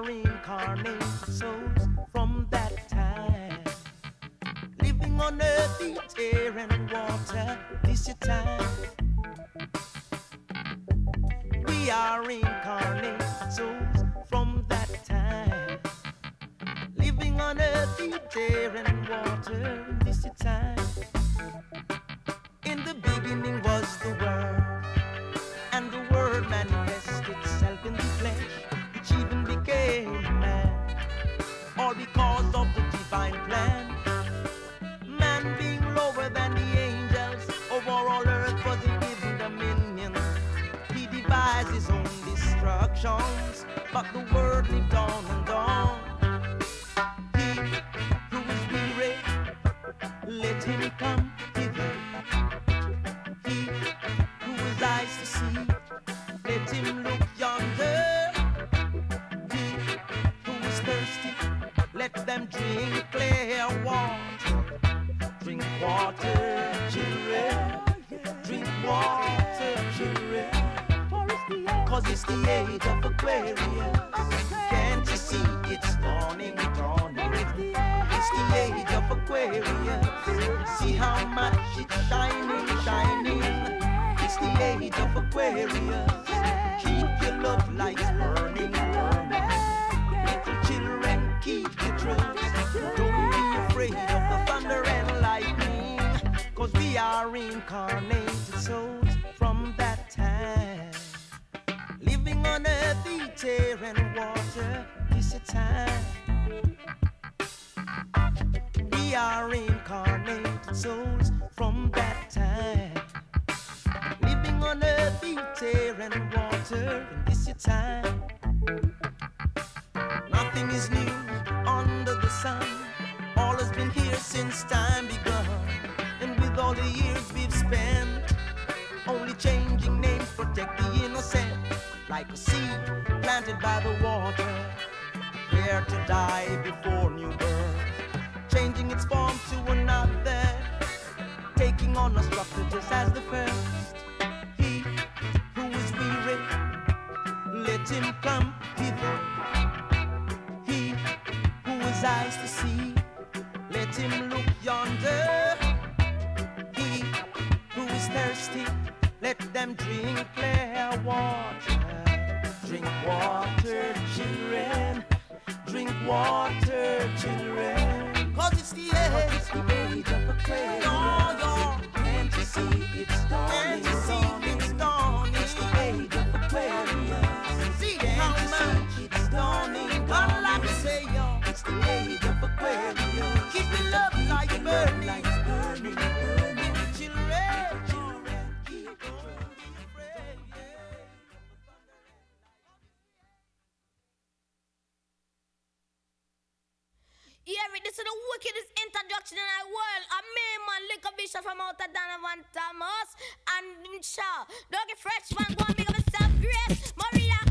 S20: are Aquarius. Keep your love lights burning, burning. Little children, keep your trust. Don't be afraid of the thunder and lightning. Cause we are reincarnated souls from that time. Living on earth, air and water. Time. We are souls time. Nothing is new under the sun. All has been here since time begun. And with all the years we've spent, only changing names protect the innocent. Like a seed planted by the water, here to die before new birth. Changing its form to another, taking on a structure just as the first. Come hither. He who has eyes to see, let him look yonder. He who is thirsty, let them drink clear water. Drink water, children. Drink water, children. Cause it's the age, it's the age of Aquarius. No, no. Can't you see it's dawning? Can't you see y'all, it's the age of Aquarius. Keep your love light burning. Lights burning, burning. Children, children, keep on be afraid.
S36: Yeah, this is the wickedest introduction in the world. A man, man, liquor bishop from out of Donovan Thomas and mm, Shaw. Doggy Fresh man, go and big up yourself, Grace, Maria,